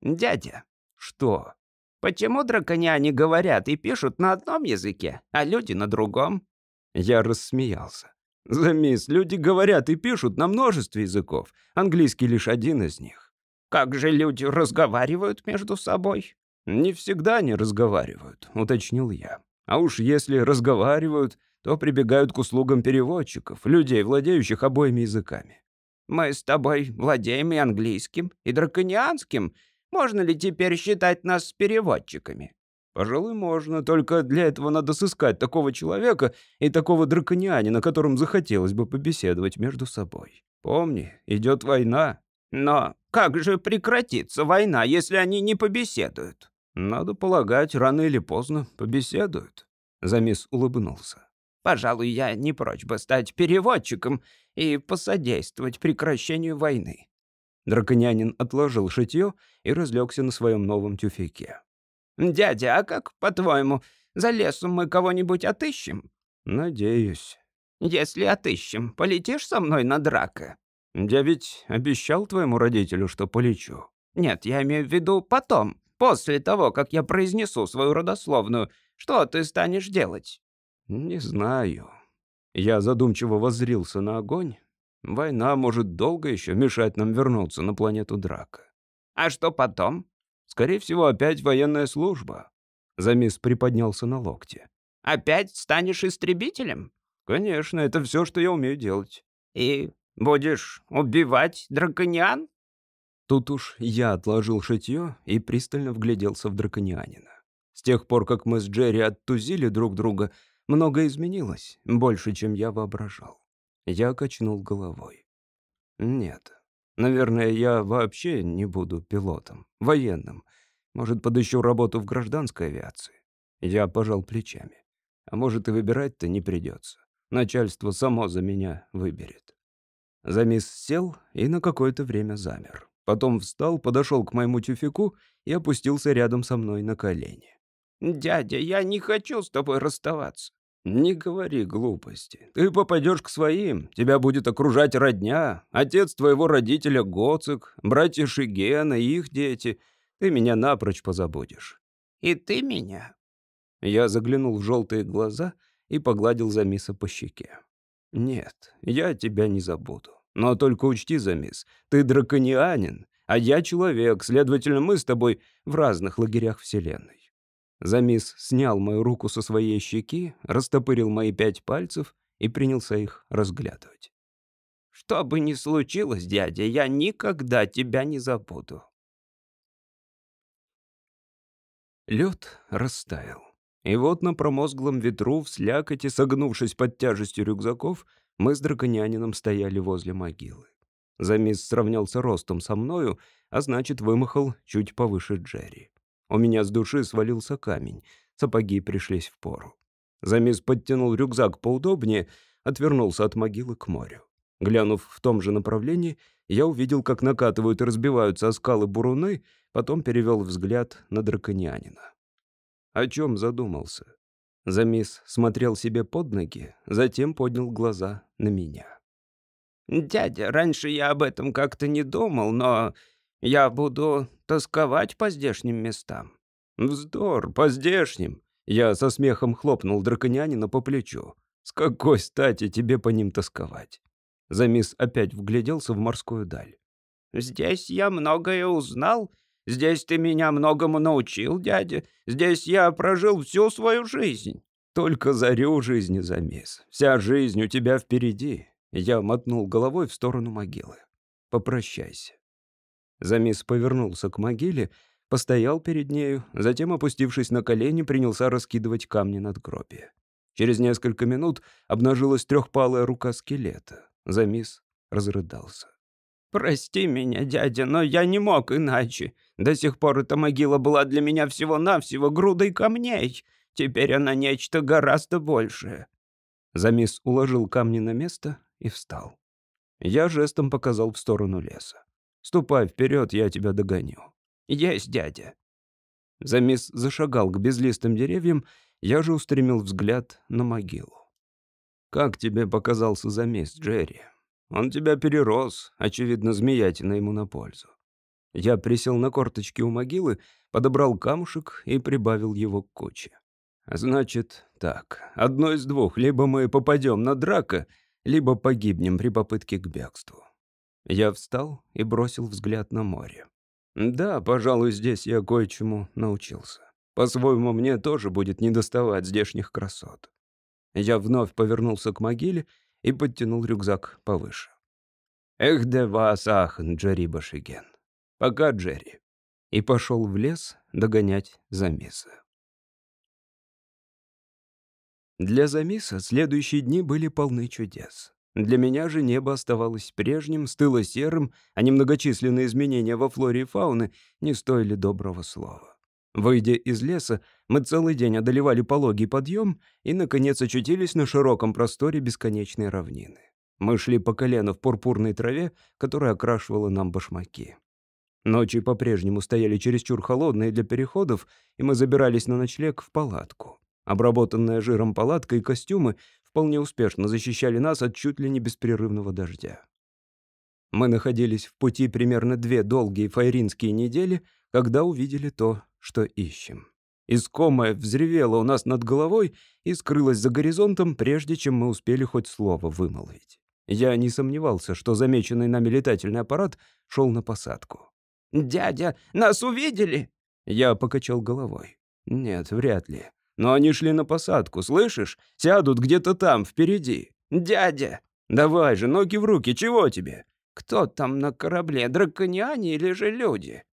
Speaker 2: «Дядя!»
Speaker 1: «Что?»
Speaker 2: Почему драконяне говорят и пишут на одном языке, а люди на другом?»
Speaker 1: Я рассмеялся. «Замис, люди говорят и пишут на множестве языков. Английский лишь один из них».
Speaker 2: «Как же люди разговаривают между собой?»
Speaker 1: «Не всегда они разговаривают», — уточнил я. «А уж если разговаривают, то прибегают к услугам переводчиков, людей, владеющих обоими языками».
Speaker 2: «Мы с тобой владеем и английским, и драконианским», можно ли теперь считать нас переводчиками?»
Speaker 1: «Пожалуй, можно, только для этого надо сыскать такого человека и такого драконианина, которым захотелось бы побеседовать между собой. Помни, идет война».
Speaker 2: «Но как же прекратится война, если они не побеседуют?»
Speaker 1: «Надо полагать, рано или поздно побеседуют». Замис улыбнулся.
Speaker 2: «Пожалуй, я не прочь бы стать переводчиком и посодействовать прекращению войны.
Speaker 1: Драконянин отложил шитье и разлегся на своем новом тюфяке.
Speaker 2: «Дядя, а как, по-твоему, за лесом мы кого-нибудь отыщем?»
Speaker 1: «Надеюсь».
Speaker 2: «Если отыщем, полетишь со мной на драка?»
Speaker 1: «Я ведь обещал твоему родителю, что полечу».
Speaker 2: «Нет, я имею в виду потом, после того, как я произнесу свою родословную. Что ты станешь делать?»
Speaker 1: «Не знаю». Я задумчиво воззрился на огонь, Война может долго еще мешать нам вернуться на планету Драка.
Speaker 2: А что потом?
Speaker 1: Скорее всего, опять военная служба. Замис приподнялся на локте.
Speaker 2: Опять станешь истребителем?
Speaker 1: Конечно, это все, что я умею делать.
Speaker 2: И будешь убивать дракониан?
Speaker 1: Тут уж я отложил шитье и пристально вгляделся в драконианина. С тех пор, как мы с Джерри оттузили друг друга, многое изменилось, больше, чем я воображал. Я качнул головой. Нет. Наверное, я вообще не буду пилотом, военным. Может, подыщу работу в гражданской авиации. Я пожал плечами. А может, и выбирать-то не придется. Начальство само за меня выберет. Замис сел и на какое-то время замер. Потом встал, подошел к моему тюфику и опустился рядом со мной на колени.
Speaker 2: «Дядя, я не хочу с тобой расставаться.
Speaker 1: «Не говори глупости. Ты попадешь к своим, тебя будет окружать родня, отец твоего родителя Гоцик, братья Шигена и их дети. Ты меня напрочь позабудешь».
Speaker 2: «И ты меня?»
Speaker 1: Я заглянул в желтые глаза и погладил Замиса по щеке. «Нет, я тебя не забуду. Но только учти, Замис, ты драконианин, а я человек, следовательно, мы с тобой в разных лагерях Вселенной. Замис снял мою руку со своей щеки, растопырил мои пять пальцев и принялся их разглядывать.
Speaker 2: «Что бы ни случилось, дядя, я никогда тебя не забуду».
Speaker 1: Лед растаял. И вот на промозглом ветру, в слякоти, согнувшись под тяжестью рюкзаков, мы с драконянином стояли возле могилы. Замис сравнялся ростом со мною, а значит, вымахал чуть повыше Джерри. У меня с души свалился камень. Сапоги пришлись в пору. Замис подтянул рюкзак поудобнее, отвернулся от могилы к морю. Глянув в том же направлении, я увидел, как накатывают и разбиваются о скалы буруны, потом перевел взгляд на драконянина. О чем задумался? Замис смотрел себе под ноги, затем поднял глаза на меня.
Speaker 2: «Дядя, раньше я об этом как-то не думал, но я буду тосковать по здешним местам».
Speaker 1: «Вздор, по здешним!» Я со смехом хлопнул драконянина по плечу. «С какой стати тебе по ним тосковать?» Замис опять вгляделся в морскую даль.
Speaker 2: «Здесь я многое узнал. Здесь ты меня многому научил, дядя. Здесь я прожил всю свою жизнь».
Speaker 1: «Только зарю жизни, Замис. Вся жизнь у тебя впереди». Я мотнул головой в сторону могилы. «Попрощайся». Замис повернулся к могиле, постоял перед нею, затем, опустившись на колени, принялся раскидывать камни над гробием. Через несколько минут обнажилась трехпалая рука скелета. Замис разрыдался.
Speaker 2: «Прости меня, дядя, но я не мог иначе. До сих пор эта могила была для меня всего-навсего грудой камней. Теперь она нечто гораздо большее».
Speaker 1: Замис уложил камни на место и встал. Я жестом показал в сторону леса. «Ступай вперед, я тебя догоню».
Speaker 2: «Есть, дядя».
Speaker 1: Замис зашагал к безлистым деревьям, я же устремил взгляд на могилу. «Как тебе показался замес, Джерри? Он тебя перерос, очевидно, змеятина ему на пользу». Я присел на корточки у могилы, подобрал камушек и прибавил его к куче. «Значит, так, одно из двух. Либо мы попадем на драка, либо погибнем при попытке к бегству». Я встал и бросил взгляд на море. Да, пожалуй, здесь я кое-чему научился. По-своему, мне тоже будет недоставать здешних красот. Я вновь повернулся к могиле и подтянул рюкзак повыше. «Эх, де вас, ахн, Джерри Башиген. Пока, Джерри». И пошел в лес догонять Замиса. Для Замиса следующие дни были полны чудес. Для меня же небо оставалось прежним, стыло серым, а немногочисленные изменения во флоре и фауны не стоили доброго слова. Выйдя из леса, мы целый день одолевали пологий подъем и, наконец, очутились на широком просторе бесконечной равнины. Мы шли по колено в пурпурной траве, которая окрашивала нам башмаки. Ночи по-прежнему стояли чересчур холодные для переходов, и мы забирались на ночлег в палатку. Обработанная жиром палатка и костюмы вполне успешно защищали нас от чуть ли не беспрерывного дождя. Мы находились в пути примерно две долгие файринские недели, когда увидели то, что ищем. Искомое взревело у нас над головой и скрылось за горизонтом, прежде чем мы успели хоть слово вымолвить. Я не сомневался, что замеченный нами летательный аппарат шел на посадку.
Speaker 2: «Дядя, нас увидели?»
Speaker 1: Я покачал головой. «Нет, вряд ли. Но они шли на посадку, слышишь? Сядут где-то там, впереди».
Speaker 2: «Дядя!»
Speaker 1: «Давай же, ноги в руки, чего тебе?»
Speaker 2: «Кто там на корабле, дракониане или же люди?»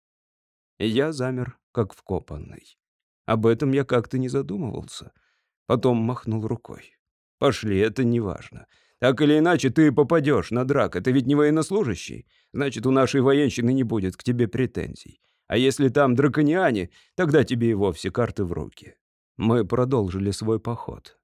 Speaker 1: Я замер, как вкопанный. Об этом я как-то не задумывался. Потом махнул рукой. «Пошли, это не важно. Так или иначе, ты попадешь на драк. Это ведь не военнослужащий. Значит, у нашей военщины не будет к тебе претензий. А если там дракониане, тогда тебе и вовсе карты в руки». Мы продолжили свой поход.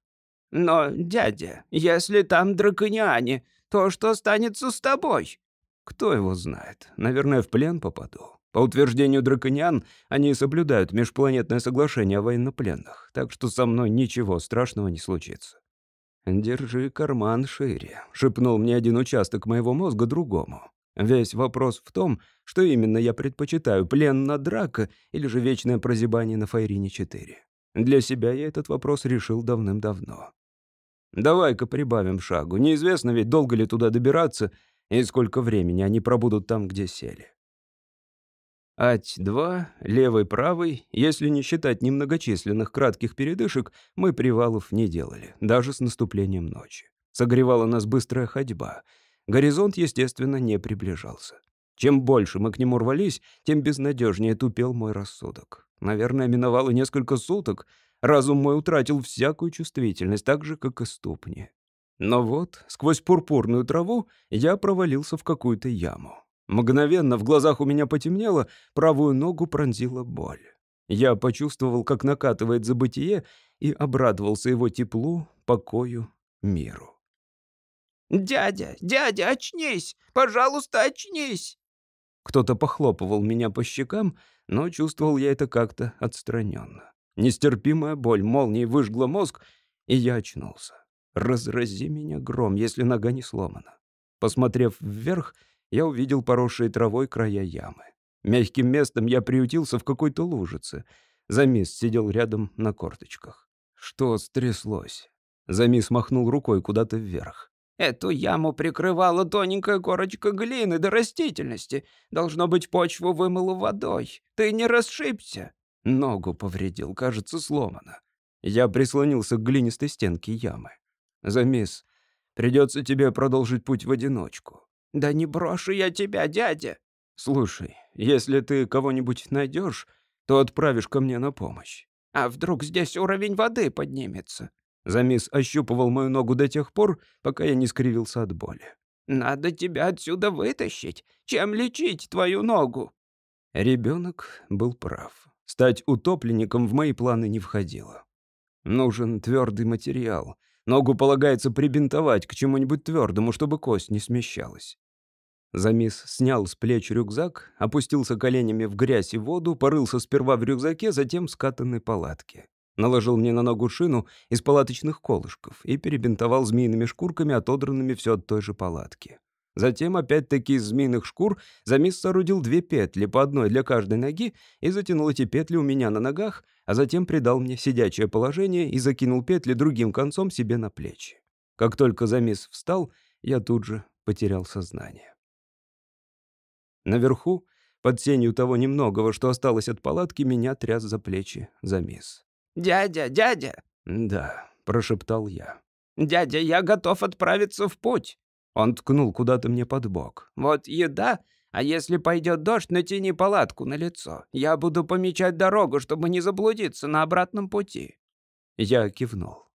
Speaker 2: «Но, дядя, если там дракониане, то что станется с тобой?»
Speaker 1: «Кто его знает? Наверное, в плен попаду. По утверждению дракониан, они соблюдают межпланетное соглашение о военнопленных, так что со мной ничего страшного не случится». «Держи карман шире», — шепнул мне один участок моего мозга другому. Весь вопрос в том, что именно я предпочитаю, плен на драка или же вечное прозябание на Файрине-4. Для себя я этот вопрос решил давным-давно. Давай-ка прибавим шагу. Неизвестно ведь, долго ли туда добираться и сколько времени они пробудут там, где сели. Ать-2, левый-правый, если не считать немногочисленных кратких передышек, мы привалов не делали, даже с наступлением ночи. Согревала нас быстрая ходьба. Горизонт, естественно, не приближался. Чем больше мы к нему рвались, тем безнадежнее тупел мой рассудок. Наверное, миновало несколько суток. Разум мой утратил всякую чувствительность, так же, как и ступни. Но вот, сквозь пурпурную траву, я провалился в какую-то яму. Мгновенно в глазах у меня потемнело, правую ногу пронзила боль. Я почувствовал, как накатывает забытие, и обрадовался его теплу, покою, миру.
Speaker 2: «Дядя, дядя, очнись! Пожалуйста, очнись!»
Speaker 1: Кто-то похлопывал меня по щекам, но чувствовал я это как-то отстраненно. Нестерпимая боль молнией выжгла мозг, и я очнулся. Разрази меня гром, если нога не сломана. Посмотрев вверх, я увидел поросшие травой края ямы. Мягким местом я приютился в какой-то лужице. Замис сидел рядом на корточках. Что стряслось? Замис махнул рукой куда-то вверх.
Speaker 2: Эту яму прикрывала тоненькая корочка глины до растительности. Должно быть, почву вымыло водой. Ты не расшибся.
Speaker 1: Ногу повредил, кажется, сломано. Я прислонился к глинистой стенке ямы. Замис, придется тебе продолжить путь в одиночку.
Speaker 2: Да не брошу я тебя, дядя.
Speaker 1: Слушай, если ты кого-нибудь найдешь, то отправишь ко мне на помощь.
Speaker 2: А вдруг здесь уровень воды поднимется?
Speaker 1: Замис ощупывал мою ногу до тех пор, пока я не скривился от боли.
Speaker 2: «Надо тебя отсюда вытащить. Чем лечить твою ногу?»
Speaker 1: Ребенок был прав. Стать утопленником в мои планы не входило. Нужен твердый материал. Ногу полагается прибинтовать к чему-нибудь твердому, чтобы кость не смещалась. Замис снял с плеч рюкзак, опустился коленями в грязь и воду, порылся сперва в рюкзаке, затем в скатанной палатке. Наложил мне на ногу шину из палаточных колышков и перебинтовал змеиными шкурками, отодранными все от той же палатки. Затем, опять-таки из змеиных шкур, Замис соорудил две петли, по одной для каждой ноги, и затянул эти петли у меня на ногах, а затем придал мне сидячее положение и закинул петли другим концом себе на плечи. Как только Замис встал, я тут же потерял сознание. Наверху, под тенью того немногого, что осталось от палатки, меня тряс за плечи Замис.
Speaker 2: «Дядя, дядя!»
Speaker 1: «Да», — прошептал я.
Speaker 2: «Дядя, я готов отправиться в путь!»
Speaker 1: Он ткнул куда-то мне под бок.
Speaker 2: «Вот еда, а если пойдет дождь, натяни палатку на лицо. Я буду помечать дорогу, чтобы не заблудиться на обратном пути».
Speaker 1: Я кивнул.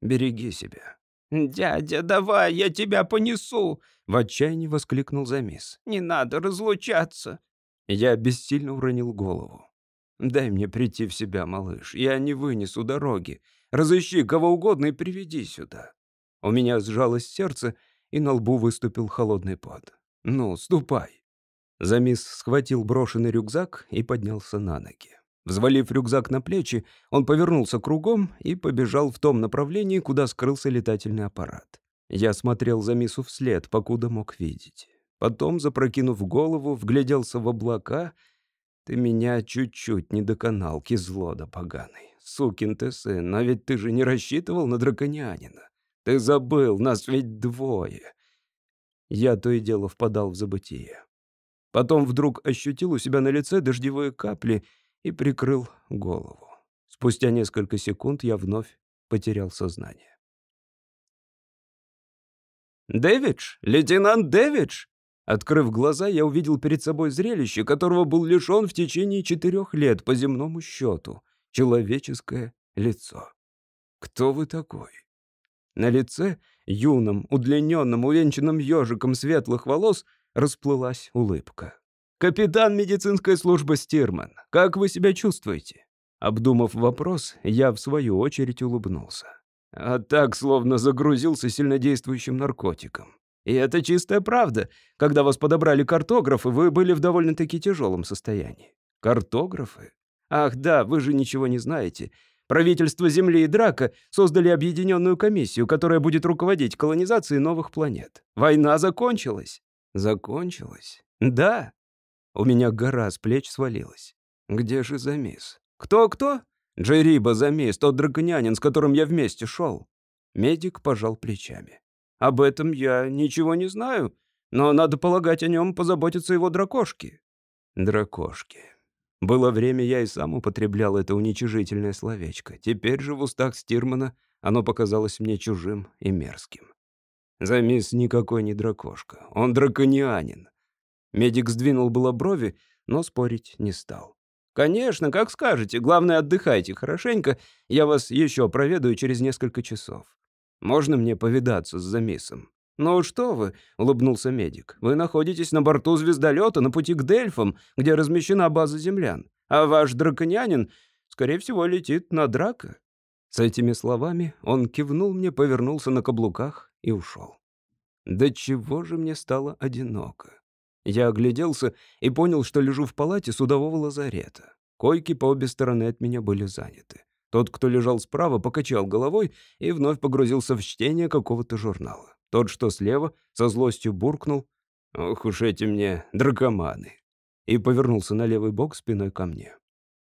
Speaker 1: «Береги себя».
Speaker 2: «Дядя, давай, я тебя понесу!»
Speaker 1: В отчаянии воскликнул Замис.
Speaker 2: «Не надо разлучаться!»
Speaker 1: Я бессильно уронил голову. Дай мне прийти в себя, малыш. Я не вынесу дороги. Разыщи кого угодно и приведи сюда. У меня сжалось сердце, и на лбу выступил холодный пот. Ну, ступай. Замис схватил брошенный рюкзак и поднялся на ноги. Взвалив рюкзак на плечи, он повернулся кругом и побежал в том направлении, куда скрылся летательный аппарат. Я смотрел за Мису вслед, покуда мог видеть. Потом, запрокинув голову, вгляделся в облака — ты меня чуть-чуть не доконал, кизлода поганый. Сукин ты сын, но ведь ты же не рассчитывал на драконянина. Ты забыл, нас ведь двое. Я то и дело впадал в забытие. Потом вдруг ощутил у себя на лице дождевые капли и прикрыл голову. Спустя несколько секунд я вновь потерял сознание. «Дэвидж! Лейтенант Дэвидж!» Открыв глаза, я увидел перед собой зрелище, которого был лишен в течение четырех лет по земному счету. Человеческое лицо. Кто вы такой? На лице, юном, удлиненном, увенчанном ежиком светлых волос, расплылась улыбка. «Капитан медицинской службы Стирман, как вы себя чувствуете?» Обдумав вопрос, я в свою очередь улыбнулся. А так, словно загрузился сильнодействующим наркотиком. И это чистая правда. Когда вас подобрали картографы, вы были в довольно-таки тяжелом состоянии. Картографы? Ах да, вы же ничего не знаете. Правительство Земли и Драка создали объединенную комиссию, которая будет руководить колонизацией новых планет. Война закончилась. Закончилась? Да. У меня гора с плеч свалилась. Где же Замис? Кто-кто? Джериба Замис, тот драконянин, с которым я вместе шел. Медик пожал плечами. Об этом я ничего не знаю, но, надо полагать, о нем позаботятся его дракошки». «Дракошки». Было время, я и сам употреблял это уничижительное словечко. Теперь же в устах Стирмана оно показалось мне чужим и мерзким. Замис никакой не дракошка, он драконианин. Медик сдвинул было брови, но спорить не стал. «Конечно, как скажете. Главное, отдыхайте хорошенько. Я вас еще проведаю через несколько часов. Можно мне повидаться с Замисом?» «Ну что вы», — улыбнулся медик, — «вы находитесь на борту звездолета на пути к Дельфам, где размещена база землян, а ваш драконянин, скорее всего, летит на драка». С этими словами он кивнул мне, повернулся на каблуках и ушел. Да чего же мне стало одиноко? Я огляделся и понял, что лежу в палате судового лазарета. Койки по обе стороны от меня были заняты. Тот, кто лежал справа, покачал головой и вновь погрузился в чтение какого-то журнала. Тот, что слева, со злостью буркнул «Ох уж эти мне дракоманы!» и повернулся на левый бок спиной ко мне.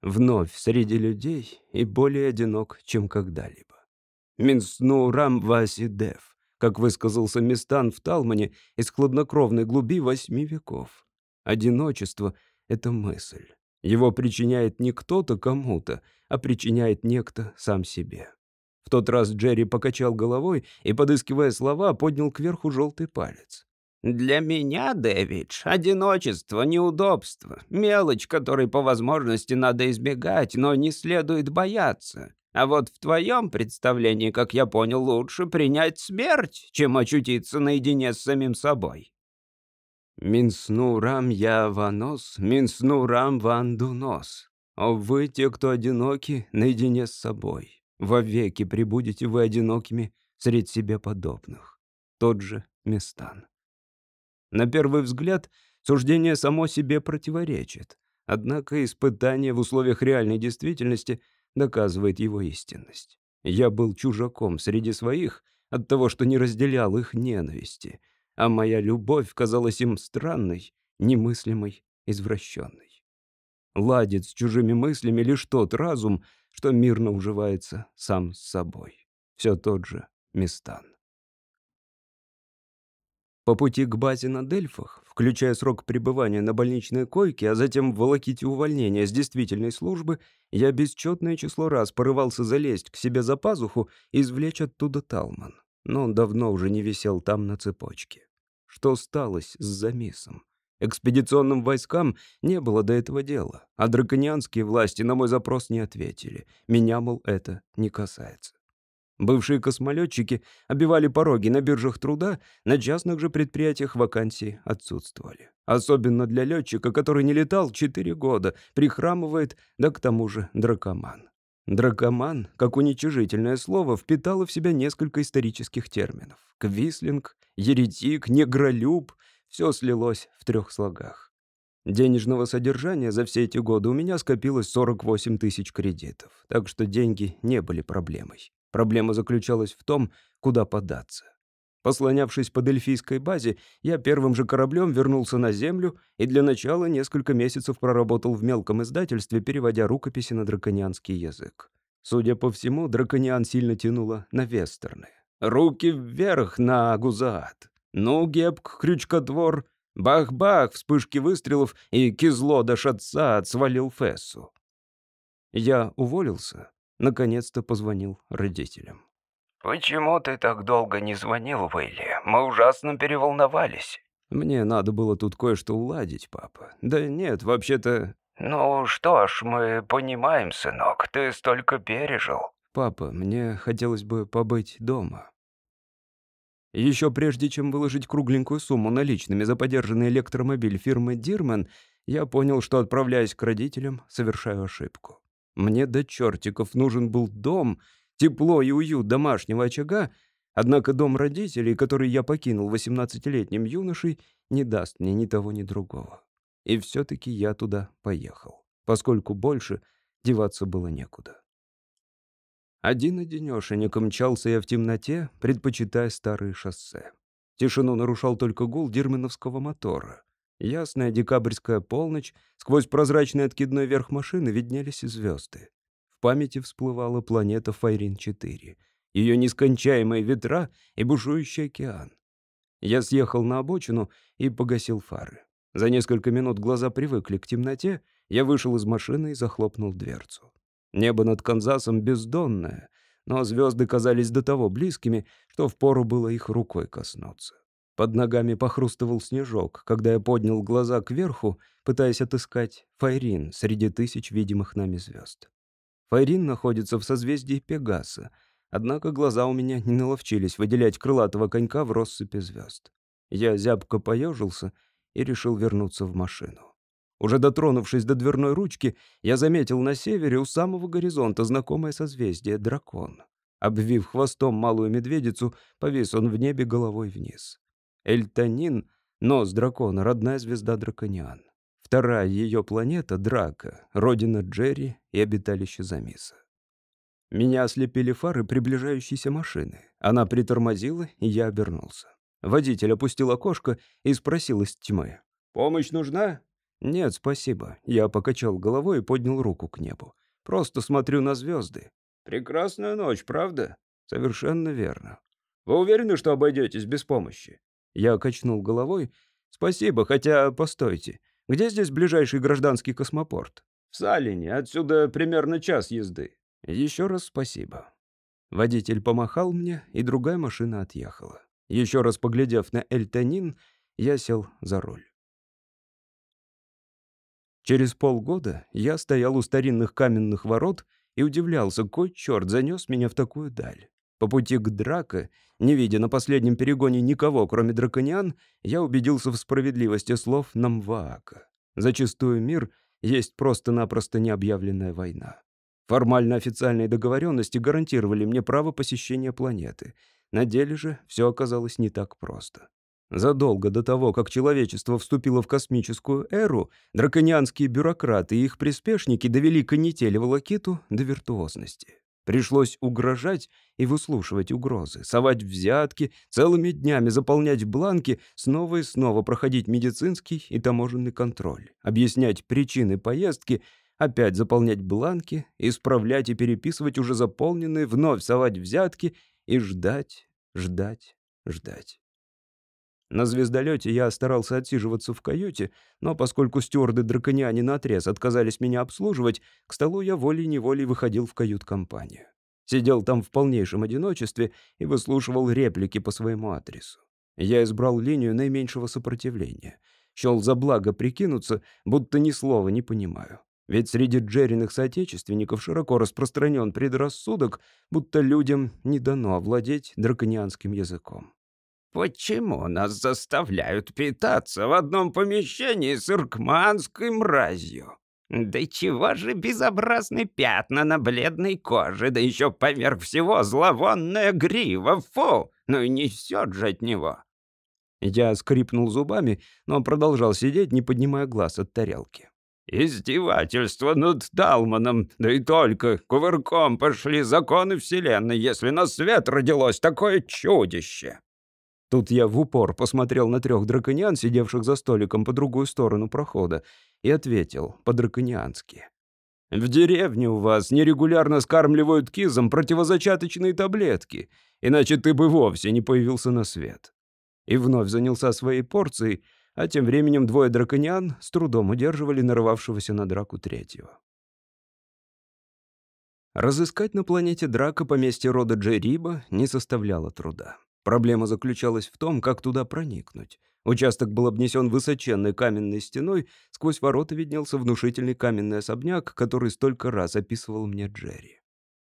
Speaker 1: Вновь среди людей и более одинок, чем когда-либо. «Минсну рам васи дев», как высказался Мистан в Талмане из хладнокровной глуби восьми веков. Одиночество — это мысль. Его причиняет не кто-то кому-то, а причиняет некто сам себе. В тот раз Джерри покачал головой и, подыскивая слова, поднял кверху желтый палец.
Speaker 2: «Для меня, Дэвидж, одиночество, неудобство, мелочь, которой по возможности надо избегать, но не следует бояться. А вот в твоем представлении, как я понял, лучше принять смерть, чем очутиться наедине с самим собой».
Speaker 1: «Минсну рам я ванос, минсну рам вандунос. О вы, те, кто одиноки, наедине с собой. Вовеки прибудете вы одинокими среди себе подобных». Тот же Местан. На первый взгляд, суждение само себе противоречит. Однако испытание в условиях реальной действительности доказывает его истинность. Я был чужаком среди своих от того, что не разделял их ненависти, а моя любовь казалась им странной, немыслимой, извращенной. Ладит с чужими мыслями лишь тот разум, что мирно уживается сам с собой. Все тот же Местан. По пути к базе на Дельфах, включая срок пребывания на больничной койке, а затем волоките увольнения с действительной службы, я бесчетное число раз порывался залезть к себе за пазуху и извлечь оттуда талман. Но он давно уже не висел там на цепочке. Что сталось с замисом? Экспедиционным войскам не было до этого дела, а драконианские власти на мой запрос не ответили. Меня, мол, это не касается. Бывшие космолетчики обивали пороги на биржах труда, на частных же предприятиях вакансии отсутствовали. Особенно для летчика, который не летал 4 года, прихрамывает, да к тому же дракоман. Дракоман, как уничижительное слово, впитало в себя несколько исторических терминов. Квислинг, еретик, негролюб — все слилось в трех слогах. Денежного содержания за все эти годы у меня скопилось 48 тысяч кредитов, так что деньги не были проблемой. Проблема заключалась в том, куда податься. Послонявшись по Дельфийской базе, я первым же кораблем вернулся на Землю и для начала несколько месяцев проработал в мелком издательстве, переводя рукописи на драконианский язык. Судя по всему, дракониан сильно тянуло на вестерны. «Руки вверх на Гузаат!» «Ну, гебк, крючкотвор!» Бах-бах, вспышки выстрелов, и кизло до шатца свалил Фессу. Я уволился, наконец-то позвонил родителям.
Speaker 2: «Почему ты так долго не звонил, Уилли? Мы ужасно переволновались».
Speaker 1: «Мне надо было тут кое-что уладить, папа. Да нет, вообще-то...»
Speaker 2: «Ну что ж, мы понимаем, сынок, ты столько пережил».
Speaker 1: «Папа, мне хотелось бы побыть дома». Еще прежде, чем выложить кругленькую сумму наличными за подержанный электромобиль фирмы «Дирман», я понял, что, отправляясь к родителям, совершаю ошибку. Мне до чертиков нужен был дом, тепло и уют домашнего очага, однако дом родителей, который я покинул 18-летним юношей, не даст мне ни того, ни другого. И все-таки я туда поехал, поскольку больше деваться было некуда. Один-одинешенек мчался я в темноте, предпочитая старые шоссе. Тишину нарушал только гул дирменовского мотора. Ясная декабрьская полночь, сквозь прозрачный откидной верх машины виднелись и звезды. В памяти всплывала планета Файрин-4, ее нескончаемые ветра и бушующий океан. Я съехал на обочину и погасил фары. За несколько минут глаза привыкли к темноте, я вышел из машины и захлопнул дверцу. Небо над Канзасом бездонное, но звезды казались до того близкими, что впору было их рукой коснуться. Под ногами похрустывал снежок, когда я поднял глаза кверху, пытаясь отыскать Файрин среди тысяч видимых нами звезд. Файрин находится в созвездии Пегаса, однако глаза у меня не наловчились выделять крылатого конька в россыпи звезд. Я зябко поежился и решил вернуться в машину. Уже дотронувшись до дверной ручки, я заметил на севере у самого горизонта знакомое созвездие — дракон. Обвив хвостом малую медведицу, повис он в небе головой вниз. Эльтанин — нос дракона, родная звезда дракониан. Вторая ее планета — Драка, родина Джерри и обиталище Замиса. Меня ослепили фары приближающейся машины. Она притормозила, и я обернулся. Водитель опустил окошко и спросил из тьмы. «Помощь нужна?» «Нет, спасибо». Я покачал головой и поднял руку к небу. «Просто смотрю на звезды». «Прекрасная ночь, правда?» «Совершенно верно». «Вы уверены, что обойдетесь без помощи?» Я качнул головой. «Спасибо, хотя, постойте. Где здесь ближайший гражданский космопорт?» «В Салине. Отсюда примерно час езды». «Еще раз спасибо». Водитель помахал мне, и другая машина отъехала. Еще раз поглядев на Эльтанин, я сел за руль. Через полгода я стоял у старинных каменных ворот и удивлялся, кой черт занес меня в такую даль. По пути к Драко, не видя на последнем перегоне никого, кроме дракониан, я убедился в справедливости слов Намваака. Зачастую мир есть просто-напросто необъявленная война. Формально официальные договоренности гарантировали мне право посещения планеты. На деле же все оказалось не так просто. Задолго до того, как человечество вступило в космическую эру, драконианские бюрократы и их приспешники довели канители волокиту до виртуозности. Пришлось угрожать и выслушивать угрозы, совать взятки, целыми днями заполнять бланки, снова и снова проходить медицинский и таможенный контроль, объяснять причины поездки — опять заполнять бланки, исправлять и переписывать уже заполненные, вновь совать взятки и ждать, ждать, ждать. На звездолете я старался отсиживаться в каюте, но поскольку стюарды-дракониане наотрез отказались меня обслуживать, к столу я волей-неволей выходил в кают-компанию. Сидел там в полнейшем одиночестве и выслушивал реплики по своему адресу. Я избрал линию наименьшего сопротивления. Счел за благо прикинуться, будто ни слова не понимаю. Ведь среди Джериных соотечественников широко распространен предрассудок, будто людям не дано овладеть драконианским языком.
Speaker 2: «Почему нас заставляют питаться в одном помещении с иркманской мразью? Да чего же безобразны пятна на бледной коже, да еще поверх всего зловонная грива, фу! Ну и несет же от него!»
Speaker 1: Я скрипнул зубами, но продолжал сидеть, не поднимая глаз от тарелки.
Speaker 2: Издевательство над Далманом, да и только кувырком пошли законы Вселенной, если на свет родилось такое чудище.
Speaker 1: Тут я в упор посмотрел на трех дракониан, сидевших за столиком по другую сторону прохода, и ответил по-дракониански. «В деревне у вас нерегулярно скармливают кизом противозачаточные таблетки, иначе ты бы вовсе не появился на свет». И вновь занялся своей порцией, а тем временем двое дракониан с трудом удерживали нарывавшегося на драку третьего. Разыскать на планете Драка поместье рода Джериба не составляло труда. Проблема заключалась в том, как туда проникнуть. Участок был обнесен высоченной каменной стеной, сквозь ворота виднелся внушительный каменный особняк, который столько раз описывал мне Джерри.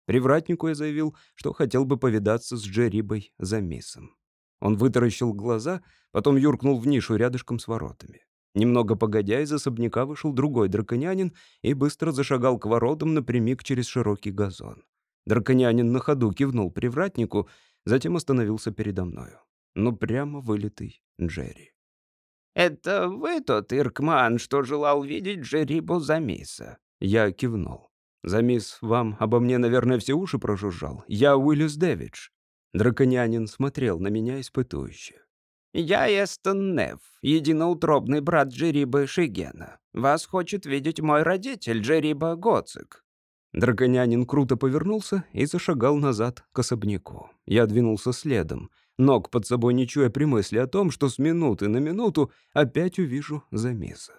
Speaker 1: Привратнику я заявил, что хотел бы повидаться с Джерибой за миссом. Он вытаращил глаза, потом юркнул в нишу рядышком с воротами. Немного погодя, из особняка вышел другой драконянин и быстро зашагал к воротам напрямик через широкий газон. Драконянин на ходу кивнул привратнику, затем остановился передо мною. Ну, прямо вылитый Джерри.
Speaker 2: «Это вы тот Иркман, что желал видеть Джерибу Замиса?»
Speaker 1: Я кивнул. «Замис вам обо мне, наверное, все уши прожужжал. Я Уиллис Дэвидж». Драконянин смотрел на меня испытующе.
Speaker 2: «Я Эстон Нев, единоутробный брат Джериба Шигена. Вас хочет видеть мой родитель, Джериба Гоцик».
Speaker 1: Драконянин круто повернулся и зашагал назад к особняку. Я двинулся следом, ног под собой не чуя при мысли о том, что с минуты на минуту опять увижу замеса.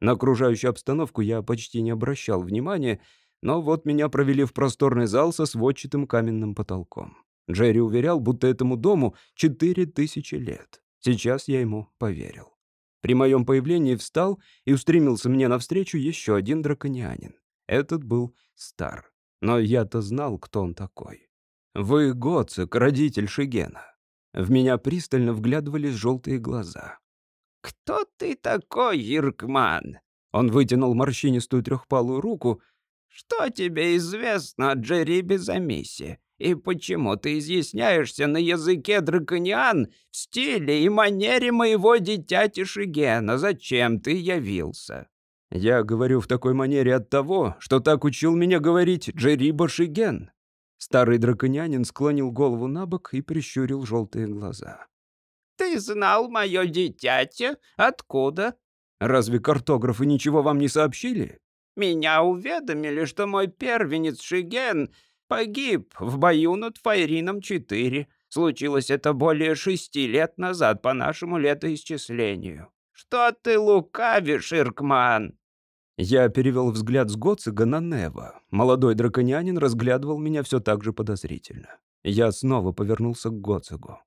Speaker 1: На окружающую обстановку я почти не обращал внимания, но вот меня провели в просторный зал со сводчатым каменным потолком. Джерри уверял, будто этому дому четыре тысячи лет. Сейчас я ему поверил. При моем появлении встал и устремился мне навстречу еще один драконианин. Этот был стар. Но я-то знал, кто он такой. Вы Гоцик, родитель Шигена. В меня пристально вглядывались желтые глаза.
Speaker 2: «Кто ты такой, Иркман?»
Speaker 1: Он вытянул морщинистую трехпалую руку.
Speaker 2: «Что тебе известно о Джерри Безамисе? И почему ты изъясняешься на языке дракониан в стиле и манере моего дитяти Шигена? Зачем ты явился?»
Speaker 1: «Я говорю в такой манере от того, что так учил меня говорить Джериба Шиген». Старый драконянин склонил голову на бок и прищурил желтые глаза.
Speaker 2: «Ты знал мое дитяти? Откуда?»
Speaker 1: «Разве картографы ничего вам не сообщили?»
Speaker 2: «Меня уведомили, что мой первенец Шиген погиб в бою над Файрином-4. Случилось это более шести лет назад по нашему летоисчислению. Что ты лукавишь, Иркман?»
Speaker 1: Я перевел взгляд с Гоцига на Нева. Молодой драконянин разглядывал меня все так же подозрительно. Я снова повернулся к Гоцигу.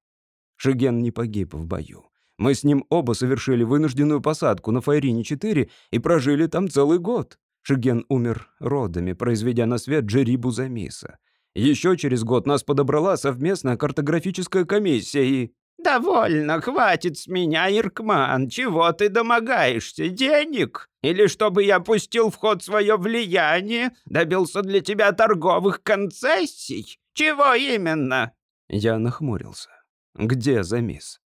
Speaker 1: Шиген не погиб в бою. Мы с ним оба совершили вынужденную посадку на Файрине-4 и прожили там целый год. Шиген умер родами, произведя на свет Джерибу Замиса. Еще через год нас подобрала совместная картографическая комиссия и...
Speaker 2: «Довольно, хватит с меня, Иркман. Чего ты домогаешься? Денег? Или чтобы я пустил в ход свое влияние, добился для тебя торговых концессий? Чего именно?»
Speaker 1: Я нахмурился. «Где Замис?»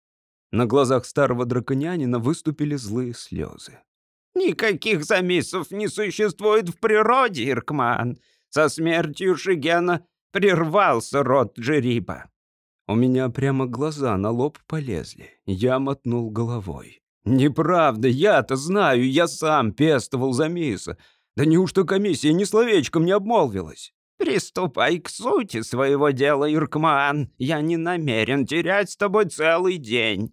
Speaker 1: На глазах старого драконянина выступили злые слезы.
Speaker 2: Никаких замисов не существует в природе, Иркман. Со смертью Шигена прервался род Джериба.
Speaker 1: У меня прямо глаза на лоб полезли. Я мотнул головой. «Неправда, я-то знаю, я сам пестовал Замиса. Да неужто комиссия ни словечком не обмолвилась?»
Speaker 2: «Приступай к сути своего дела, Иркман. Я не намерен терять с тобой целый день».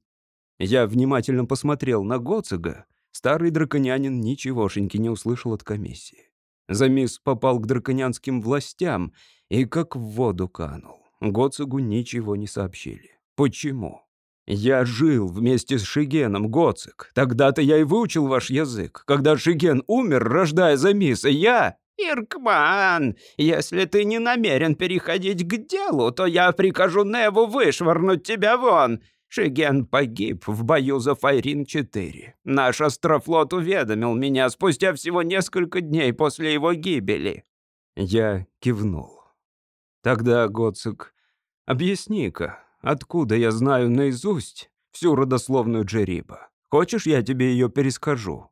Speaker 1: Я внимательно посмотрел на Гоцига, Старый драконянин ничегошеньки не услышал от комиссии. Замис попал к драконянским властям и как в воду канул. Гоцигу ничего не сообщили. Почему? Я жил вместе с Шигеном, Гоцик. Тогда-то я и выучил ваш язык. Когда Шиген умер, рождая Замиса, я...
Speaker 2: «Иркман, если ты не намерен переходить к делу, то я прикажу Неву вышвырнуть тебя вон. Шиген погиб в бою за Файрин-4. Наш астрофлот уведомил меня спустя всего несколько дней после его гибели».
Speaker 1: Я кивнул. «Тогда, Гоцик, объясни-ка, откуда я знаю наизусть всю родословную Джериба? Хочешь, я тебе ее перескажу?»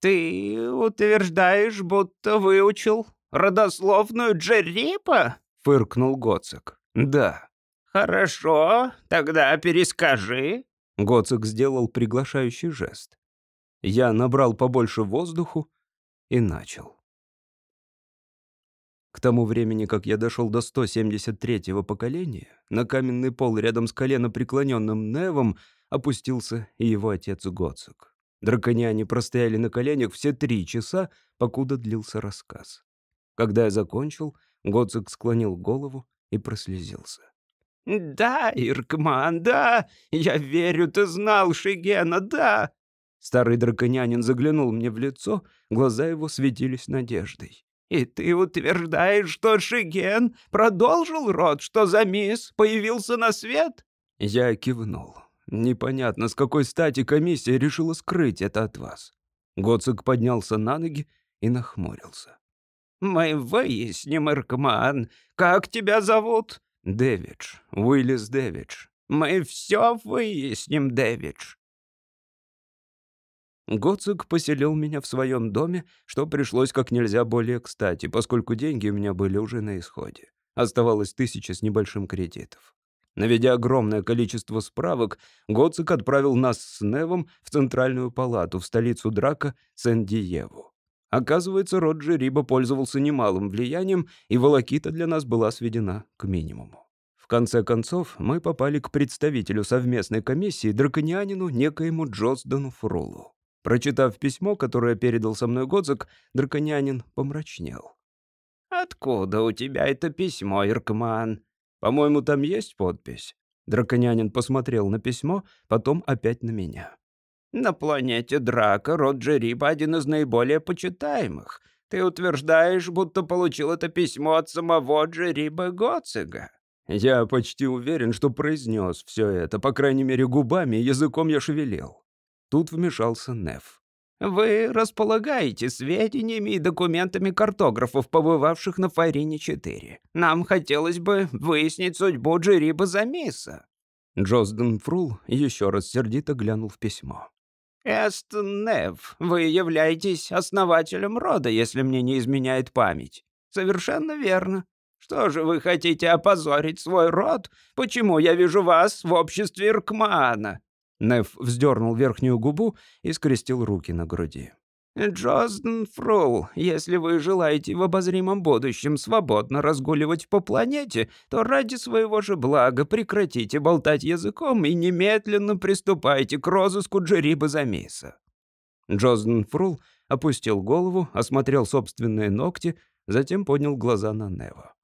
Speaker 2: «Ты утверждаешь, будто выучил родословную Джериба?»
Speaker 1: — фыркнул Гоцик. «Да».
Speaker 2: «Хорошо, тогда перескажи».
Speaker 1: Гоцик сделал приглашающий жест. Я набрал побольше воздуху и начал. К тому времени, как я дошел до 173-го поколения, на каменный пол рядом с колено преклоненным Невом опустился и его отец Гоцик. Драконяне простояли на коленях все три часа, покуда длился рассказ. Когда я закончил, Гоцик склонил голову и прослезился.
Speaker 2: «Да, Иркман, да! Я верю, ты знал Шигена, да!»
Speaker 1: Старый драконянин заглянул мне в лицо, глаза его светились надеждой.
Speaker 2: «И ты утверждаешь, что Шиген продолжил род, что Замис появился на свет?»
Speaker 1: Я кивнул. Непонятно, с какой стати комиссия решила скрыть это от вас. Гоцик поднялся на ноги и нахмурился.
Speaker 2: «Мы выясним, Иркман. Как тебя зовут?»
Speaker 1: Дэвидж, Уиллис Дэвидж.
Speaker 2: Мы все выясним, Дэвидж.
Speaker 1: Гоцик поселил меня в своем доме, что пришлось как нельзя более кстати, поскольку деньги у меня были уже на исходе. Оставалось тысяча с небольшим кредитов. Наведя огромное количество справок, Гоцик отправил нас с Невом в Центральную палату в столицу Драка Сен-Диеву. Оказывается, Роджи Риба пользовался немалым влиянием, и волокита для нас была сведена к минимуму. В конце концов, мы попали к представителю совместной комиссии драконианину некоему Джосдану Фрулу. Прочитав письмо, которое передал со мной Годзак, драконянин помрачнел.
Speaker 2: «Откуда у тебя это письмо, Иркман?»
Speaker 1: «По-моему, там есть подпись». Драконянин посмотрел на письмо, потом опять на меня.
Speaker 2: На планете Драка род Джериба один из наиболее почитаемых. Ты утверждаешь, будто получил это письмо от самого Джериба Гоцига.
Speaker 1: Я почти уверен, что произнес все это, по крайней мере, губами и языком я шевелил. Тут вмешался Неф.
Speaker 2: Вы располагаете сведениями и документами картографов, побывавших на Файрине-4. Нам хотелось бы выяснить судьбу Джериба Замиса».
Speaker 1: Джозден Фрул еще раз сердито глянул в письмо.
Speaker 2: «Эстон Нев, вы являетесь основателем рода, если мне не изменяет память». «Совершенно верно. Что же вы хотите опозорить свой род? Почему я вижу вас в обществе Иркмана?»
Speaker 1: Нев вздернул верхнюю губу и скрестил руки на груди.
Speaker 2: «Джозден Фрул, если вы желаете в обозримом будущем свободно разгуливать по планете, то ради своего же блага прекратите болтать языком и немедленно приступайте к розыску Джериба Замиса».
Speaker 1: Джозден Фрул опустил голову, осмотрел собственные ногти, затем поднял глаза на Нева.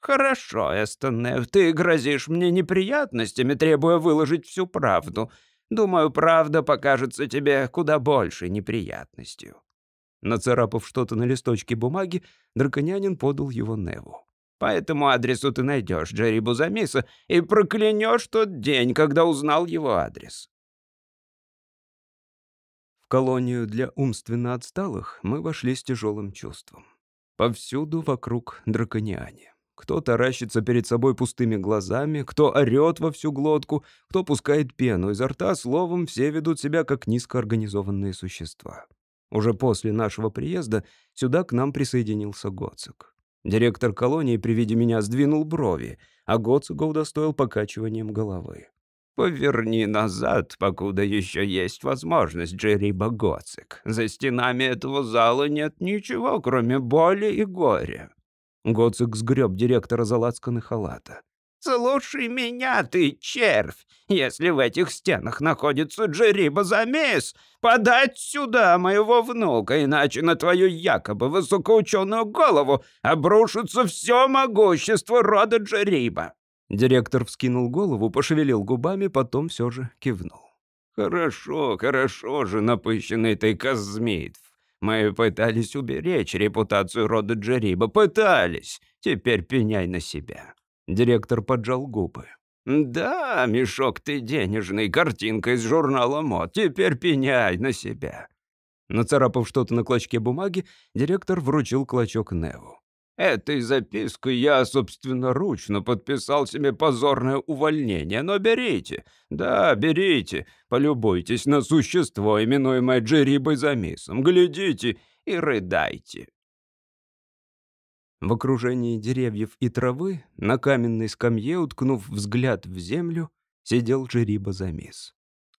Speaker 2: «Хорошо, Эстон Нев, ты грозишь мне неприятностями, требуя выложить всю правду. Думаю, правда покажется тебе куда больше неприятностью».
Speaker 1: Нацарапав что-то на листочке бумаги, драконянин подал его Неву.
Speaker 2: «По этому адресу ты найдешь Джерри Бузамиса и проклянешь тот день, когда узнал его адрес».
Speaker 1: В колонию для умственно отсталых мы вошли с тяжелым чувством. Повсюду вокруг дракониане. Кто таращится перед собой пустыми глазами, кто орет во всю глотку, кто пускает пену изо рта, словом, все ведут себя как низкоорганизованные существа. Уже после нашего приезда сюда к нам присоединился Гоцик. Директор колонии при виде меня сдвинул брови, а Гоцика удостоил покачиванием головы.
Speaker 2: «Поверни назад, покуда еще есть возможность, Джериба Гоцик. За стенами этого зала нет ничего, кроме боли и горя.
Speaker 1: Гоцик сгреб директора за лацканы халата.
Speaker 2: «Слушай меня, ты червь! Если в этих стенах находится Джериба Замис, подать сюда моего внука, иначе на твою якобы высокоученую голову обрушится все могущество рода Джериба!»
Speaker 1: Директор вскинул голову, пошевелил губами, потом все же кивнул.
Speaker 2: «Хорошо, хорошо же, напыщенный ты Казмит. Мы пытались уберечь репутацию рода Джериба. Пытались. Теперь пеняй на себя».
Speaker 1: Директор поджал губы.
Speaker 2: «Да, мешок ты денежный, картинка из журнала мод. Теперь пеняй на себя».
Speaker 1: Нацарапав что-то на клочке бумаги, директор вручил клочок Неву.
Speaker 2: Этой запиской я собственноручно подписал себе позорное увольнение, но берите, да, берите, полюбуйтесь на существо, именуемое Джерибой Замисом, глядите и рыдайте».
Speaker 1: В окружении деревьев и травы, на каменной скамье, уткнув взгляд в землю, сидел Джериба Замис.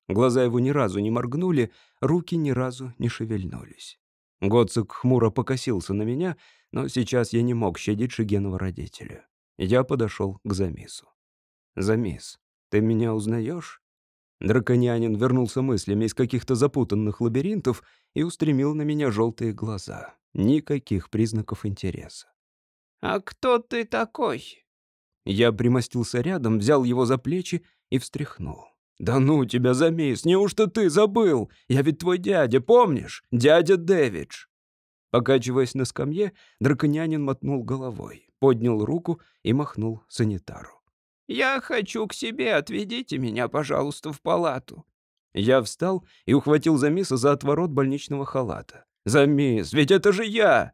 Speaker 1: Глаза его ни разу не моргнули, руки ни разу не шевельнулись. Гоцик хмуро покосился на меня, но сейчас я не мог щадить Шигенова родителя. Я подошел к Замису. «Замис, ты меня узнаешь?» Драконянин вернулся мыслями из каких-то запутанных лабиринтов и устремил на меня желтые глаза. Никаких признаков интереса.
Speaker 2: «А кто ты такой?»
Speaker 1: Я примостился рядом, взял его за плечи и встряхнул. «Да ну тебя, Замис, неужто ты забыл? Я ведь твой дядя, помнишь? Дядя Дэвидж!» Покачиваясь на скамье, драконянин мотнул головой, поднял руку и махнул санитару.
Speaker 2: «Я хочу к себе, отведите меня, пожалуйста, в палату».
Speaker 1: Я встал и ухватил Замиса за отворот больничного халата. «Замис, ведь это же я!»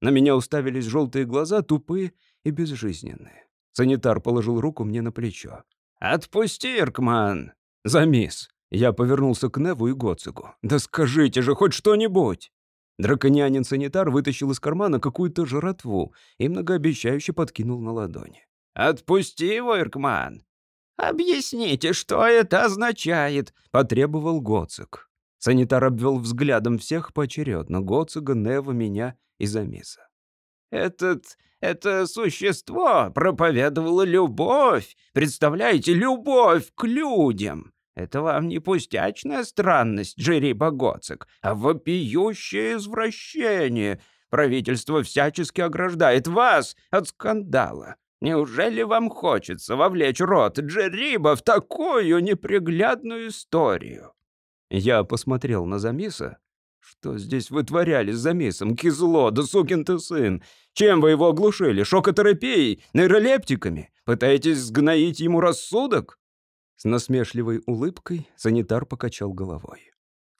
Speaker 1: На меня уставились желтые глаза, тупые и безжизненные. Санитар положил руку мне на плечо.
Speaker 2: «Отпусти, Иркман!»
Speaker 1: «Замис!» Я повернулся к Неву и Гоцигу. «Да скажите же хоть что-нибудь!» Драконянин-санитар вытащил из кармана какую-то жратву и многообещающе подкинул на ладони.
Speaker 2: «Отпусти его, Иркман!» «Объясните, что это означает?» — потребовал Гоцик.
Speaker 1: Санитар обвел взглядом всех поочередно — Гоцига, Нева, меня и Замиса.
Speaker 2: «Этот... это существо проповедовало любовь. Представляете, любовь к людям. Это вам не пустячная странность, Джерри Богоцик, а вопиющее извращение. Правительство всячески ограждает вас от скандала. Неужели вам хочется вовлечь рот Джериба в такую неприглядную историю?»
Speaker 1: Я посмотрел на Замиса. Что здесь вытворяли с Замисом? Кизло, да сукин ты сын! Чем вы его оглушили? Шокотерапией? Нейролептиками? Пытаетесь сгноить ему рассудок? С насмешливой улыбкой санитар покачал головой.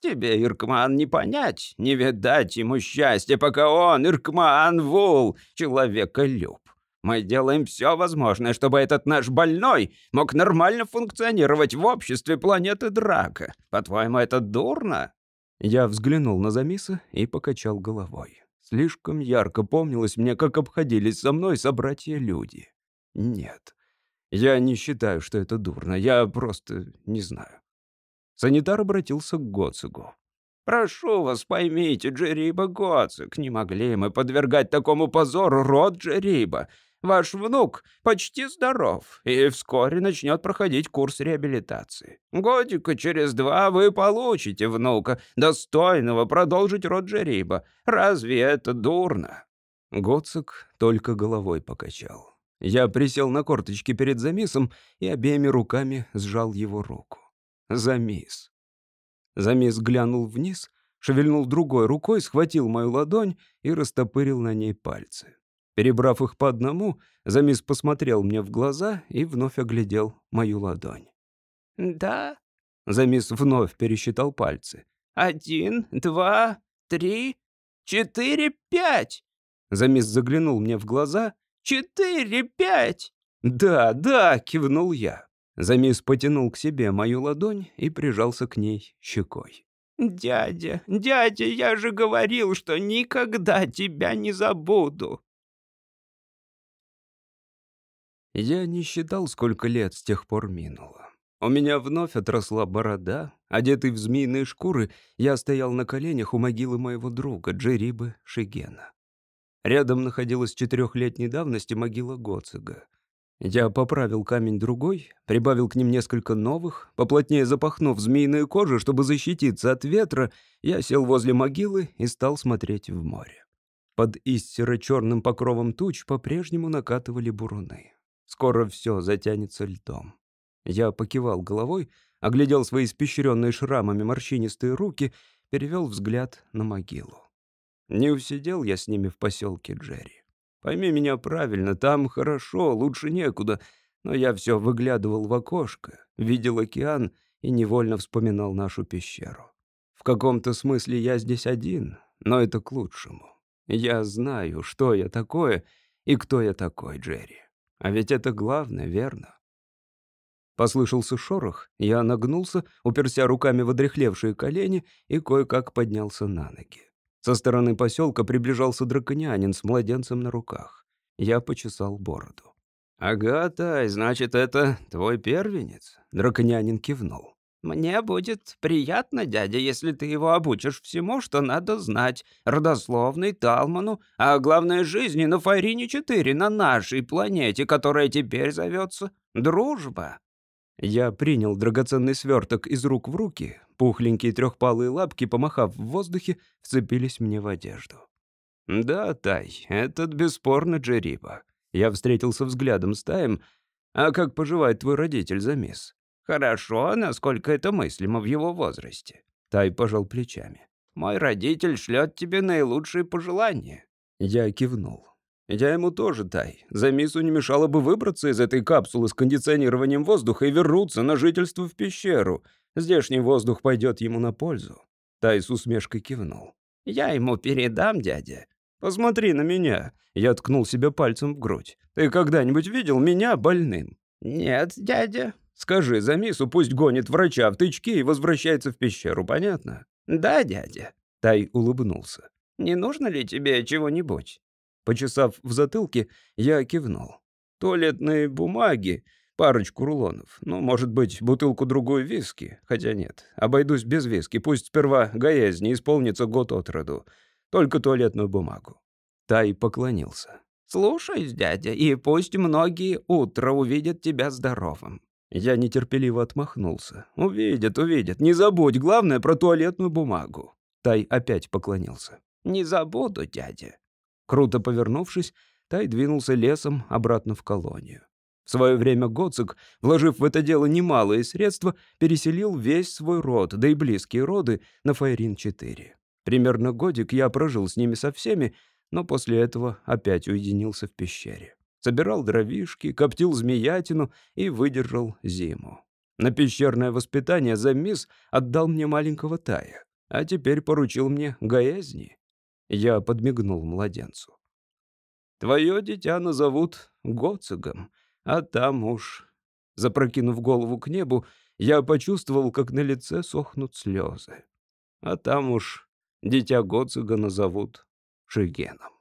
Speaker 2: Тебе, Иркман, не понять, не видать ему счастья, пока он, Иркман Вул, человеколюб. Мы делаем все возможное, чтобы этот наш больной мог нормально функционировать в обществе планеты Драка. По-твоему, это дурно?»
Speaker 1: Я взглянул на Замиса и покачал головой. Слишком ярко помнилось мне, как обходились со мной собратья-люди. Нет, я не считаю, что это дурно, я просто не знаю. Санитар обратился к Гоцигу.
Speaker 2: «Прошу вас, поймите, Джериба Гоцик, не могли мы подвергать такому позору род Джериба. Ваш внук почти здоров и вскоре начнет проходить курс реабилитации. Годика через два вы получите внука, достойного продолжить род Джериба. Разве это дурно?»
Speaker 1: Гоцик только головой покачал. Я присел на корточки перед Замисом и обеими руками сжал его руку. Замис. Замис глянул вниз, шевельнул другой рукой, схватил мою ладонь и растопырил на ней пальцы. Перебрав их по одному, Замис посмотрел мне в глаза и вновь оглядел мою ладонь.
Speaker 2: «Да?»
Speaker 1: Замис вновь пересчитал пальцы.
Speaker 2: «Один, два, три, четыре, пять!»
Speaker 1: Замис заглянул мне в глаза.
Speaker 2: «Четыре, пять!»
Speaker 1: «Да, да!» — кивнул я. Замис потянул к себе мою ладонь и прижался к ней щекой.
Speaker 2: «Дядя, дядя, я же говорил, что никогда тебя не забуду!»
Speaker 1: Я не считал, сколько лет с тех пор минуло. У меня вновь отросла борода. Одетый в змеиные шкуры, я стоял на коленях у могилы моего друга, Джерибы Шигена. Рядом находилась четырехлетней давности могила Гоцига. Я поправил камень другой, прибавил к ним несколько новых, поплотнее запахнув змеиную кожу, чтобы защититься от ветра, я сел возле могилы и стал смотреть в море. Под истеро черным покровом туч по-прежнему накатывали буруны. Скоро все затянется льдом. Я покивал головой, оглядел свои испещренные шрамами морщинистые руки, перевел взгляд на могилу. Не усидел я с ними в поселке Джерри. Пойми меня правильно, там хорошо, лучше некуда, но я все выглядывал в окошко, видел океан и невольно вспоминал нашу пещеру. В каком-то смысле я здесь один, но это к лучшему. Я знаю, что я такое и кто я такой, Джерри. А ведь это главное, верно? Послышался шорох, я нагнулся, уперся руками в одрехлевшие колени и кое-как поднялся на ноги. Со стороны поселка приближался драконянин с младенцем на руках. Я почесал бороду. «Ага, Тай, значит, это твой первенец?» Драконянин кивнул.
Speaker 2: «Мне будет приятно, дядя, если ты его обучишь всему, что надо знать. Родословной, Талману, а главное, жизни на Файрине-4, на нашей планете, которая теперь зовется Дружба».
Speaker 1: Я принял драгоценный сверток из рук в руки. Пухленькие трехпалые лапки, помахав в воздухе, вцепились мне в одежду. «Да, Тай, этот бесспорно Джериба». Я встретился взглядом с Таем. «А как поживает твой родитель, Замис?»
Speaker 2: Хорошо, насколько это мыслимо в его возрасте.
Speaker 1: Тай пожал плечами.
Speaker 2: Мой родитель шлет тебе наилучшие пожелания.
Speaker 1: Я кивнул. Я ему тоже, Тай. За мису не мешало бы выбраться из этой капсулы с кондиционированием воздуха и вернуться на жительство в пещеру. Здешний воздух пойдет ему на пользу. Тай с усмешкой кивнул.
Speaker 2: Я ему передам, дядя.
Speaker 1: Посмотри на меня. Я ткнул себе пальцем в грудь. Ты когда-нибудь видел меня больным?
Speaker 2: Нет, дядя.
Speaker 1: Скажи за мису, пусть гонит врача в тычки и возвращается в пещеру, понятно?
Speaker 2: Да, дядя.
Speaker 1: Тай улыбнулся.
Speaker 2: Не нужно ли тебе чего-нибудь?
Speaker 1: Почесав в затылке, я кивнул. Туалетные бумаги, парочку рулонов. Ну, может быть, бутылку-другую виски. Хотя нет, обойдусь без виски. Пусть сперва гаязни исполнится год от роду. Только туалетную бумагу. Тай поклонился.
Speaker 2: «Слушай, дядя, и пусть многие утро увидят тебя здоровым.
Speaker 1: Я нетерпеливо отмахнулся. «Увидят, увидят. Не забудь, главное, про туалетную бумагу». Тай опять поклонился.
Speaker 2: «Не забуду, дядя».
Speaker 1: Круто повернувшись, Тай двинулся лесом обратно в колонию. В свое время Гоцик, вложив в это дело немалые средства, переселил весь свой род, да и близкие роды, на Файрин-4. Примерно годик я прожил с ними со всеми, но после этого опять уединился в пещере собирал дровишки, коптил змеятину и выдержал зиму. На пещерное воспитание Замис отдал мне маленького Тая. а теперь поручил мне гаязни. Я подмигнул младенцу. Твое дитя назовут Гоцигом, а там уж... Запрокинув голову к небу, я почувствовал, как на лице сохнут слезы. А там уж дитя Гоцига назовут Шигеном.